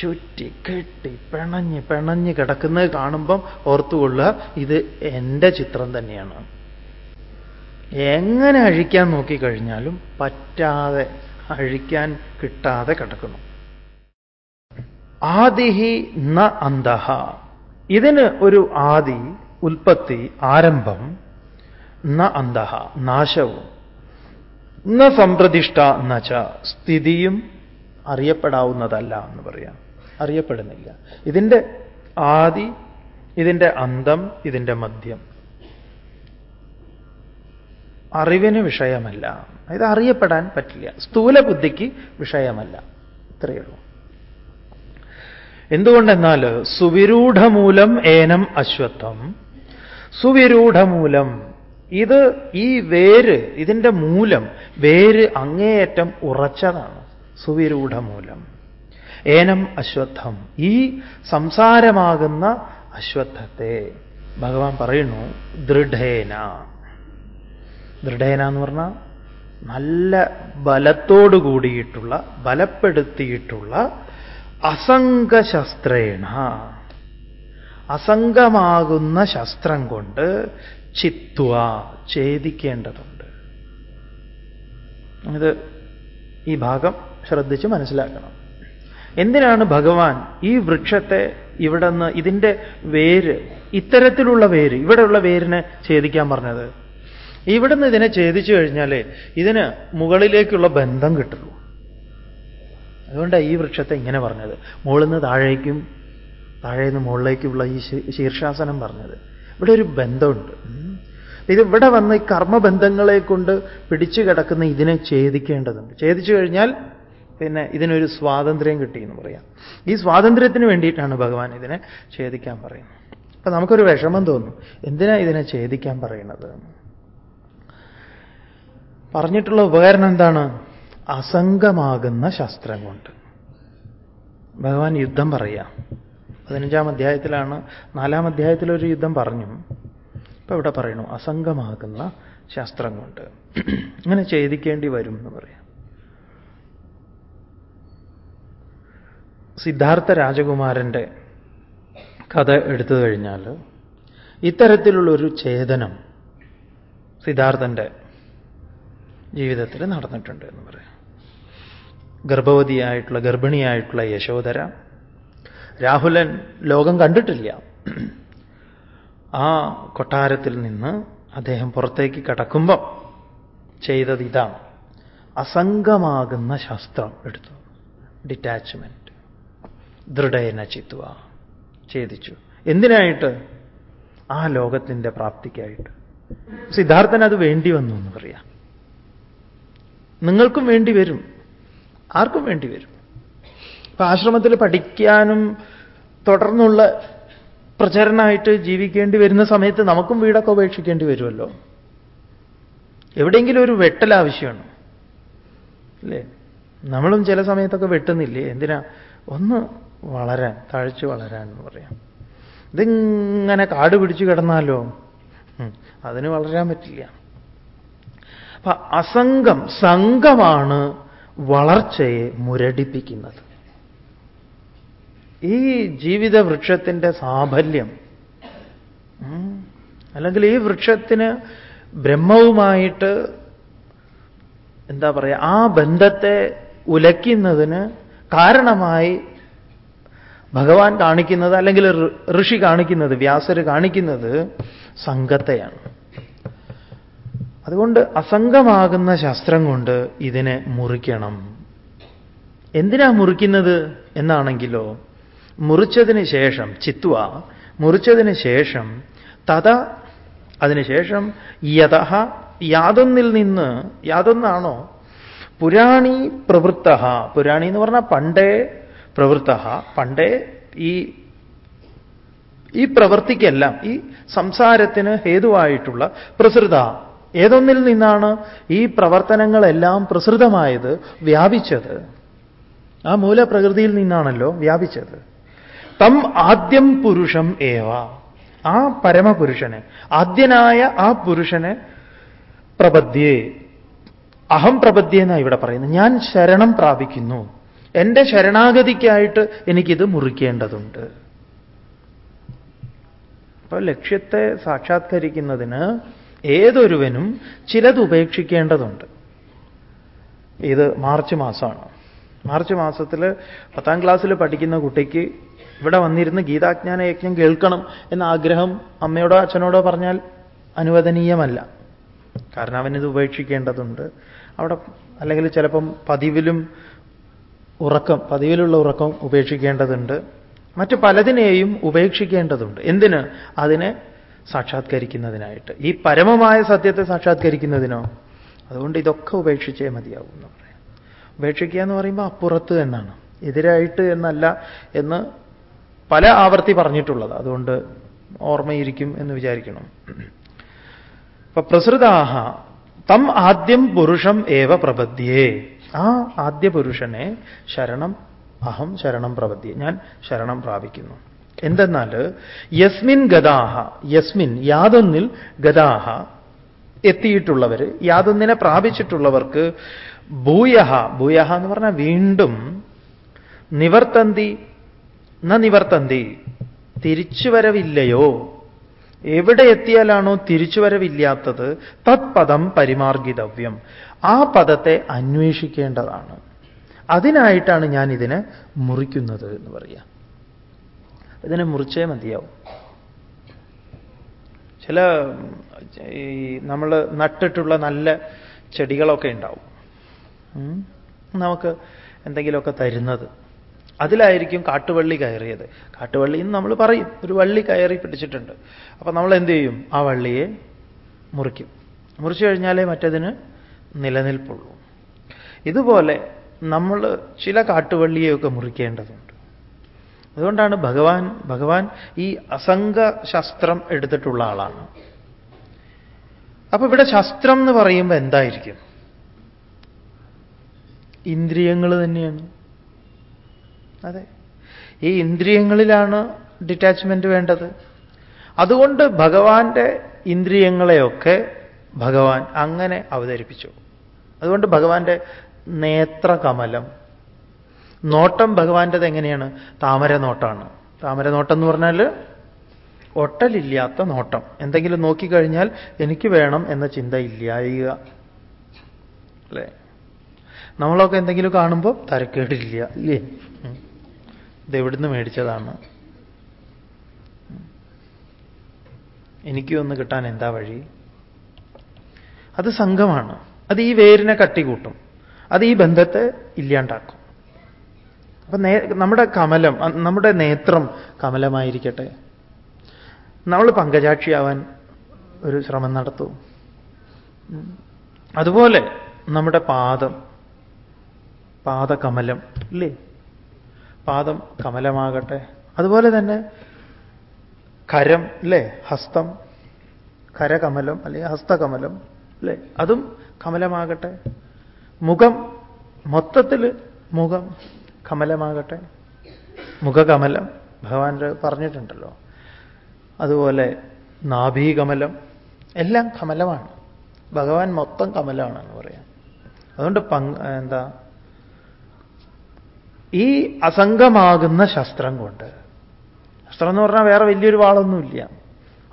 ചുറ്റി കെട്ടി പിണഞ്ഞ് പിണഞ്ഞ് കിടക്കുന്നത് കാണുമ്പം ഓർത്തുകൊള്ളുക ഇത് എന്റെ ചിത്രം തന്നെയാണ്. എങ്ങനെ അഴിക്കാൻ നോക്കിക്കഴിഞ്ഞാലും പറ്റാതെ അഴിക്കാൻ കിട്ടാതെ കിടക്കുന്നു. ആദിഹി ന അന്തഹ. ഇതിന് ഒരു ആദി ഉൽപ്പത്തി ആരംഭം ന അന്തഹ നാശവും. ന സംപ്രതിഷ്ഠ നച്ച സ്ഥിതിയും അറിയപ്പെടാവുന്നതല്ല എന്ന് പറയാം. അറിയപ്പെടുന്നില്ല. ഇതിന്റെ ആദി ഇതിന്റെ അന്തം ഇതിന്റെ മധ്യം. അറിവിന് വിഷയമല്ല. ഇത് അറിയപ്പെടാൻ പറ്റില്ല. സ്ഥൂല ബുദ്ധിക്ക് വിഷയമല്ല. ഇത്രയേ ഉള്ളൂ. എന്തുകൊണ്ടെന്നാൽ സുവിരൂഢമൂലം ഏനം അശ്വത്ഥം. സുവിരൂഢമൂലം. ഇത് ഈ വേര് ഇതിന്റെ മൂലം വേര് അങ്ങേയറ്റം ഉറച്ചതാണ്. സുവിരൂഢമൂലം. ഏനം അശ്വത്ഥം. ഈ സംസാരമാകുന്ന അശ്വത്ഥത്തെ ഭഗവാൻ പറയുന്നു ദൃഢേന. ദൃഢേന എന്ന് പറഞ്ഞാൽ നല്ല ബലത്തോടു കൂടിയിട്ടുള്ള ബലപ്പെടുത്തിയിട്ടുള്ള അസംഗശസ്ത്രേണ. അസംഗമാകുന്ന ശസ്ത്രം കൊണ്ട് ചിത്വ ഛേദിക്കേണ്ടതുണ്ട്. ഇത് ഈ ഭാഗം ശ്രദ്ധിച്ച് മനസ്സിലാക്കണം. എന്തിനാണ് ഭഗവാൻ ഈ വൃക്ഷത്തെ ഇവിടെ നിന്ന് ഇതിന്റെ വേര് ഇത്തരത്തിലുള്ള വേര് ഇവിടെയുള്ള വേരിനെ ഛേദിക്കാൻ പറഞ്ഞത്? ഇവിടുന്ന് ഇതിനെ ഛേദിച്ചു കഴിഞ്ഞാലേ ഇതിന് മുകളിലേക്കുള്ള ബന്ധം കിട്ടുള്ളൂ. അതുകൊണ്ടാണ് ഈ വൃക്ഷത്തെ ഇങ്ങനെ പറഞ്ഞത്. മുകളിൽ നിന്ന് താഴേക്കും താഴെ നിന്ന് മുകളിലേക്കുള്ള ഈ ശീർഷാസനം പറഞ്ഞത്. ഇവിടെ ഒരു ബന്ധമുണ്ട്. ഇത് ഇവിടെ വന്ന് ഈ കർമ്മബന്ധങ്ങളെ കൊണ്ട് പിടിച്ചു കിടക്കുന്ന ഇതിനെ ഛേദിക്കേണ്ടതുണ്ട്. ഛേദിച്ചു കഴിഞ്ഞാൽ പിന്നെ ഇതിനൊരു സ്വാതന്ത്ര്യം കിട്ടി എന്ന് പറയാം. ഈ സ്വാതന്ത്ര്യത്തിന് വേണ്ടിയിട്ടാണ് ഭഗവാൻ ഇതിനെ ഛേദിക്കാൻ പറയുന്നത്. അപ്പൊ നമുക്കൊരു വിഷമം തോന്നും. എന്തിനാ ഇതിനെ ഛേദിക്കാൻ പറയുന്നത്? പറഞ്ഞിട്ടുള്ള ഉപകരണം എന്താണ്? അസംഗമാകുന്ന ശസ്ത്രം കൊണ്ട്. ഭഗവാൻ യുദ്ധം പറയാം. പതിനഞ്ചാം അധ്യായത്തിലാണ് നാലാം അധ്യായത്തിലൊരു യുദ്ധം പറഞ്ഞു. ഇപ്പൊ ഇവിടെ പറയണു അസംഗമാകുന്ന ശാസ്ത്രം കൊണ്ട് ഇങ്ങനെ ഛേദിക്കേണ്ടി വരും എന്ന് പറയാം. സിദ്ധാർത്ഥ രാജകുമാരന്റെ കഥ എടുത്തു കഴിഞ്ഞാൽ ഇത്തരത്തിലുള്ളൊരു ഛേദനം സിദ്ധാർത്ഥന്റെ ജീവിതത്തിൽ നടന്നിട്ടുണ്ട് എന്ന് പറയാം. ഗർഭവതിയായിട്ടുള്ള ഗർഭിണിയായിട്ടുള്ള യശോധര രാഹുലൻ ലോകം കണ്ടിട്ടില്ല. ആ കൊട്ടാരത്തിൽ നിന്ന് അദ്ദേഹം പുറത്തേക്ക് കടക്കുമ്പം ചെയ്തത് ഇതാണ്. അസംഗമാകുന്ന ശസ്ത്രം എടുത്തു. ഡിറ്റാച്ച്മെന്റ് ദൃഢേന ചിത്വ ഛേദിച്ചു. എന്തിനായിട്ട്? ആ ലോകത്തിന്റെ പ്രാപ്തിക്കായിട്ട്. സിദ്ധാർത്ഥൻ അത് വേണ്ടി വന്നു എന്ന് പറയാം. നിങ്ങൾക്കും വേണ്ടി വരും. ആർക്കും വേണ്ടി വരും. അപ്പൊ ആശ്രമത്തിൽ പഠിക്കാനും തുടർന്നുള്ള പ്രചരണമായിട്ട് ജീവിക്കേണ്ടി വരുന്ന സമയത്ത് നമുക്കും വീടൊക്കെ ഉപേക്ഷിക്കേണ്ടി വരുമല്ലോ. എവിടെയെങ്കിലും ഒരു വെട്ടൽ ആവശ്യമാണ്. അല്ലേ? നമ്മളും ചില സമയത്തൊക്കെ വെട്ടുന്നില്ലേ? എന്തിനാ? ഒന്ന് വളരാൻ തഴച്ചു വളരാൻ എന്ന് പറയാം. ഇതിങ്ങനെ കാട് പിടിച്ചു കിടന്നാലോ? അതിന് വളരാൻ പറ്റില്ല. അപ്പൊ അസംഗം സംഘമാണ് വളർച്ചയെ മുരടിപ്പിക്കുന്നത്. ഈ ജീവിത വൃക്ഷത്തിന്റെ സാഫല്യം അല്ലെങ്കിൽ ഈ വൃക്ഷത്തിന് ബ്രഹ്മവുമായിട്ട് എന്താ പറയുക ആ ബന്ധത്തെ ഉലയ്ക്കുന്നതിന് കാരണമായി ഭഗവാൻ കാണിക്കുന്നത് അല്ലെങ്കിൽ ഋഷി കാണിക്കുന്നത് വ്യാസർ കാണിക്കുന്നത് സംഘത്തെയാണ്. അതുകൊണ്ട് അസംഗമാകുന്ന ശാസ്ത്രം കൊണ്ട് ഇതിനെ മുറിക്കണം. എന്തിനാ മുറിക്കുന്നത് എന്നാണെങ്കിലോ മുറിച്ചതിന് ശേഷം ചിത്വ മുറിച്ചതിന് ശേഷം തഥ അതിനുശേഷം യഥ യാതൊന്നിൽ നിന്ന് യാതൊന്നാണോ? പുരാണി പ്രവൃത്ത പുരാണി എന്ന് പറഞ്ഞാൽ പണ്ടേ പ്രവൃത്ത പണ്ടേ ഈ ഈ പ്രവൃത്തിക്കെല്ലാം ഈ സംസാരത്തിന് ഹേതുവായിട്ടുള്ള പ്രസൃത ഏതൊന്നിൽ നിന്നാണ് ഈ പ്രവർത്തനങ്ങളെല്ലാം പ്രസൃതമായത് വ്യാപിച്ചത്? ആ മൂലപ്രകൃതിയിൽ നിന്നാണല്ലോ വ്യാപിച്ചത്. തം ആദ്യം പുരുഷം ഏവ. ആ പരമപുരുഷനെ ആദ്യനായ ആ പുരുഷനെ പ്രപദ്യേ. അഹം പ്രപദ്യ എന്നാണ് ഇവിടെ പറയുന്നത്. ഞാൻ ശരണം പ്രാപിക്കുന്നു. എന്റെ ശരണാഗതിക്കായിട്ട് എനിക്കിത് മുറിക്കേണ്ടതുണ്ട്. അപ്പൊ ലക്ഷ്യത്തെ സാക്ഷാത്കരിക്കുന്നതിന് ഏതൊരുവനും ചിലത് ഉപേക്ഷിക്കേണ്ടതുണ്ട്. ഇത് മാർച്ച് മാസമാണ്. മാർച്ച് മാസത്തിൽ പത്താം ക്ലാസ്സിൽ പഠിക്കുന്ന കുട്ടിക്ക് ഇവിടെ വന്നിരുന്ന് ഗീതാജ്ഞാന യജ്ഞം കേൾക്കണം എന്ന ആഗ്രഹം അമ്മയോടോ അച്ഛനോടോ പറഞ്ഞാൽ അനുവദനീയമല്ല. കാരണം അവനിത് ഉപേക്ഷിക്കേണ്ടതുണ്ട്. അവിടെ അല്ലെങ്കിൽ ചിലപ്പം പതിവിലും ഉറക്കം പതിവിലുള്ള ഉറക്കം ഉപേക്ഷിക്കേണ്ടതുണ്ട്. മറ്റ് പലതിനെയും ഉപേക്ഷിക്കേണ്ടതുണ്ട്. എന്തിന്? അതിനെ സാക്ഷാത്കരിക്കുന്നതിനായിട്ട്. ഈ പരമമായ സത്യത്തെ സാക്ഷാത്കരിക്കുന്നതിനോ? അതുകൊണ്ട് ഇതൊക്കെ ഉപേക്ഷിച്ചേ മതിയാവും എന്ന് പറയാം ഉപേക്ഷിക്കുക എന്ന് പറയുമ്പോൾ അപ്പുറത്ത് എന്നാണ്. എതിരായിട്ട് എന്നല്ല എന്ന് പല ആവർത്തി പറഞ്ഞിട്ടുള്ളത്. അതുകൊണ്ട് ഓർമ്മയിരിക്കും എന്ന് വിചാരിക്കണം. അപ്പൊ പ്രസൃതാഹ തം ആദ്യം പുരുഷം ഏവ പ്രപദ്യേ ആ ആദ്യ പുരുഷനെ ശരണം അഹം ശരണം പ്രപദ്യേ ഞാൻ ശരണം പ്രാപിക്കുന്നു. എന്തെന്നാൽ യസ്മിൻ ഗതാഹ യസ്മിൻ യാതൊന്നിൽ ഗതാഹ എത്തിയിട്ടുള്ളവർ യാതൊന്നിനെ പ്രാപിച്ചിട്ടുള്ളവർക്ക് ഭൂയഹ ഭൂയഹ എന്ന് പറഞ്ഞാൽ വീണ്ടും നിവർത്തന്തി ന നിവർത്തന്തി. തിരിച്ചുവരവില്ലയോ? എവിടെ എത്തിയാലാണോ തിരിച്ചുവരവില്ലാത്തത്? തത്പദം പരിമാർഗിതവ്യം. ആ പദത്തെ അന്വേഷിക്കേണ്ടതാണ്. അതിനായിട്ടാണ് ഞാൻ ഇതിനെ മുറിക്കുന്നത് എന്ന് പറയാം. ഇതിനെ മുറിച്ചേ മതിയാവും. ചില ഈ നമ്മൾ നട്ടിട്ടുള്ള നല്ല ചെടികളൊക്കെ ഉണ്ടാവും. നമുക്ക് എന്തെങ്കിലുമൊക്കെ തരുന്നത്. അതിലായിരിക്കും കാട്ടുവള്ളി കയറിയത്. കാട്ടുവള്ളി എന്ന് നമ്മൾ പറയും. ഒരു വള്ളി കയറി പിടിച്ചിട്ടുണ്ട്. അപ്പൊ നമ്മൾ എന്ത് ചെയ്യും? ആ വള്ളിയെ മുറിക്കും. മുറിച്ചു കഴിഞ്ഞാലേ മറ്റതിന് നിലനിൽപ്പുള്ളൂ. ഇതുപോലെ നമ്മൾ ചില കാട്ടുവള്ളിയെയൊക്കെ മുറിക്കേണ്ടതുണ്ട്. അതുകൊണ്ടാണ് ഭഗവാൻ ഭഗവാൻ ഈ അസംഗ ശാസ്ത്രം എടുത്തിട്ടുള്ള ആളാണ്. അപ്പൊ ഇവിടെ ശാസ്ത്രം എന്ന് പറയുമ്പോൾ എന്തായിരിക്കും? ഇന്ദ്രിയങ്ങൾ തന്നെയാണ്. അതെ. ഈ ഇന്ദ്രിയങ്ങളിലാണ് ഡിറ്റാച്ച്മെന്റ് വേണ്ടത്. അതുകൊണ്ട് ഭഗവാന്റെ ഇന്ദ്രിയങ്ങളെയൊക്കെ ഭഗവാൻ അങ്ങനെ അവതരിപ്പിച്ചു. അതുകൊണ്ട് ഭഗവാന്റെ നേത്രകമലം. നോട്ടം ഭഗവാന്റേത് എങ്ങനെയാണ്? താമര നോട്ടാണ് താമര നോട്ടം എന്ന് പറഞ്ഞാൽ ഒട്ടലില്ലാത്ത നോട്ടം. എന്തെങ്കിലും നോക്കിക്കഴിഞ്ഞാൽ എനിക്ക് വേണം എന്ന ചിന്ത ഇല്ലായുക. അല്ലേ? നമ്മളൊക്കെ എന്തെങ്കിലും കാണുമ്പോൾ തരക്കേടില്ല. ഇല്ലേ? ഇത് എവിടുന്ന് മേടിച്ചതാണ്? എനിക്കും ഒന്ന് കിട്ടാൻ എന്താ വഴി? അത് സംഘമാണ്. അത് ഈ വേരിനെ കട്ടികൂട്ടും. അത് ഈ ബന്ധത്തെ ഇല്ലാണ്ടാക്കും. അപ്പൊ നമ്മുടെ കമലം നമ്മുടെ നേത്രം കമലമായിരിക്കട്ടെ. നമ്മൾ പങ്കജാക്ഷിയാവാൻ ഒരു ശ്രമം നടത്തും. അതുപോലെ നമ്മുടെ പാദം പാദകമലം ഇല്ലേ? പാദം കമലമാകട്ടെ. അതുപോലെ തന്നെ കരം അല്ലേ ഹസ്തം കരകമലം അല്ലെങ്കിൽ ഹസ്തകമലം അല്ലേ അതും കമലമാകട്ടെ. മുഖം മൊത്തത്തിൽ മുഖം കമലമാകട്ടെ. മുഖകമലം ഭഗവാൻ പറഞ്ഞിട്ടുണ്ടല്ലോ. അതുപോലെ നാഭീകമലം എല്ലാം കമലമാണ്. ഭഗവാൻ മൊത്തം കമലമാണെന്ന് പറയാം. അതുകൊണ്ട് പങ്ക് എന്താ ഈ അസംഗമാകുന്ന ശസ്ത്രം കൊണ്ട്. ശസ്ത്രം എന്ന് പറഞ്ഞാൽ വേറെ വലിയൊരു വാളൊന്നുമില്ല.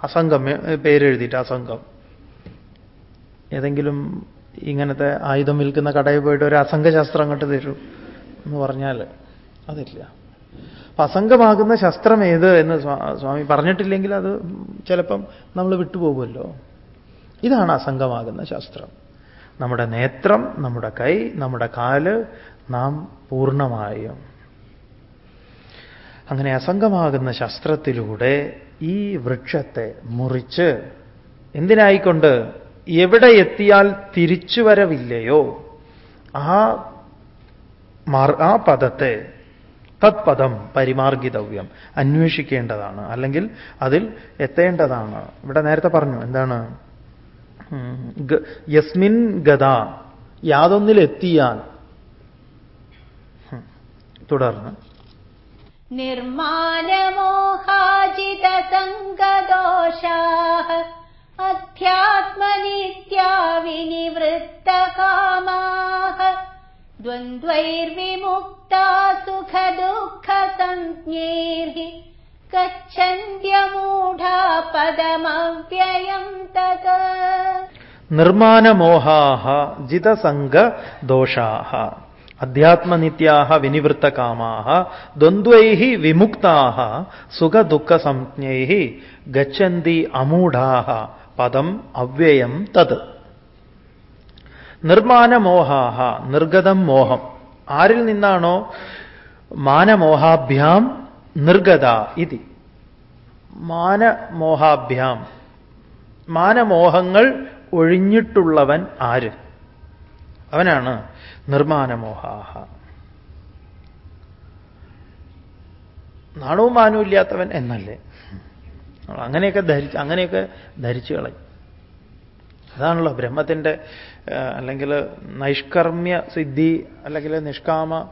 അസംഗം പേരെഴുതിയിട്ട് അസംഗം. ഏതെങ്കിലും ഇങ്ങനത്തെ ആയുധം വിൽക്കുന്ന കടയിൽ പോയിട്ട് ഒരു അസംഗശാസ്ത്രം അങ്ങോട്ട് തരൂ എന്ന് പറഞ്ഞാൽ അതില്ല. അപ്പൊ അസംഗമാകുന്ന ശസ്ത്രം ഏത് എന്ന് സ്വാമി പറഞ്ഞിട്ടില്ലെങ്കിൽ അത് ചിലപ്പം നമ്മൾ വിട്ടുപോകുമല്ലോ. ഇതാണ് അസംഗമാകുന്ന ശാസ്ത്രം. നമ്മുടെ നേത്രം നമ്മുടെ കൈ നമ്മുടെ കാൽ നാം പൂർണമായും. അങ്ങനെ അസംഗമാകുന്ന ശസ്ത്രത്തിലൂടെ ഈ വൃക്ഷത്തെ മുറിച്ച് എന്തിനായിക്കൊണ്ട് എവിടെ എത്തിയാൽ തിരിച്ചുവരവില്ലയോ ആ ആ പദത്തെ തത്പദം പരിമാർഗിതവ്യം അന്വേഷിക്കേണ്ടതാണ്. അല്ലെങ്കിൽ അതിൽ എത്തേണ്ടതാണ്. ഇവിടെ നേരത്തെ പറഞ്ഞു എന്താണ്? യസ്മിൻ ഗത യാതൊന്നിലെത്തിയാൽ തുടർന്ന് നിർമാനമോഹാജിത സംഗദോഷാः അധ്യാത്മനിത്യാ വിനിവൃത്തകാമാः द्वन्द्वैर्विमुक्ता विमुक्ता सुखदुःखसञ्ज्ञैर्हि गच्छन्त्यमूढा पदमव्ययम् तत् നിർമാനമോഹാഹ ജിതസംഗദോഷാഹ അധ്യാത്മനിത്യാഹ വിനിവൃത്തകാമാഹ ദ്വന്ദ്വൈ വിമുക്താഹ സുഖദുഃഖസംജ്ഞൈ ഗച്ഛന്തി അമൂഢാഹ പദം അവ്യയം തത്. നിർമാനമോഹാഹ നിർഗതം മോഹം. ആരിൽ നിന്നാണോ മാനമോഹാഭ്യാം നിർഗത ഇതി? മാനമോഹാഭ്യാം. മാനമോഹങ്ങൾ ഒഴിഞ്ഞിട്ടുള്ളവൻ ആര്? അവനാണ് നിർമാനമോഹാഹ നാണവും മാനവും ഇല്ലാത്തവൻ എന്നല്ലേ? അങ്ങനെയൊക്കെ ധരിച്ച് അങ്ങനെയൊക്കെ ധരിച്ചു കളയും. അതാണല്ലോ ബ്രഹ്മത്തിന്റെ അല്ലെങ്കിൽ നൈഷ്കർമ്മ്യ സിദ്ധി അല്ലെങ്കിൽ നിഷ്കാമ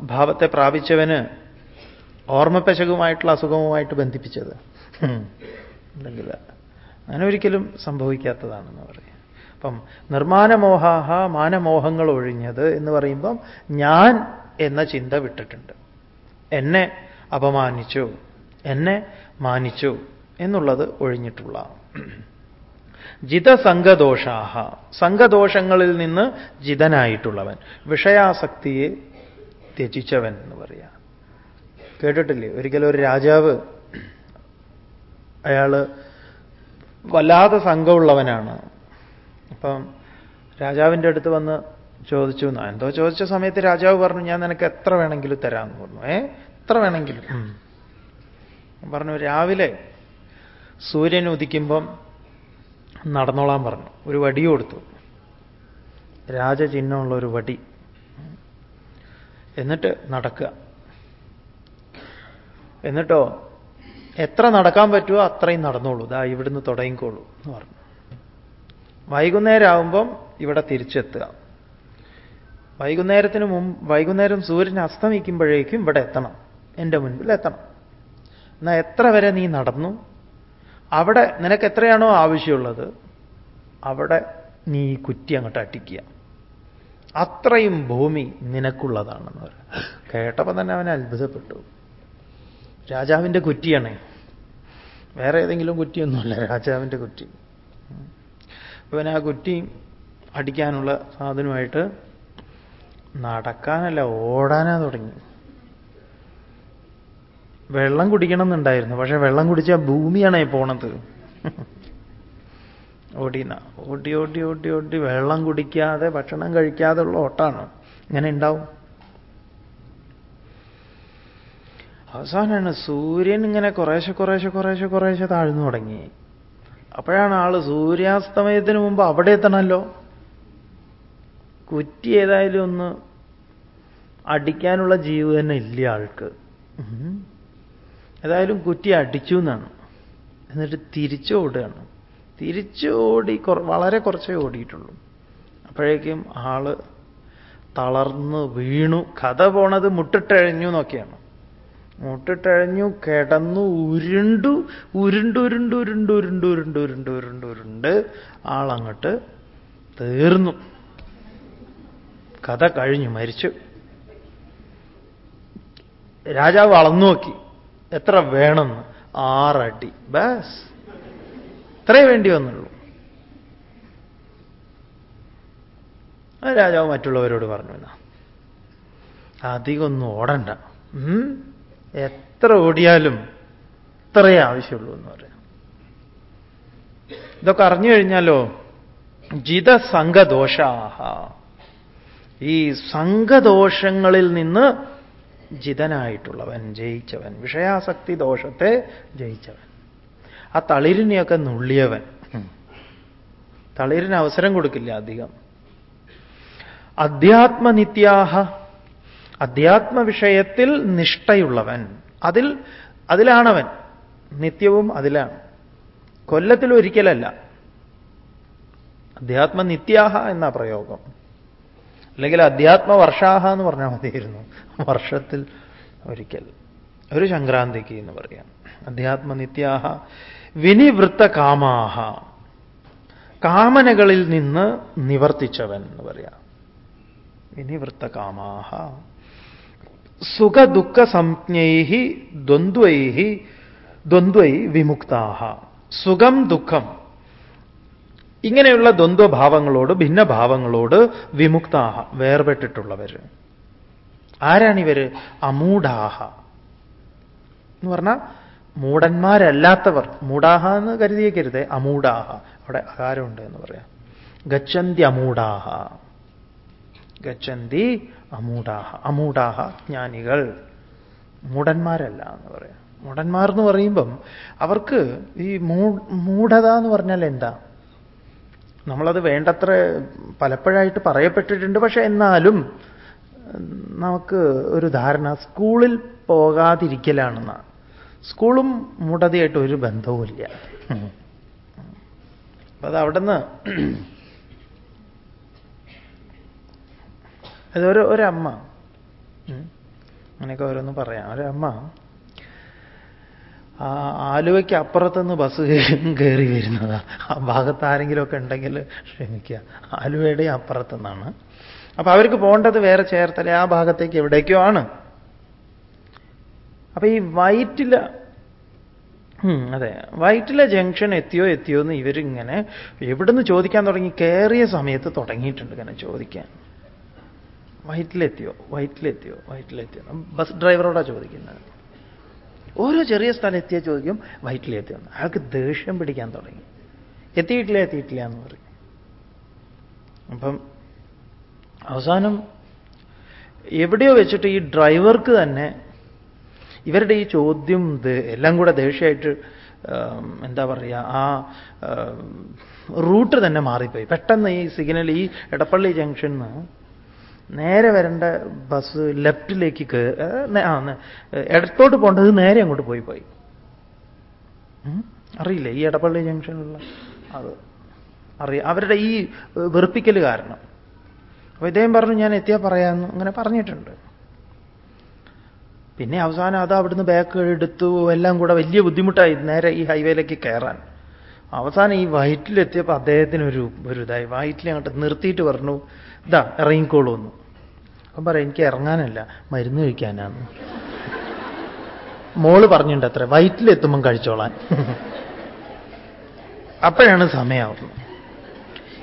ഭാവത്തെ പ്രാപിച്ചവന് ഓർമ്മപ്പശകുമായിട്ടുള്ള അസുഖവുമായിട്ട് ബന്ധിപ്പിച്ചത്. അല്ലെങ്കിൽ അങ്ങനെ ഒരിക്കലും സംഭവിക്കാത്തതാണെന്ന് പറയാം. അപ്പം നിർമാനമോഹാഹ മാനമോഹങ്ങൾ ഒഴിഞ്ഞത് എന്ന് പറയുമ്പം ഞാൻ എന്ന ചിന്ത വിട്ടിട്ടുണ്ട്. എന്നെ അപമാനിച്ചു എന്നെ മാനിച്ചു എന്നുള്ളത് ഒഴിഞ്ഞിട്ടുള്ള ജിതസംഗദോഷാഹ സംഘദോഷങ്ങളിൽ നിന്ന് ജിതനായിട്ടുള്ളവൻ വിഷയാസക്തിയെ ത്യജിച്ചവൻ എന്ന് പറയാം. കേട്ടിട്ടില്ലേ? ഒരിക്കലും ഒരു രാജാവ് അയാൾ വല്ലാതെ സംഘമുള്ളവനാണ്. അപ്പം രാജാവിന്റെ അടുത്ത് വന്ന് ചോദിച്ചു എന്നാ എന്തോ ചോദിച്ച സമയത്ത് രാജാവ് പറഞ്ഞു ഞാൻ നിനക്ക് എത്ര വേണമെങ്കിലും തരാമെന്ന് പറഞ്ഞു. ഏ? എത്ര വേണമെങ്കിലും? പറഞ്ഞു രാവിലെ സൂര്യൻ ഉദിക്കുമ്പം നടന്നോളാൻ പറഞ്ഞു. ഒരു വടി കൊടുത്തു. രാജചിഹ്നമുള്ള ഒരു വടി. എന്നിട്ട് നടക്കുക. എന്നിട്ടോ എത്ര നടക്കാൻ പറ്റുമോ അത്രയും നടന്നോളൂ. ഇതാ ഇവിടുന്ന് തുടങ്ങിക്കോളൂ എന്ന് പറഞ്ഞു. വൈകുന്നേരം ആകുമ്പം ഇവിടെ തിരിച്ചെത്തുക. വൈകുന്നേരത്തിന് മുമ്പ് വൈകുന്നേരം സൂര്യൻ അസ്തമിക്കുമ്പോഴേക്കും ഇവിടെ എത്തണം. എന്റെ മുൻപിൽ എത്തണം. എന്നാൽ എത്ര വരെ നീ നടന്നു? അവിടെ നിനക്ക് എത്രയാണോ ആവശ്യമുള്ളത് അവിടെ നീ കുറ്റി അങ്ങോട്ട് അട്ടിക്കുക അത്രയും ഭൂമി നിനക്കുള്ളതാണെന്ന് പറയാം കേട്ടപ്പോൾ തന്നെ അവനെ അത്ഭുതപ്പെട്ടു. രാജാവിന്റെ കുറ്റിയാണേ. വേറെ ഏതെങ്കിലും കുറ്റിയൊന്നുമല്ല രാജാവിന്റെ കുറ്റി. അവൻ ആ കുറ്റി അടിക്കാനുള്ള സാധനമായിട്ട് നടക്കാനല്ല ഓടാനാ തുടങ്ങി. വെള്ളം കുടിക്കണം എന്നുണ്ടായിരുന്നു പക്ഷെ വെള്ളം കുടിച്ച ഭൂമിയാണ് പോണത്. ഓടിന ഓടി ഓടി ഓടി ഓടി വെള്ളം കുടിക്കാതെ ഭക്ഷണം കഴിക്കാതെ ഉള്ള ഓട്ടാണ്. ഇങ്ങനെ ഉണ്ടാവും അവസാനമാണ് സൂര്യൻ ഇങ്ങനെ കുറേശ്ശെ കുറേശ്ശെ കുറേശ്ശെ കുറേശ്ശെ താഴ്ന്നു തുടങ്ങി. അപ്പോഴാണ് ആൾ സൂര്യാസ്തമയത്തിന് മുമ്പ് അവിടെ എത്തണമല്ലോ കുറ്റി ഏതായാലും ഒന്ന് അടിക്കാനുള്ള ജീവ് തന്നെ ഇല്ല ആൾക്ക്. ഏതായാലും കുറ്റി അടിച്ചു എന്നാണ്. എന്നിട്ട് തിരിച്ചു ഓടുകയാണ്. തിരിച്ചോടുകയാണ് തിരിച്ചോടി വളരെ കുറച്ചേ ഓടിയിട്ടുള്ളൂ. അപ്പോഴേക്കും ആൾ തളർന്ന് വീണു. കഥ പോണത് മുട്ടിട്ടഴിഞ്ഞു എന്നൊക്കെയാണ്. മൂട്ടിട്ടഴിഞ്ഞു കിടന്നു ഉരുണ്ടു ഉരുണ്ടുരുണ്ട് ഉരുണ്ട് ഉരുണ്ട് ഉരുണ്ട് ഉരുണ്ട് ഉരുണ്ട് ഉരുണ്ട് ആളങ്ങോട്ട് തീർന്നു. കഥ കഴിഞ്ഞു മരിച്ചു. രാജാവ് അളന്നു നോക്കി. എത്ര വേണമെന്ന്. ആറടി. ബസ്. ഇത്രേ വേണ്ടി വന്നുള്ളൂ. രാജാവ് മറ്റുള്ളവരോട് പറഞ്ഞു എന്നാ? അധികമൊന്നും ഓടണ്ട. എത്ര ഓടിയാലും ഇത്രയേ ആവശ്യമുള്ളൂ എന്ന് പറയാം. ഇതൊക്കെ അറിഞ്ഞു കഴിഞ്ഞാലോ? ജിതസംഘദോഷാഹ. ഈ സംഘദോഷങ്ങളിൽ നിന്ന് ജിതനായിട്ടുള്ളവൻ ജയിച്ചവൻ വിഷയാസക്തി ദോഷത്തെ ജയിച്ചവൻ. ആ തളിരിനെയൊക്കെ നുള്ളിയവൻ. തളിരിന് അവസരം കൊടുക്കില്ല അധികം. അധ്യാത്മനിത്യാഹ അധ്യാത്മവിഷയത്തിൽ നിഷ്ഠയുള്ളവൻ. അതിൽ അതിലാണവൻ. നിത്യവും അതിലാണ്. കൊല്ലത്തിൽ ഒരിക്കലല്ല. അധ്യാത്മ നിത്യാഹ എന്ന പ്രയോഗം. അല്ലെങ്കിൽ അധ്യാത്മ വർഷാഹ എന്ന് പറഞ്ഞാൽ മതിയായിരുന്നു. വർഷത്തിൽ ഒരിക്കൽ. ഒരു സംക്രാന്തിക്ക് എന്ന് പറയാം. അധ്യാത്മനിത്യാഹ. വിനിവൃത്ത കാമാഹ കാമനകളിൽ നിന്ന് നിവർത്തിച്ചവൻ എന്ന് പറയാം. വിനിവൃത്ത കാമാഹ സുഖദുഃഖ സംജ്ഞൈ ദ്വന്ദ്വൈ ദ്വന്ദ്വൈ വിമുക്താഹ. സുഖം ദുഃഖം. ഇങ്ങനെയുള്ള ദ്വന്ദ്വഭാവങ്ങളോട് ഭിന്നഭാവങ്ങളോട് വിമുക്താഹ വേർപെട്ടിട്ടുള്ളവർ. ആരാണിവർ അമൂഢാഹ. എന്ന് പറഞ്ഞാൽ മൂടന്മാരല്ലാത്തവർ മൂടാഹ എന്ന് കരുതിയേക്കരുത് അമൂഢാഹ. അവിടെ അകാരമുണ്ട് എന്ന് പറയാം. ഗച്ഛന്തി അമൂഢാഹ. ഗച്ഛന്തി അമൂഢാഹ അമൂഢാഹ ജ്ഞാനികൾ. മൂടന്മാരല്ല എന്ന് പറയാം. മൂടന്മാർ എന്ന് പറയുമ്പം അവർക്ക് ഈ മൂഢത എന്ന് പറഞ്ഞാൽ എന്താ? നമ്മളത് വേണ്ടത്ര പലപ്പോഴായിട്ട് പറയപ്പെട്ടിട്ടുണ്ട്. പക്ഷെ എന്നാലും നമുക്ക് ഒരു ധാരണ സ്കൂളിൽ പോകാതിരിക്കലാണെന്നാണ് സ്കൂളും മൂടതയായിട്ട് ഒരു ബന്ധവുമില്ല. അപ്പൊ അത് അവിടുന്ന് അതൊരു ഒരമ്മ. അങ്ങനെയൊക്കെ ഓരോന്ന് പറയാം. ഒരമ്മ ആലുവയ്ക്ക് അപ്പുറത്തുനിന്ന് ബസ് കയറി വരുന്നതാ. ആ ഭാഗത്ത് ആരെങ്കിലുമൊക്കെ ഉണ്ടെങ്കിൽ ക്ഷമിക്കുക. ആലുവയുടെ അപ്പുറത്തുനിന്നാണ്. അപ്പൊ അവർക്ക് പോകേണ്ടത് വേറെ ചേർത്തല ആ ഭാഗത്തേക്ക് എവിടേക്കോ ആണ്. അപ്പൊ ഈ വൈറ്റില അതെ. വൈറ്റില ജംഗ്ഷൻ എത്തിയോ എത്തിയോ എന്ന് ഇവരിങ്ങനെ എവിടുന്ന് ചോദിക്കാൻ തുടങ്ങി കയറിയ സമയത്ത് തുടങ്ങിയിട്ടുണ്ട് ഇങ്ങനെ ചോദിക്കാൻ. വൈറ്റിലെത്തിയോ? വൈറ്റിലെത്തിയോ? വൈറ്റിലെത്തിയോ? ബസ് ഡ്രൈവറോടാ ചോദിക്കുന്നത്. ഓരോ ചെറിയ സ്ഥലം എത്തിയാൽ ചോദിക്കും വൈറ്റിലെത്തിയോ? അയാൾക്ക് ദേഷ്യം പിടിക്കാൻ തുടങ്ങി. എത്തിയിട്ടില്ല എത്തിയിട്ടില്ല എന്ന് പറയും. അപ്പം അവസാനം എവിടെയോ വെച്ചിട്ട് ഈ ഡ്രൈവർക്ക് തന്നെ ഇവരുടെ ഈ ചോദ്യം എല്ലാം കൂടെ ദേഷ്യമായിട്ട് എന്താ പറയുക ആ റൂട്ട് തന്നെ മാറിപ്പോയി. പെട്ടെന്ന് ഈ സിഗ്നൽ ഈ എടപ്പള്ളി ജംഗ്ഷനിൽ നേരെ വരേണ്ട ബസ് ലെഫ്റ്റിലേക്ക് ആ ഇടത്തോട്ട് പോകേണ്ടത് നേരെ അങ്ങോട്ട് പോയി പോയി. അറിയില്ല ഈ എടപ്പള്ളി ജംഗ്ഷനിലുള്ള അത്? അറിയ അവരുടെ ഈ വെറുപ്പിക്കൽ കാരണം. അപ്പൊ ഇദ്ദേഹം പറഞ്ഞു ഞാൻ എത്തിയാൽ പറയാമെന്ന് അങ്ങനെ പറഞ്ഞിട്ടുണ്ട്. പിന്നെ അവസാനം അത് അവിടുന്ന് ബാക്ക് എടുത്തു. എല്ലാം കൂടെ വലിയ ബുദ്ധിമുട്ടായി നേരെ ഈ ഹൈവേയിലേക്ക് കയറാൻ. അവസാനം ഈ വയറ്റിലെത്തിയപ്പോൾ അദ്ദേഹത്തിന് ഒരു ഒരു ഇതായി. വയറ്റിൽ അങ്ങോട്ട് നിർത്തിയിട്ട് പറഞ്ഞു ഇതാ ഇറങ്ങിക്കോളൂ എന്ന്. അപ്പം പറയാം എനിക്ക് ഇറങ്ങാനല്ല മരുന്ന് കഴിക്കാനാണ് മോൾ പറഞ്ഞിട്ടുണ്ട് അത്ര വയറ്റിലെത്തുമ്പം കഴിച്ചോളാൻ. അപ്പോഴാണ് സമയമാവുന്നത്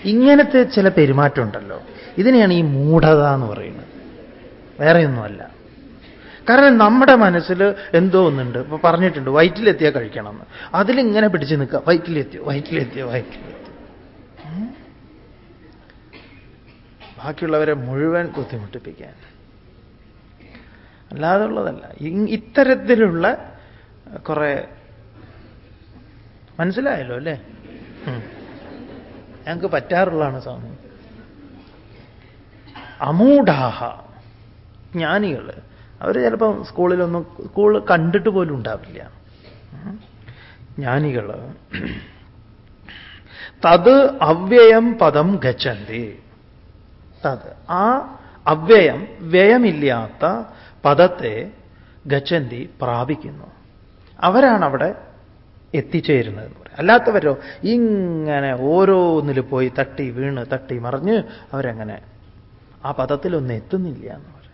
ഇങ്ങനത്തെ ചില പെരുമാറ്റം ഉണ്ടല്ലോ ഇതിനെയാണ് ഈ മൂഢത എന്ന് പറയുന്നത്. വേറെയൊന്നുമല്ല. കാരണം നമ്മുടെ മനസ്സിൽ എന്തോ ഒന്നുണ്ട്. ഇപ്പൊ പറഞ്ഞിട്ടുണ്ട് വയറ്റിലെത്തിയാൽ കഴിക്കണം എന്ന് അതിലിങ്ങനെ പിടിച്ച് നിൽക്കുക. വയറ്റിലെത്തിയോ? വയറ്റിലെത്തിയോ? വയറ്റിലെത്തിയോ? ബാക്കിയുള്ളവരെ മുഴുവൻ ബുദ്ധിമുട്ടിപ്പിക്കാൻ. അല്ലാതെ ഉള്ളതല്ല ഇത്തരത്തിലുള്ള കുറെ മനസ്സിലായല്ലോ അല്ലേ? ഞങ്ങൾക്ക് പറ്റാറുള്ളതാണ് സ്വാമി. അമൂഢാഹ ജ്ഞാനികൾ അവർ ചിലപ്പം സ്കൂളിലൊന്നും സ്കൂൾ കണ്ടിട്ട് പോലും ഉണ്ടാവില്ല. ജ്ഞാനികൾ തത് അവ്യയം പദം ഗച്ഛന്തി. തത്. ആ അവ്യയം വ്യയമില്ലാത്ത പദത്തെ ഗച്ഛന്തി പ്രാപിക്കുന്നു. അവരാണ് അവിടെ എത്തിച്ചേരുന്നത് എന്ന് പറയും. അല്ലാത്തവരോ ഇങ്ങനെ ഓരോന്നിൽ പോയി തട്ടി വീണ് തട്ടി മറിഞ്ഞ് അവരങ്ങനെ ആ പദത്തിലൊന്നും എത്തുന്നില്ല എന്ന് പറയാം.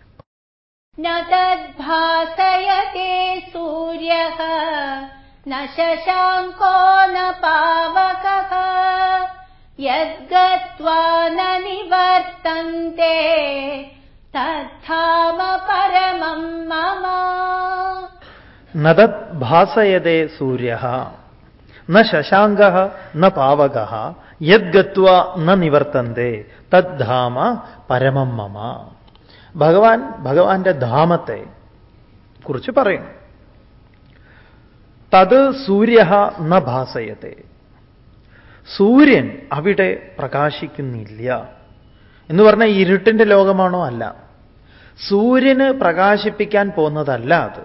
न शशाङ्को न पावकः यद्गत्वा न निवर्तन्ते तद्धाम परमम् मम നദത് ഭാസയതേ സൂര്യ ന ശശാങ്ക ന പാവക യദ്ഗത്വ ന നിവർത്തന്തേ തദ്ധാമ പരമം മമ ഭഗവാൻ ഭഗവാന്റെ ധാമത്തെ കുറിച്ച് പറയുന്നു തത് സൂര്യ ന ഭാസയത്തെ സൂര്യൻ അവിടെ പ്രകാശിക്കുന്നില്ല. എന്ന് പറഞ്ഞാൽ ഇരുട്ടിന്റെ ലോകമാണോ അല്ല. സൂര്യന് പ്രകാശിപ്പിക്കാൻ പോകുന്നതല്ല അത്.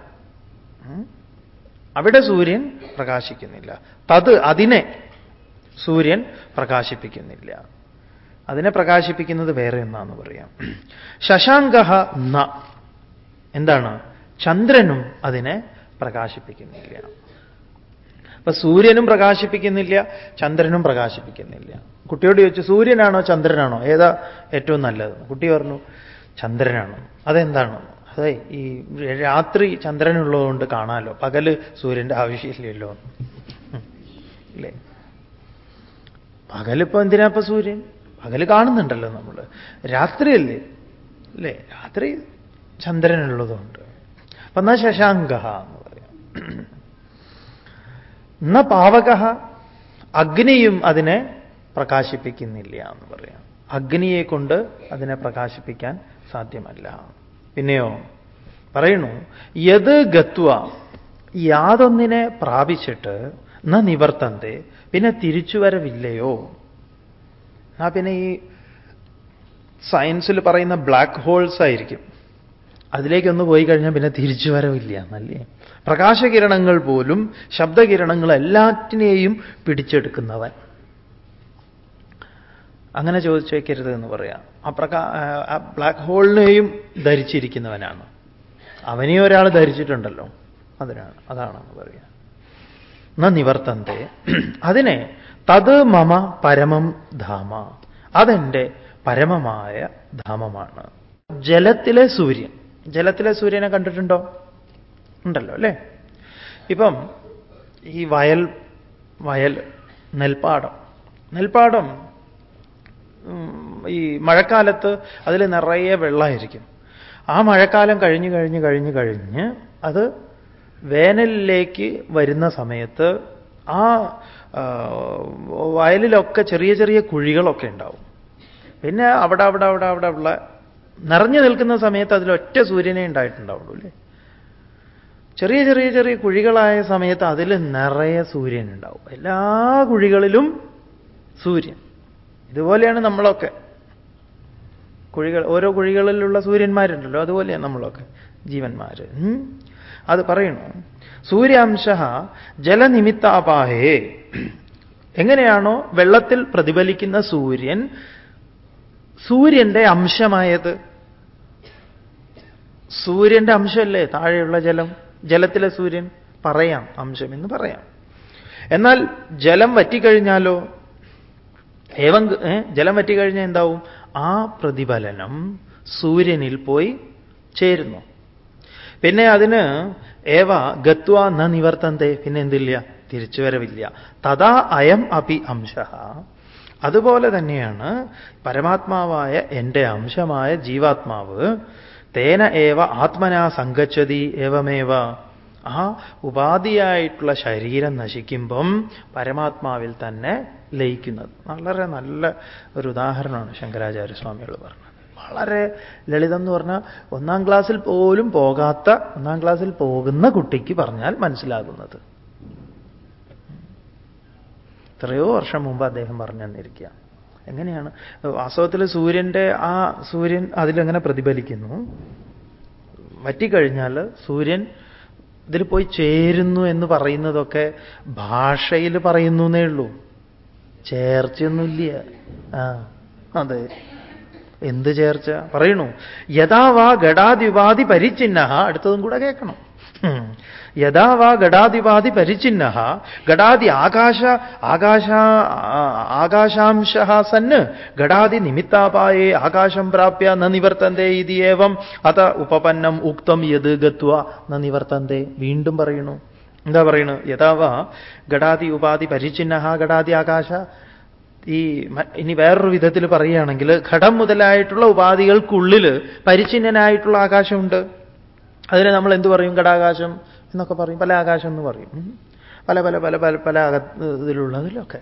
അവിടെ സൂര്യൻ പ്രകാശിക്കുന്നില്ല. തത് അതിനെ സൂര്യൻ പ്രകാശിപ്പിക്കുന്നില്ല. അതിനെ പ്രകാശിപ്പിക്കുന്നത് വേറെ എന്നാന്ന് പറയാം. ശശാങ്ക ന. എന്താണ്? ചന്ദ്രനും അതിനെ പ്രകാശിപ്പിക്കുന്നില്ല. അപ്പൊ സൂര്യനും പ്രകാശിപ്പിക്കുന്നില്ല ചന്ദ്രനും പ്രകാശിപ്പിക്കുന്നില്ല. കുട്ടിയോട് ചോദിച്ചു സൂര്യനാണോ ചന്ദ്രനാണോ? ഏതാ ഏറ്റവും നല്ലത്? കുട്ടി പറഞ്ഞു ചന്ദ്രനാണ്. അതെന്താണ്? അതെ ഈ രാത്രി ചന്ദ്രനുള്ളതുകൊണ്ട് കാണാമല്ലോ പകൽ സൂര്യന്റെ ആവശ്യമില്ലല്ലോ. അല്ലേ പകലിപ്പോ എന്തിനാ സൂര്യൻ? പകൽ കാണുന്നുണ്ടല്ലോ നമ്മൾ രാത്രിയല്ലേ? അല്ലേ രാത്രി ചന്ദ്രനുള്ളതുകൊണ്ട്. അപ്പൊ എന്നാ ശശാങ്ക എന്ന് പറയാം. ന പാവക. അഗ്നിയും അതിനെ പ്രകാശിപ്പിക്കുന്നില്ല എന്ന് പറയാം. അഗ്നിയെ കൊണ്ട് അതിനെ പ്രകാശിപ്പിക്കാൻ സാധ്യമല്ല. പിന്നെയോ പറയണു യത് ഗത്വ. യാതൊന്നിനെ പ്രാപിച്ചിട്ട് ന നിവർത്തന്തെ. പിന്നെ തിരിച്ചുവരവില്ലയോ? ആ പിന്നെ ഈ സയൻസിൽ പറയുന്ന ബ്ലാക്ക് ഹോൾസ് ആയിരിക്കും. അതിലേക്കൊന്ന് പോയി കഴിഞ്ഞാൽ പിന്നെ തിരിച്ചു വരവില്ല എന്നല്ലേ? പ്രകാശകിരണങ്ങൾ പോലും ശബ്ദകിരണങ്ങൾ എല്ലാറ്റിനെയും പിടിച്ചെടുക്കുന്നവൻ. അങ്ങനെ ചോദിച്ചേക്കരുത് എന്ന് പറയാം. ആ പ്രകാ ആ ബ്ലാക്ക് ഹോളിനെയും ധരിച്ചിരിക്കുന്നവനാണ്. അവനെയും ഒരാൾ ധരിച്ചിട്ടുണ്ടല്ലോ. അതിനാണ് അതാണെന്ന് പറയാം. ന നിവർത്തന്തെ. അതിനെ തത് മമ പരമം ധാമ. അതെന്റെ പരമമായ ധാമമാണ്. ജലത്തിലെ സൂര്യൻ. ജലത്തിലെ സൂര്യനെ കണ്ടിട്ടുണ്ടോ? ഉണ്ടല്ലോ അല്ലേ? ഇപ്പം ഈ വയൽ വയൽ നെൽപ്പാടം. നെൽപ്പാടം ഈ മഴക്കാലത്ത് അതിൽ നിറയെ വെള്ളമായിരിക്കും ആ മഴക്കാലം കഴിഞ്ഞ് കഴിഞ്ഞ് കഴിഞ്ഞ് കഴിഞ്ഞ് അത് വേനലിലേക്ക് വരുന്ന സമയത്ത് ആ വയലിലൊക്കെ ചെറിയ ചെറിയ കുഴികളൊക്കെ ഉണ്ടാവും. പിന്നെ അവിടെ അവിടെ അവിടെ അവിടെ ഉള്ള നിറഞ്ഞു നിൽക്കുന്ന സമയത്ത് അതിലൊറ്റ സൂര്യനെ ഉണ്ടായിട്ടുണ്ടാവുള്ളൂ അല്ലേ? ചെറിയ ചെറിയ ചെറിയ കുഴികളായ സമയത്ത് അതിൽ നിറയെ സൂര്യൻ ഉണ്ടാവും. എല്ലാ കുഴികളിലും സൂര്യൻ. ഇതുപോലെയാണ് നമ്മളൊക്കെ. കുഴികൾ ഓരോ കുഴികളിലുള്ള സൂര്യന്മാരുണ്ടല്ലോ അതുപോലെയാണ് നമ്മളൊക്കെ. ജീവന്മാർ അത് പറയണു സൂര്യാംശ ജലനിമിത്താപാഹേ. എങ്ങനെയാണോ വെള്ളത്തിൽ പ്രതിഫലിക്കുന്ന സൂര്യൻ സൂര്യന്റെ അംശമായത്. സൂര്യന്റെ അംശമല്ലേ താഴെയുള്ള ജലം? ജലത്തിലെ സൂര്യൻ പറയാം അംശം എന്ന് പറയാം. എന്നാൽ ജലം വറ്റിക്കഴിഞ്ഞാലോ? ഏവം ജലം വറ്റിക്കഴിഞ്ഞാൽ എന്താവും? ആ പ്രതിഫലനം സൂര്യനിൽ പോയി ചേരുന്നു. പിന്നെ അതിന് ഏവ ഗത്വ ന നിവർത്തന്തേ പിന്നെ എന്തില്ല? തിരിച്ചുവരവില്ല തഥാ അയം അപി അംശ അതുപോലെ തന്നെയാണ് പരമാത്മാവായ എന്റെ അംശമായ ജീവാത്മാവ് തേന ഏവ ആത്മനാ സങ്കച്ചതി ഏവമേവ. ആ ഉപാധിയായിട്ടുള്ള ശരീരം നശിക്കുമ്പം പരമാത്മാവിൽ തന്നെ ലയിക്കുന്നത്. വളരെ നല്ല ഒരു ഉദാഹരണമാണ് ശങ്കരാചാര്യസ്വാമികൾ പറഞ്ഞത്. വളരെ ലളിതം എന്ന് പറഞ്ഞാൽ ഒന്നാം ക്ലാസ്സിൽ പോലും പോകാത്ത ഒന്നാം ക്ലാസ്സിൽ പോകുന്ന കുട്ടിക്ക് പറഞ്ഞാൽ മനസ്സിലാകുന്നത്. എത്രയോ വർഷം മുമ്പ് അദ്ദേഹം പറഞ്ഞു തന്നിരിക്കുക എങ്ങനെയാണ്? വാസ്തവത്തിൽ സൂര്യന്റെ ആ സൂര്യൻ അതിലെങ്ങനെ പ്രതിഫലിക്കുന്നു? വറ്റിക്കഴിഞ്ഞാൽ സൂര്യൻ ഇതിൽ പോയി ചേരുന്നു എന്ന് പറയുന്നതൊക്കെ ഭാഷയിൽ പറയുന്നു എന്നേ ഉള്ളൂ. ചേർച്ചയൊന്നുമില്ല. ആ അതെ. എന്ത് ചേർച്ച? പറയണു. യഥാ വാ ഉപാധി പരിചിഹ്ന അടുത്തതും കൂടെ കേൾക്കണം. യഥാ വാ ഘടാദിവാദി പരിചിഹ്ന ഘടാദി ആകാശ ആകാശ ആകാശാംശ സന് ഘടാതി നിമിത്താപായേ ആകാശം പ്രാപ്യ ന നിവർത്തന്തേ ഇത് ഏവം. അത ഉപപന്നം ഉക്തം യത് ഗത്വ ന നിവർത്തന്തേ. വീണ്ടും പറയുന്നു എന്താ പറയണു? യഥാവാ ഘടാതി ഉപാധി പരിചിഹ്ന ഘടാതി ആകാശ. ഈ ഇനി വേറൊരു വിധത്തിൽ പറയുകയാണെങ്കിൽ ഘടം മുതലായിട്ടുള്ള ഉപാധികൾക്കുള്ളിൽ പരിചിന്നനായിട്ടുള്ള ആകാശമുണ്ട്. അതിനെ നമ്മൾ എന്ത് പറയും? ഘടാകാശം എന്നൊക്കെ പറയും. പല ആകാശം എന്ന് പറയും. പല പല പല പല പല ഇതിലുള്ളതിലൊക്കെ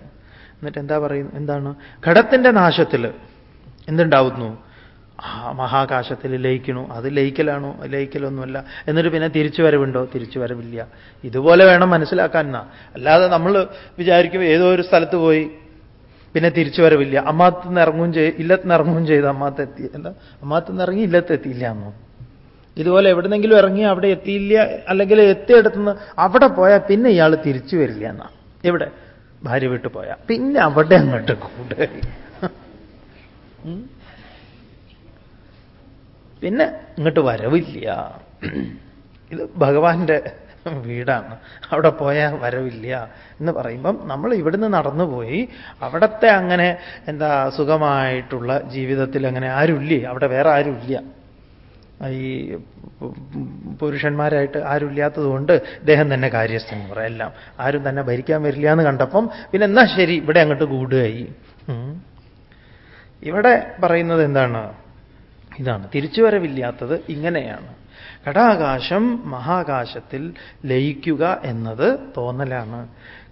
എന്നിട്ട് എന്താ പറയും എന്താണ്? ഘടത്തിന്റെ നാശത്തിൽ എന്തുണ്ടാവുന്നു? മഹാകാശത്തിൽ ലയിക്കണു. അത് ലയിക്കലാണോ? ലയിക്കലൊന്നുമല്ല. എന്നിട്ട് പിന്നെ തിരിച്ചു വരവുണ്ടോ തിരിച്ചു വരവില്ല ഇതുപോലെ വേണം മനസ്സിലാക്കാൻ എന്നാ അല്ലാതെ നമ്മൾ വിചാരിക്കും ഏതോ ഒരു സ്ഥലത്ത് പോയി പിന്നെ തിരിച്ചു വരവില്ല അമ്മാത്തുനിന്ന് ഇറങ്ങുകയും ചെയ്ത് ഇല്ലത്തുനിന്ന് ഇറങ്ങുകയും ചെയ്ത് അമ്മാത്തെത്തി അല്ല അമ്മാത്തുനിന്ന് ഇറങ്ങി ഇല്ലത്തെത്തിയില്ല എന്നോ? ഇതുപോലെ എവിടെന്നെങ്കിലും ഇറങ്ങി അവിടെ എത്തിയില്ല അല്ലെങ്കിൽ എത്തിയെടുത്തുനിന്ന് അവിടെ പോയാൽ പിന്നെ ഇയാൾ തിരിച്ചു വരില്ല എന്നാ. എവിടെ? ഭാര്യ വിട്ടു പോയാൽ പിന്നെ അവിടെ അങ്ങോട്ട് കൂടെ. പിന്നെ ഇങ്ങോട്ട് വരവില്ല. ഇത് ഭഗവാന്റെ വീടാണ്. അവിടെ പോയാൽ വരവില്ല എന്ന് പറയുമ്പം നമ്മൾ ഇവിടുന്ന് നടന്നുപോയി. അവിടത്തെ അങ്ങനെ എന്താ സുഖമായിട്ടുള്ള ജീവിതത്തിൽ അങ്ങനെ ആരുമില്ലേ. അവിടെ വേറെ ആരുമില്ല. ഈ പുരുഷന്മാരായിട്ട് ആരും ഇല്ലാത്തതുകൊണ്ട് ഇദ്ദേഹം തന്നെ കാര്യസ്ഥൻ എന്ന് പറയാം. എല്ലാം. ആരും തന്നെ ഭരിക്കാൻ വരില്ല എന്ന് കണ്ടപ്പം പിന്നെ എന്നാ ശരി ഇവിടെ അങ്ങോട്ട് കൂടുകയായി. ഇവിടെ പറയുന്നത് എന്താണ്? ഇതാണ്. തിരിച്ചുവരവില്ലാത്തത് ഇങ്ങനെയാണ്. ഘടാകാശം മഹാകാശത്തിൽ ലയിക്കുക എന്നത് തോന്നലാണ്.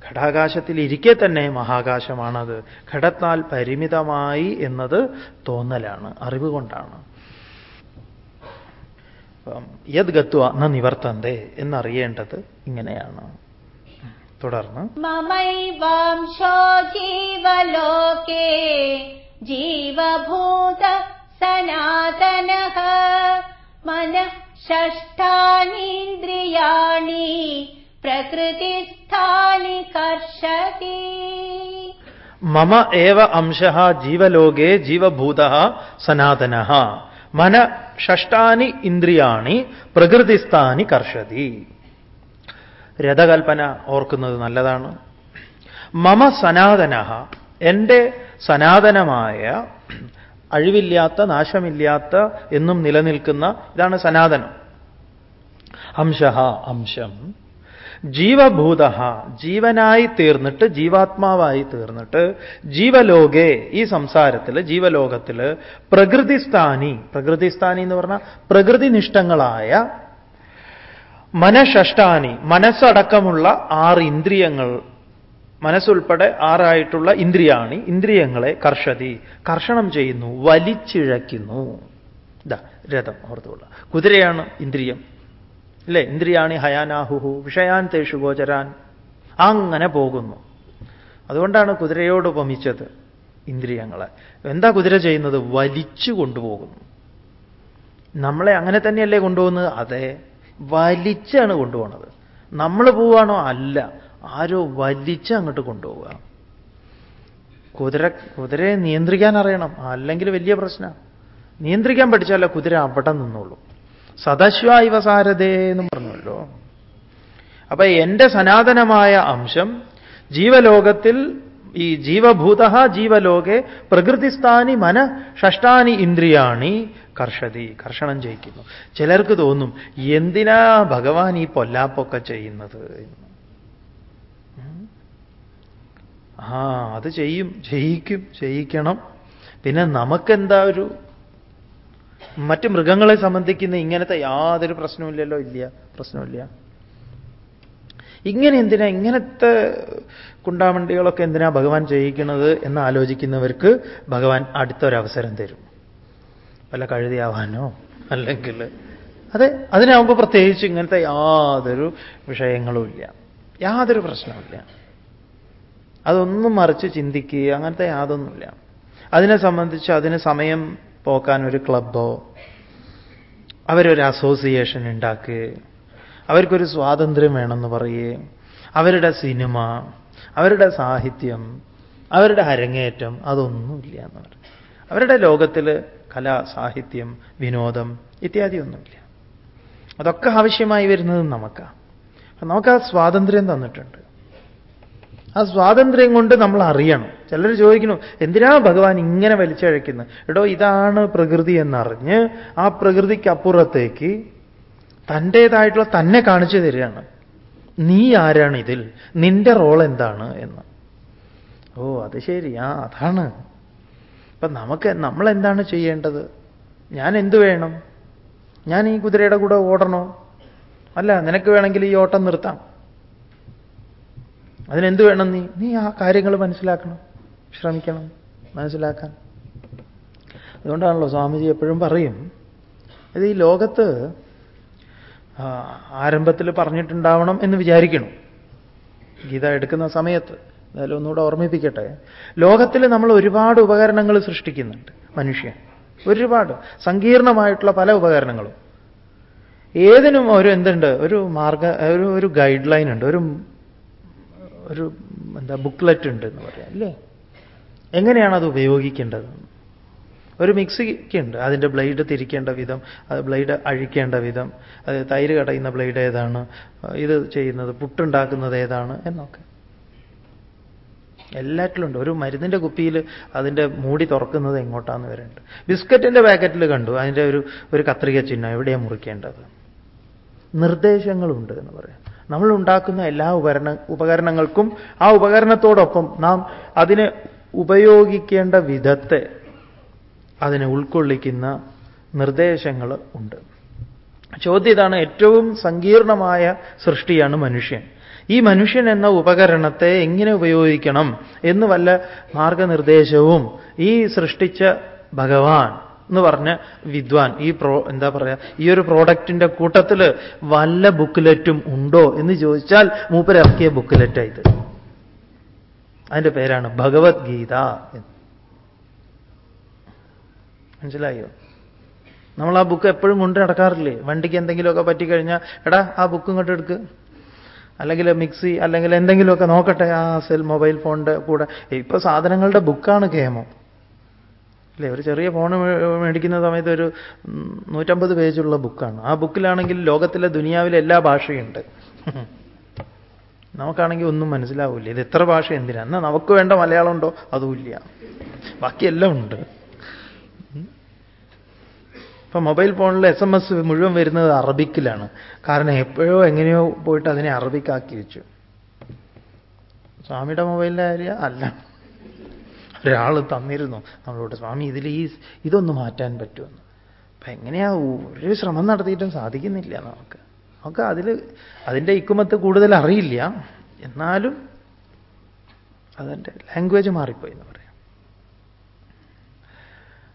ഘടാകാശത്തിൽ ഇരിക്കെ തന്നെ മഹാകാശമാണത്. ഘടത്താൽ പരിമിതമായി എന്നത് തോന്നലാണ് അറിവ് കൊണ്ടാണ് അപ്പം യത് ഗത്വ ന നിവർത്തന്റെ എന്നറിയേണ്ടത് ഇങ്ങനെയാണ്. തുടർന്ന്. മമൈവാംശോ ജീവലോകേ ജീവഭൂത സനാതന മന ഷഷ്ടാനീന്ദ്രിയാണി പ്രകൃതിസ്ഥാനി കർഷതി മമ ഏവ അംശ ജീവലോകേ ജീവഭൂത സനാതന മന ഷഷ്ടാനി ഇന്ദ്രിയാണി പ്രകൃതിസ്ഥാനി കർഷതി. രഥകൽപ്പന ഓർക്കുന്നത് നല്ലതാണ്. മമ സനാതന എന്റെ സനാതനമായ അഴിവില്ലാത്ത നാശമില്ലാത്ത എന്നും നിലനിൽക്കുന്ന ഇതാണ് സനാതനം. അംശ അംശം ജീവഭൂത ജീവനായി തീർന്നിട്ട് ജീവാത്മാവായി തീർന്നിട്ട് ജീവലോകെ ഈ സംസാരത്തിൽ ജീവലോകത്തിൽ പ്രകൃതിസ്ഥാനി പ്രകൃതിസ്ഥാനി എന്ന് പറഞ്ഞാൽ പ്രകൃതിനിഷ്ഠങ്ങളായ മനഃഷ്ടാനി മനസ്സടക്കമുള്ള ആറ് ഇന്ദ്രിയങ്ങൾ മനസ്സുൾപ്പെടെ ആറായിട്ടുള്ള ഇന്ദ്രിയാണി ഇന്ദ്രിയങ്ങളെ കർഷതി കർഷണം ചെയ്യുന്നു വലിച്ചിഴയ്ക്കുന്നു. ഇതാ രഥം ഓർത്തുകൊള്ളുക. കുതിരയാണ് ഇന്ദ്രിയം. അല്ലേ ഇന്ദ്രിയാണി ഹയാനാഹുഹു വിഷയാൻ തേഷു ഗോചരാൻ. അങ്ങനെ പോകുന്നു. അതുകൊണ്ടാണ് കുതിരയോട് ഉപമിച്ചത് ഇന്ദ്രിയങ്ങളെ. എന്താ കുതിര ചെയ്യുന്നത്? വലിച്ചു കൊണ്ടുപോകുന്നു. നമ്മളെ അങ്ങനെ തന്നെയല്ലേ കൊണ്ടുപോകുന്നത്? അതെ. വലിച്ചാണ് കൊണ്ടുപോകുന്നത് നമ്മൾ പോവാണോ? അല്ല. ആരോ വലിച്ച് അങ്ങോട്ട് കൊണ്ടുപോവുക. കുതിര കുതിരയെ നിയന്ത്രിക്കാൻ അറിയണം. അല്ലെങ്കിൽ വലിയ പ്രശ്നമാണ് നിയന്ത്രിക്കാൻ പഠിച്ചാലോ കുതിര അവിടെ നിന്നോളൂ സദശ്വ ഇവ സാരഥേ എന്ന് പറഞ്ഞല്ലോ അപ്പൊ എന്റെ സനാതനമായ അംശം ജീവലോകത്തിൽ ഈ ജീവഭൂത ജീവലോകെ പ്രകൃതിസ്ഥാനി മന ഷഷ്ടാനി ഇന്ദ്രിയാണി കർഷതി കർഷണം ചെയ്യിക്കുന്നു ചിലർക്ക് തോന്നും എന്തിനാ ഭഗവാൻ ഈ പൊല്ലാപ്പൊക്കെ ചെയ്യുന്നത്? ആ അത് ചെയ്യും. ചെയ്യിക്കും ചെയ്യിക്കണം പിന്നെ നമുക്കെന്താ ഒരു മറ്റ് മൃഗങ്ങളെ സംബന്ധിക്കുന്ന ഇങ്ങനത്തെ യാതൊരു പ്രശ്നമില്ലല്ലോ ഇല്ല പ്രശ്നമില്ല ഇങ്ങനെ എന്തിനാ ഇങ്ങനത്തെ കുണ്ടാമണ്ടികളൊക്കെ എന്തിനാ ഭഗവാൻ ചെയ്യിക്കുന്നത് എന്ന് ആലോചിക്കുന്നവർക്ക് ഭഗവാൻ അടുത്തൊരവസരം തരും. വല്ല കഴുതിയാവാനോ അല്ലെങ്കിൽ അതെ അതിനാവുമ്പോൾ പ്രത്യേകിച്ച് ഇങ്ങനത്തെ യാതൊരു വിഷയങ്ങളും ഇല്ല യാതൊരു പ്രശ്നമില്ല അതൊന്നും മറിച്ച് ചിന്തിക്കുക അങ്ങനത്തെ യാതൊന്നുമില്ല. അതിനെ സംബന്ധിച്ച് അതിന് സമയം പോക്കാൻ ഒരു ക്ലബോ അവരൊരു അസോസിയേഷൻ ഉണ്ടാക്കുക അവർക്കൊരു സ്വാതന്ത്ര്യം വേണമെന്ന് പറയേ. അവരുടെ സിനിമ അവരുടെ സാഹിത്യം അവരുടെ അരങ്ങേറ്റം അതൊന്നുമില്ല എന്ന് പറയും. അവരുടെ ലോകത്തിൽ കല സാഹിത്യം വിനോദം ഇത്യാദി ഒന്നുമില്ല അതൊക്കെ ആവശ്യമായി വരുന്നത് നമുക്കാണ് നമുക്ക് ആ സ്വാതന്ത്ര്യം തന്നിട്ടുണ്ട്. ആ സ്വാതന്ത്ര്യം കൊണ്ട് നമ്മൾ അറിയണം ചിലർ ചോദിക്കുന്നു എന്തിനാ ഭഗവാൻ ഇങ്ങനെ വലിച്ചഴക്കുന്നത് എടോ ഇതാണ് പ്രകൃതി എന്നറിഞ്ഞ് ആ പ്രകൃതിക്കപ്പുറത്തേക്ക് തന്റേതായിട്ടുള്ള തന്നെ കാണിച്ചു തരികയാണ്. നീ ആരാണ് ഇതിൽ? നിന്റെ റോൾ എന്താണ്? എന്ന്. ഓ അത് ശരി. ആ അതാണ്. അപ്പൊ നമുക്ക് നമ്മൾ എന്താണ് ചെയ്യേണ്ടത്? ഞാൻ എന്തു വേണം? ഞാൻ ഈ കുതിരയുടെ കൂടെ ഓടണോ? അല്ല നിനക്ക് വേണമെങ്കിൽ ഈ ഓട്ടം നിർത്താം. അതിനെന്ത് വേണം നീ? നീ ആ കാര്യങ്ങൾ മനസ്സിലാക്കണം. ശ്രമിക്കണം മനസ്സിലാക്കാൻ. അതുകൊണ്ടാണല്ലോ സ്വാമിജി എപ്പോഴും പറയും ഇത് ഈ ലോകത്ത് ആരംഭത്തിൽ പറഞ്ഞിട്ടുണ്ടാവണം എന്ന് വിചാരിക്കണം. ഗീത എടുക്കുന്ന സമയത്ത് എന്തായാലും ഒന്നുകൂടെ ഓർമ്മിപ്പിക്കട്ടെ. ലോകത്തിൽ നമ്മൾ ഒരുപാട് ഉപകരണങ്ങൾ സൃഷ്ടിക്കുന്നുണ്ട് മനുഷ്യൻ ഒരുപാട് സങ്കീർണമായിട്ടുള്ള പല ഉപകരണങ്ങളും. ഏതിനും ഒരു എന്തുണ്ട് ഒരു മാർഗ ഒരു ഒരു ഗൈഡ് ലൈൻ ഉണ്ട് ഒരു ഒരു എന്താ ബുക്ക്ലെറ്റ് ഉണ്ട് എന്ന് പറയാം അല്ലേ? എങ്ങനെയാണ് അത് ഉപയോഗിക്കേണ്ടത്? ഒരു മിക്സിക്കുണ്ട്. അതിന്റെ ബ്ലേഡ് തിരിക്കേണ്ട വിധം അത് ബ്ലേഡ് അഴിക്കേണ്ട വിധം അത് തൈര് കടയുന്ന ബ്ലേഡ് ഏതാണ് ഇത് ചെയ്യുന്നത് പുട്ടുണ്ടാക്കുന്നത് ഏതാണ് എന്നൊക്കെ. എല്ലാറ്റിലും ഉണ്ട് ഒരു മരുന്നിന്റെ കുപ്പിയിൽ അതിന്റെ മൂടി തുറക്കുന്നത് എങ്ങോട്ടാന്ന് വരേണ്ടത് ബിസ്ക്കറ്റിന്റെ പാക്കറ്റിൽ കണ്ടു. അതിന്റെ ഒരു ഒരു കത്രിക ചിഹ്നം എവിടെയാണ് മുറിക്കേണ്ടത്? നിർദ്ദേശങ്ങളുണ്ട് എന്ന് പറയാം. നമ്മൾ ഉണ്ടാക്കുന്ന എല്ലാ ഉപകരണ ഉപകരണങ്ങൾക്കും ആ ഉപകരണത്തോടൊപ്പം നാം അതിനെ ഉപയോഗിക്കേണ്ട വിധത്തെ അതിനെ ഉൾക്കൊള്ളിക്കുന്ന നിർദ്ദേശങ്ങൾ ഉണ്ട്. ചോദ്യം ഇതാണ് ഏറ്റവും സങ്കീർണമായ സൃഷ്ടിയാണ് മനുഷ്യൻ. ഈ മനുഷ്യൻ എന്ന ഉപകരണത്തെ എങ്ങനെ ഉപയോഗിക്കണം എന്ന് വല്ല മാർഗനിർദ്ദേശവും ഈ സൃഷ്ടിച്ച ഭഗവാൻ എന്ന് പറഞ്ഞ വിദ്വാൻ ഈ പ്രോ എന്താ പറയുക ഈ ഒരു പ്രോഡക്റ്റിന്റെ കൂട്ടത്തിൽ വല്ല ബുക്ക്ലെറ്റും ഉണ്ടോ എന്ന് ചോദിച്ചാൽ മൂപ്പരിറക്കിയ ബുക്ക്ലെറ്റാ ഇത്. അതിന്റെ പേരാണ് ഭഗവത്ഗീത മനസ്സിലായോ? നമ്മൾ ആ ബുക്ക് എപ്പോഴും കൊണ്ട് നടക്കാറില്ലേ? വണ്ടിക്ക് എന്തെങ്കിലുമൊക്കെ പറ്റിക്കഴിഞ്ഞാൽ എടാ ആ ബുക്ക് ഇങ്ങോട്ട് എടുക്ക്. അല്ലെങ്കിൽ മിക്സി അല്ലെങ്കിൽ എന്തെങ്കിലുമൊക്കെ നോക്കട്ടെ ആ സെൽ മൊബൈൽ ഫോണിന്റെ കൂടെ. ഇപ്പൊ സാധനങ്ങളുടെ ബുക്കാണ് കേമോ? അല്ലേ ഒരു ചെറിയ ഫോൺ മേടിക്കുന്ന സമയത്ത് ഒരു നൂറ്റമ്പത് പേജുള്ള ബുക്കാണ് ആ ബുക്കിലാണെങ്കിൽ ലോകത്തിലെ ദുനിയാവിലെ എല്ലാ ഭാഷയുണ്ട്. നമുക്കാണെങ്കിൽ ഒന്നും മനസ്സിലാവില്ല. ഇത് എത്ര ഭാഷ എന്തിനാ? എന്നാൽ നമുക്ക് വേണ്ട മലയാളം ഉണ്ടോ അതുമില്ല ബാക്കിയെല്ലാം ഉണ്ട്. ഇപ്പൊ മൊബൈൽ ഫോണിൽ എസ് എം എസ് മുഴുവൻ വരുന്നത് അറബിക്കിലാണ്. കാരണം എപ്പോഴോ എങ്ങനെയോ പോയിട്ട് അതിനെ അറബിക്കാക്കി വെച്ചു. സ്വാമിയുടെ മൊബൈലിന്റെ അല്ല. ഒരാൾ തന്നിരുന്നു. നമ്മളോട് സ്വാമി ഇതിൽ ഈ ഇതൊന്ന് മാറ്റാൻ പറ്റുമെന്ന് അപ്പൊ എങ്ങനെയാ ഒരു ശ്രമം നടത്തിയിട്ടും സാധിക്കുന്നില്ല നമുക്ക്. നമുക്ക് അതിൽ അതിന്റെ ഇക്കുമത്ത് കൂടുതൽ അറിയില്ല എന്നാലും അതിന്റെ ലാംഗ്വേജ് മാറിപ്പോയി എന്ന് പറയാം.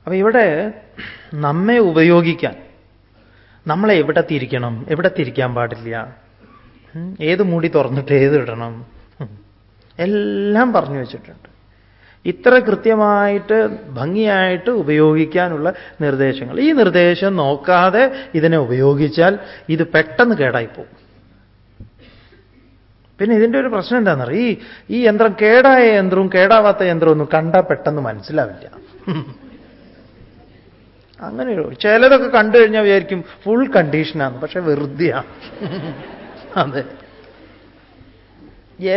അപ്പൊ ഇവിടെ നമ്മെ ഉപയോഗിക്കാൻ നമ്മളെ എവിടെ തിരിക്കണം എവിടെ തിരിക്കാൻ പാടില്ല ഏത് മൂടി തുറന്നിട്ട് ഏത് ഇടണം എല്ലാം പറഞ്ഞു വെച്ചിട്ടുണ്ട്. ഇത്ര കൃത്യമായിട്ട് ഭംഗിയായിട്ട് ഉപയോഗിക്കാനുള്ള നിർദ്ദേശങ്ങൾ. ഈ നിർദ്ദേശം നോക്കാതെ ഇതിനെ ഉപയോഗിച്ചാൽ ഇത് പെട്ടെന്ന് കേടായിപ്പോവും പിന്നെ ഇതിന്റെ ഒരു പ്രശ്നം എന്താണെന്നറിയ? ഈ ഈ യന്ത്രം കേടായ യന്ത്രവും കേടാവാത്ത യന്ത്രവും ഒന്നും കണ്ടാൽ പെട്ടെന്ന് മനസ്സിലാവില്ല. അങ്ങനെ ചിലതൊക്കെ കണ്ടു കഴിഞ്ഞാൽ വിചാരിക്കും ഫുൾ കണ്ടീഷനാണ് പക്ഷെ വെറുതെയാണ് അതെ.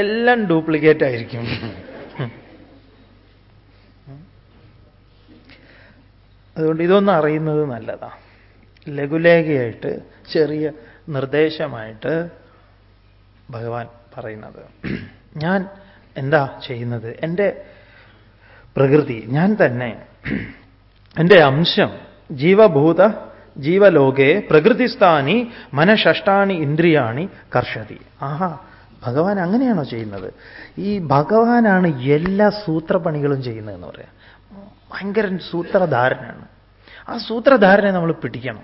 എല്ലാം ഡ്യൂപ്ലിക്കേറ്റ് ആയിരിക്കും. അതുകൊണ്ട് ഇതൊന്നും അറിയുന്നത് നല്ലതാണ് ലഘുലേഖയായിട്ട് ചെറിയ നിർദ്ദേശമായിട്ട് ഭഗവാൻ പറയുന്നത്. ഞാൻ എന്താ ചെയ്യുന്നത്? എന്റെ പ്രകൃതി ഞാൻ തന്നെ എന്റെ അംശം ജീവഭൂത ജീവലോകെ പ്രകൃതിസ്ഥാനി മനഃഷ്ടാനി ഇന്ദ്രിയാണി കർഷതി. ആഹാ ഭഗവാൻ അങ്ങനെയാണോ ചെയ്യുന്നത്? ഈ ഭഗവാനാണ് എല്ലാ സൂത്രപണികളും ചെയ്യുന്നതെന്ന് പറയാം. ഭയങ്കര സൂത്രധാരനാണ്. ആ സൂത്രധാരനെ നമ്മൾ പിടിക്കണം.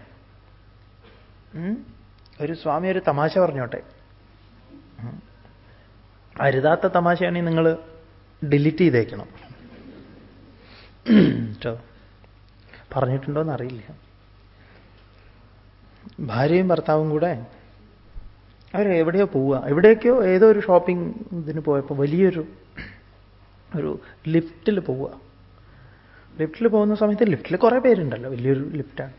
ഒരു സ്വാമി ഒരു തമാശ പറഞ്ഞോട്ടെ. അരുതാത്ത തമാശയാണെങ്കിൽ നിങ്ങൾ ഡിലീറ്റ് ചെയ്തേക്കണം. കേട്ടോ പറഞ്ഞിട്ടുണ്ടോന്ന് അറിയില്ല ഭാര്യയും ഭർത്താവും കൂടെ അവർ എവിടെയോ പോവുക. എവിടേക്കോ ഏതോ ഒരു ഷോപ്പിംഗ് ഇതിന് പോയപ്പോൾ വലിയൊരു ഒരു ലിഫ്റ്റിൽ പോവുക. ലിഫ്റ്റിൽ പോകുന്ന സമയത്ത് ലിഫ്റ്റിൽ കുറേ പേരുണ്ടല്ലോ വലിയൊരു ലിഫ്റ്റാണ്.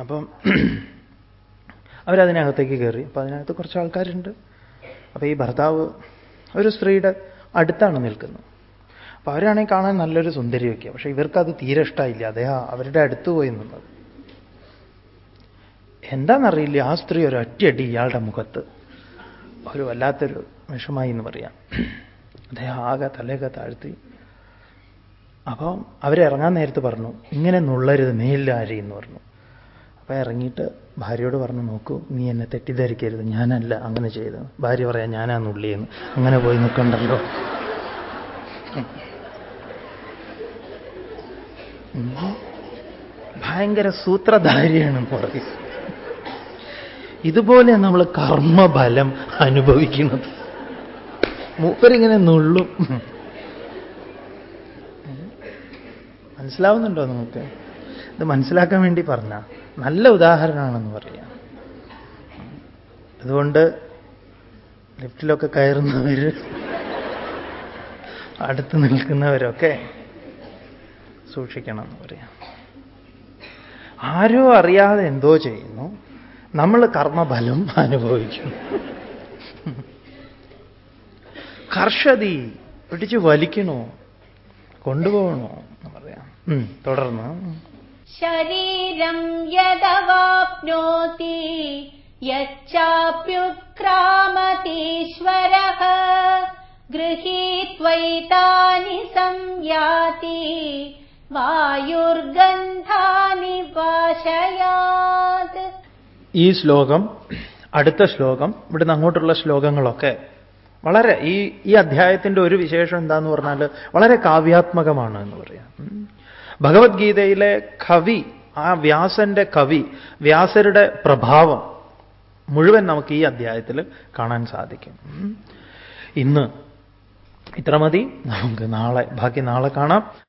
അപ്പം അവരതിനകത്തേക്ക് കയറി. അപ്പം അതിനകത്ത് കുറച്ച് ആൾക്കാരുണ്ട്. അപ്പോൾ ഈ ഭർത്താവ് ഒരു സ്ത്രീയുടെ അടുത്താണ് നിൽക്കുന്നത്. അപ്പൊ അവരാണെങ്കിൽ കാണാൻ നല്ലൊരു സുന്ദരിയൊക്കെ പക്ഷെ ഇവർക്കത് തീരെ ഇഷ്ടമായില്ല അദ്ദേഹം അവരുടെ അടുത്ത് പോയി നിന്നത്. എന്താണെന്നറിയില്ല ആ സ്ത്രീ ഒരു ഒറ്റയടി ഇയാളുടെ മുഖത്ത്. ഒരു വല്ലാത്തൊരു വിഷമായി എന്ന് പറയാം. അദ്ദേഹം ആകെ തലയൊക്കെ താഴ്ത്തി. അപ്പം അവരിറങ്ങാൻ നേരത്ത് പറഞ്ഞു ഇങ്ങനെ നുള്ളരുത് മേലിലാരി എന്ന് പറഞ്ഞു. അപ്പം ഇറങ്ങിയിട്ട് ഭാര്യയോട് പറഞ്ഞു നോക്കൂ നീ എന്നെ തെറ്റിദ്ധരിക്കരുത് ഞാനല്ല അങ്ങനെ ചെയ്തത്. ഭാര്യ പറയാം ഞാനാ നുള്ളിയെന്ന്. അങ്ങനെ പോയി നിൽക്കണ്ടല്ലോ ഭയങ്കര സൂത്രധാരിയാണ് പറയും ഇതുപോലെ നമ്മൾ കർമ്മബലം അനുഭവിക്കുന്നത്. മൂപ്പരിങ്ങനെ നുള്ളും. മനസ്സിലാവുന്നുണ്ടോ നമുക്ക്? ഇത് മനസ്സിലാക്കാൻ വേണ്ടി പറഞ്ഞ. നല്ല ഉദാഹരണമാണെന്ന് പറയാം. അതുകൊണ്ട് ലിഫ്റ്റിലൊക്കെ കയറുന്നവർ അടുത്ത് നിൽക്കുന്നവരൊക്കെ സൂക്ഷിക്കണം എന്ന് പറയാം. ആരോ അറിയാതെ എന്തോ ചെയ്യുന്നു. നമ്മൾ കർമ്മഫലം അനുഭവിക്കുന്നു. കർഷതി പിടിച്ച് വലിക്കണോ? കൊണ്ടുപോകണോ? തുടർന്ന്. ശരീരം യദവാപ്നോതി യച്ചാപ്യുക്രാമതീശ്വര ഗൃഹീത്വൈതാനി സംയാതി വായുർഗന്ധാനി വാശയാത്. ഈ ശ്ലോകം അടുത്ത ശ്ലോകം ഇവിടുന്ന് അങ്ങോട്ടുള്ള ശ്ലോകങ്ങളൊക്കെ വളരെ ഈ ഈ അധ്യായത്തിന്റെ ഒരു വിശേഷം എന്താന്ന് പറഞ്ഞാൽ വളരെ കാവ്യാത്മകമാണ് എന്ന് പറയാം. ഭഗവത്ഗീതയിലെ കവി ആ വ്യാസന്റെ കവി വ്യാസരുടെ പ്രഭാവം മുഴുവൻ നമുക്ക് ഈ അധ്യായത്തിൽ കാണാൻ സാധിക്കും. ഇന്ന് ഇത്ര മതി. നമുക്ക് നാളെ ബാക്കി നാളെ കാണാം.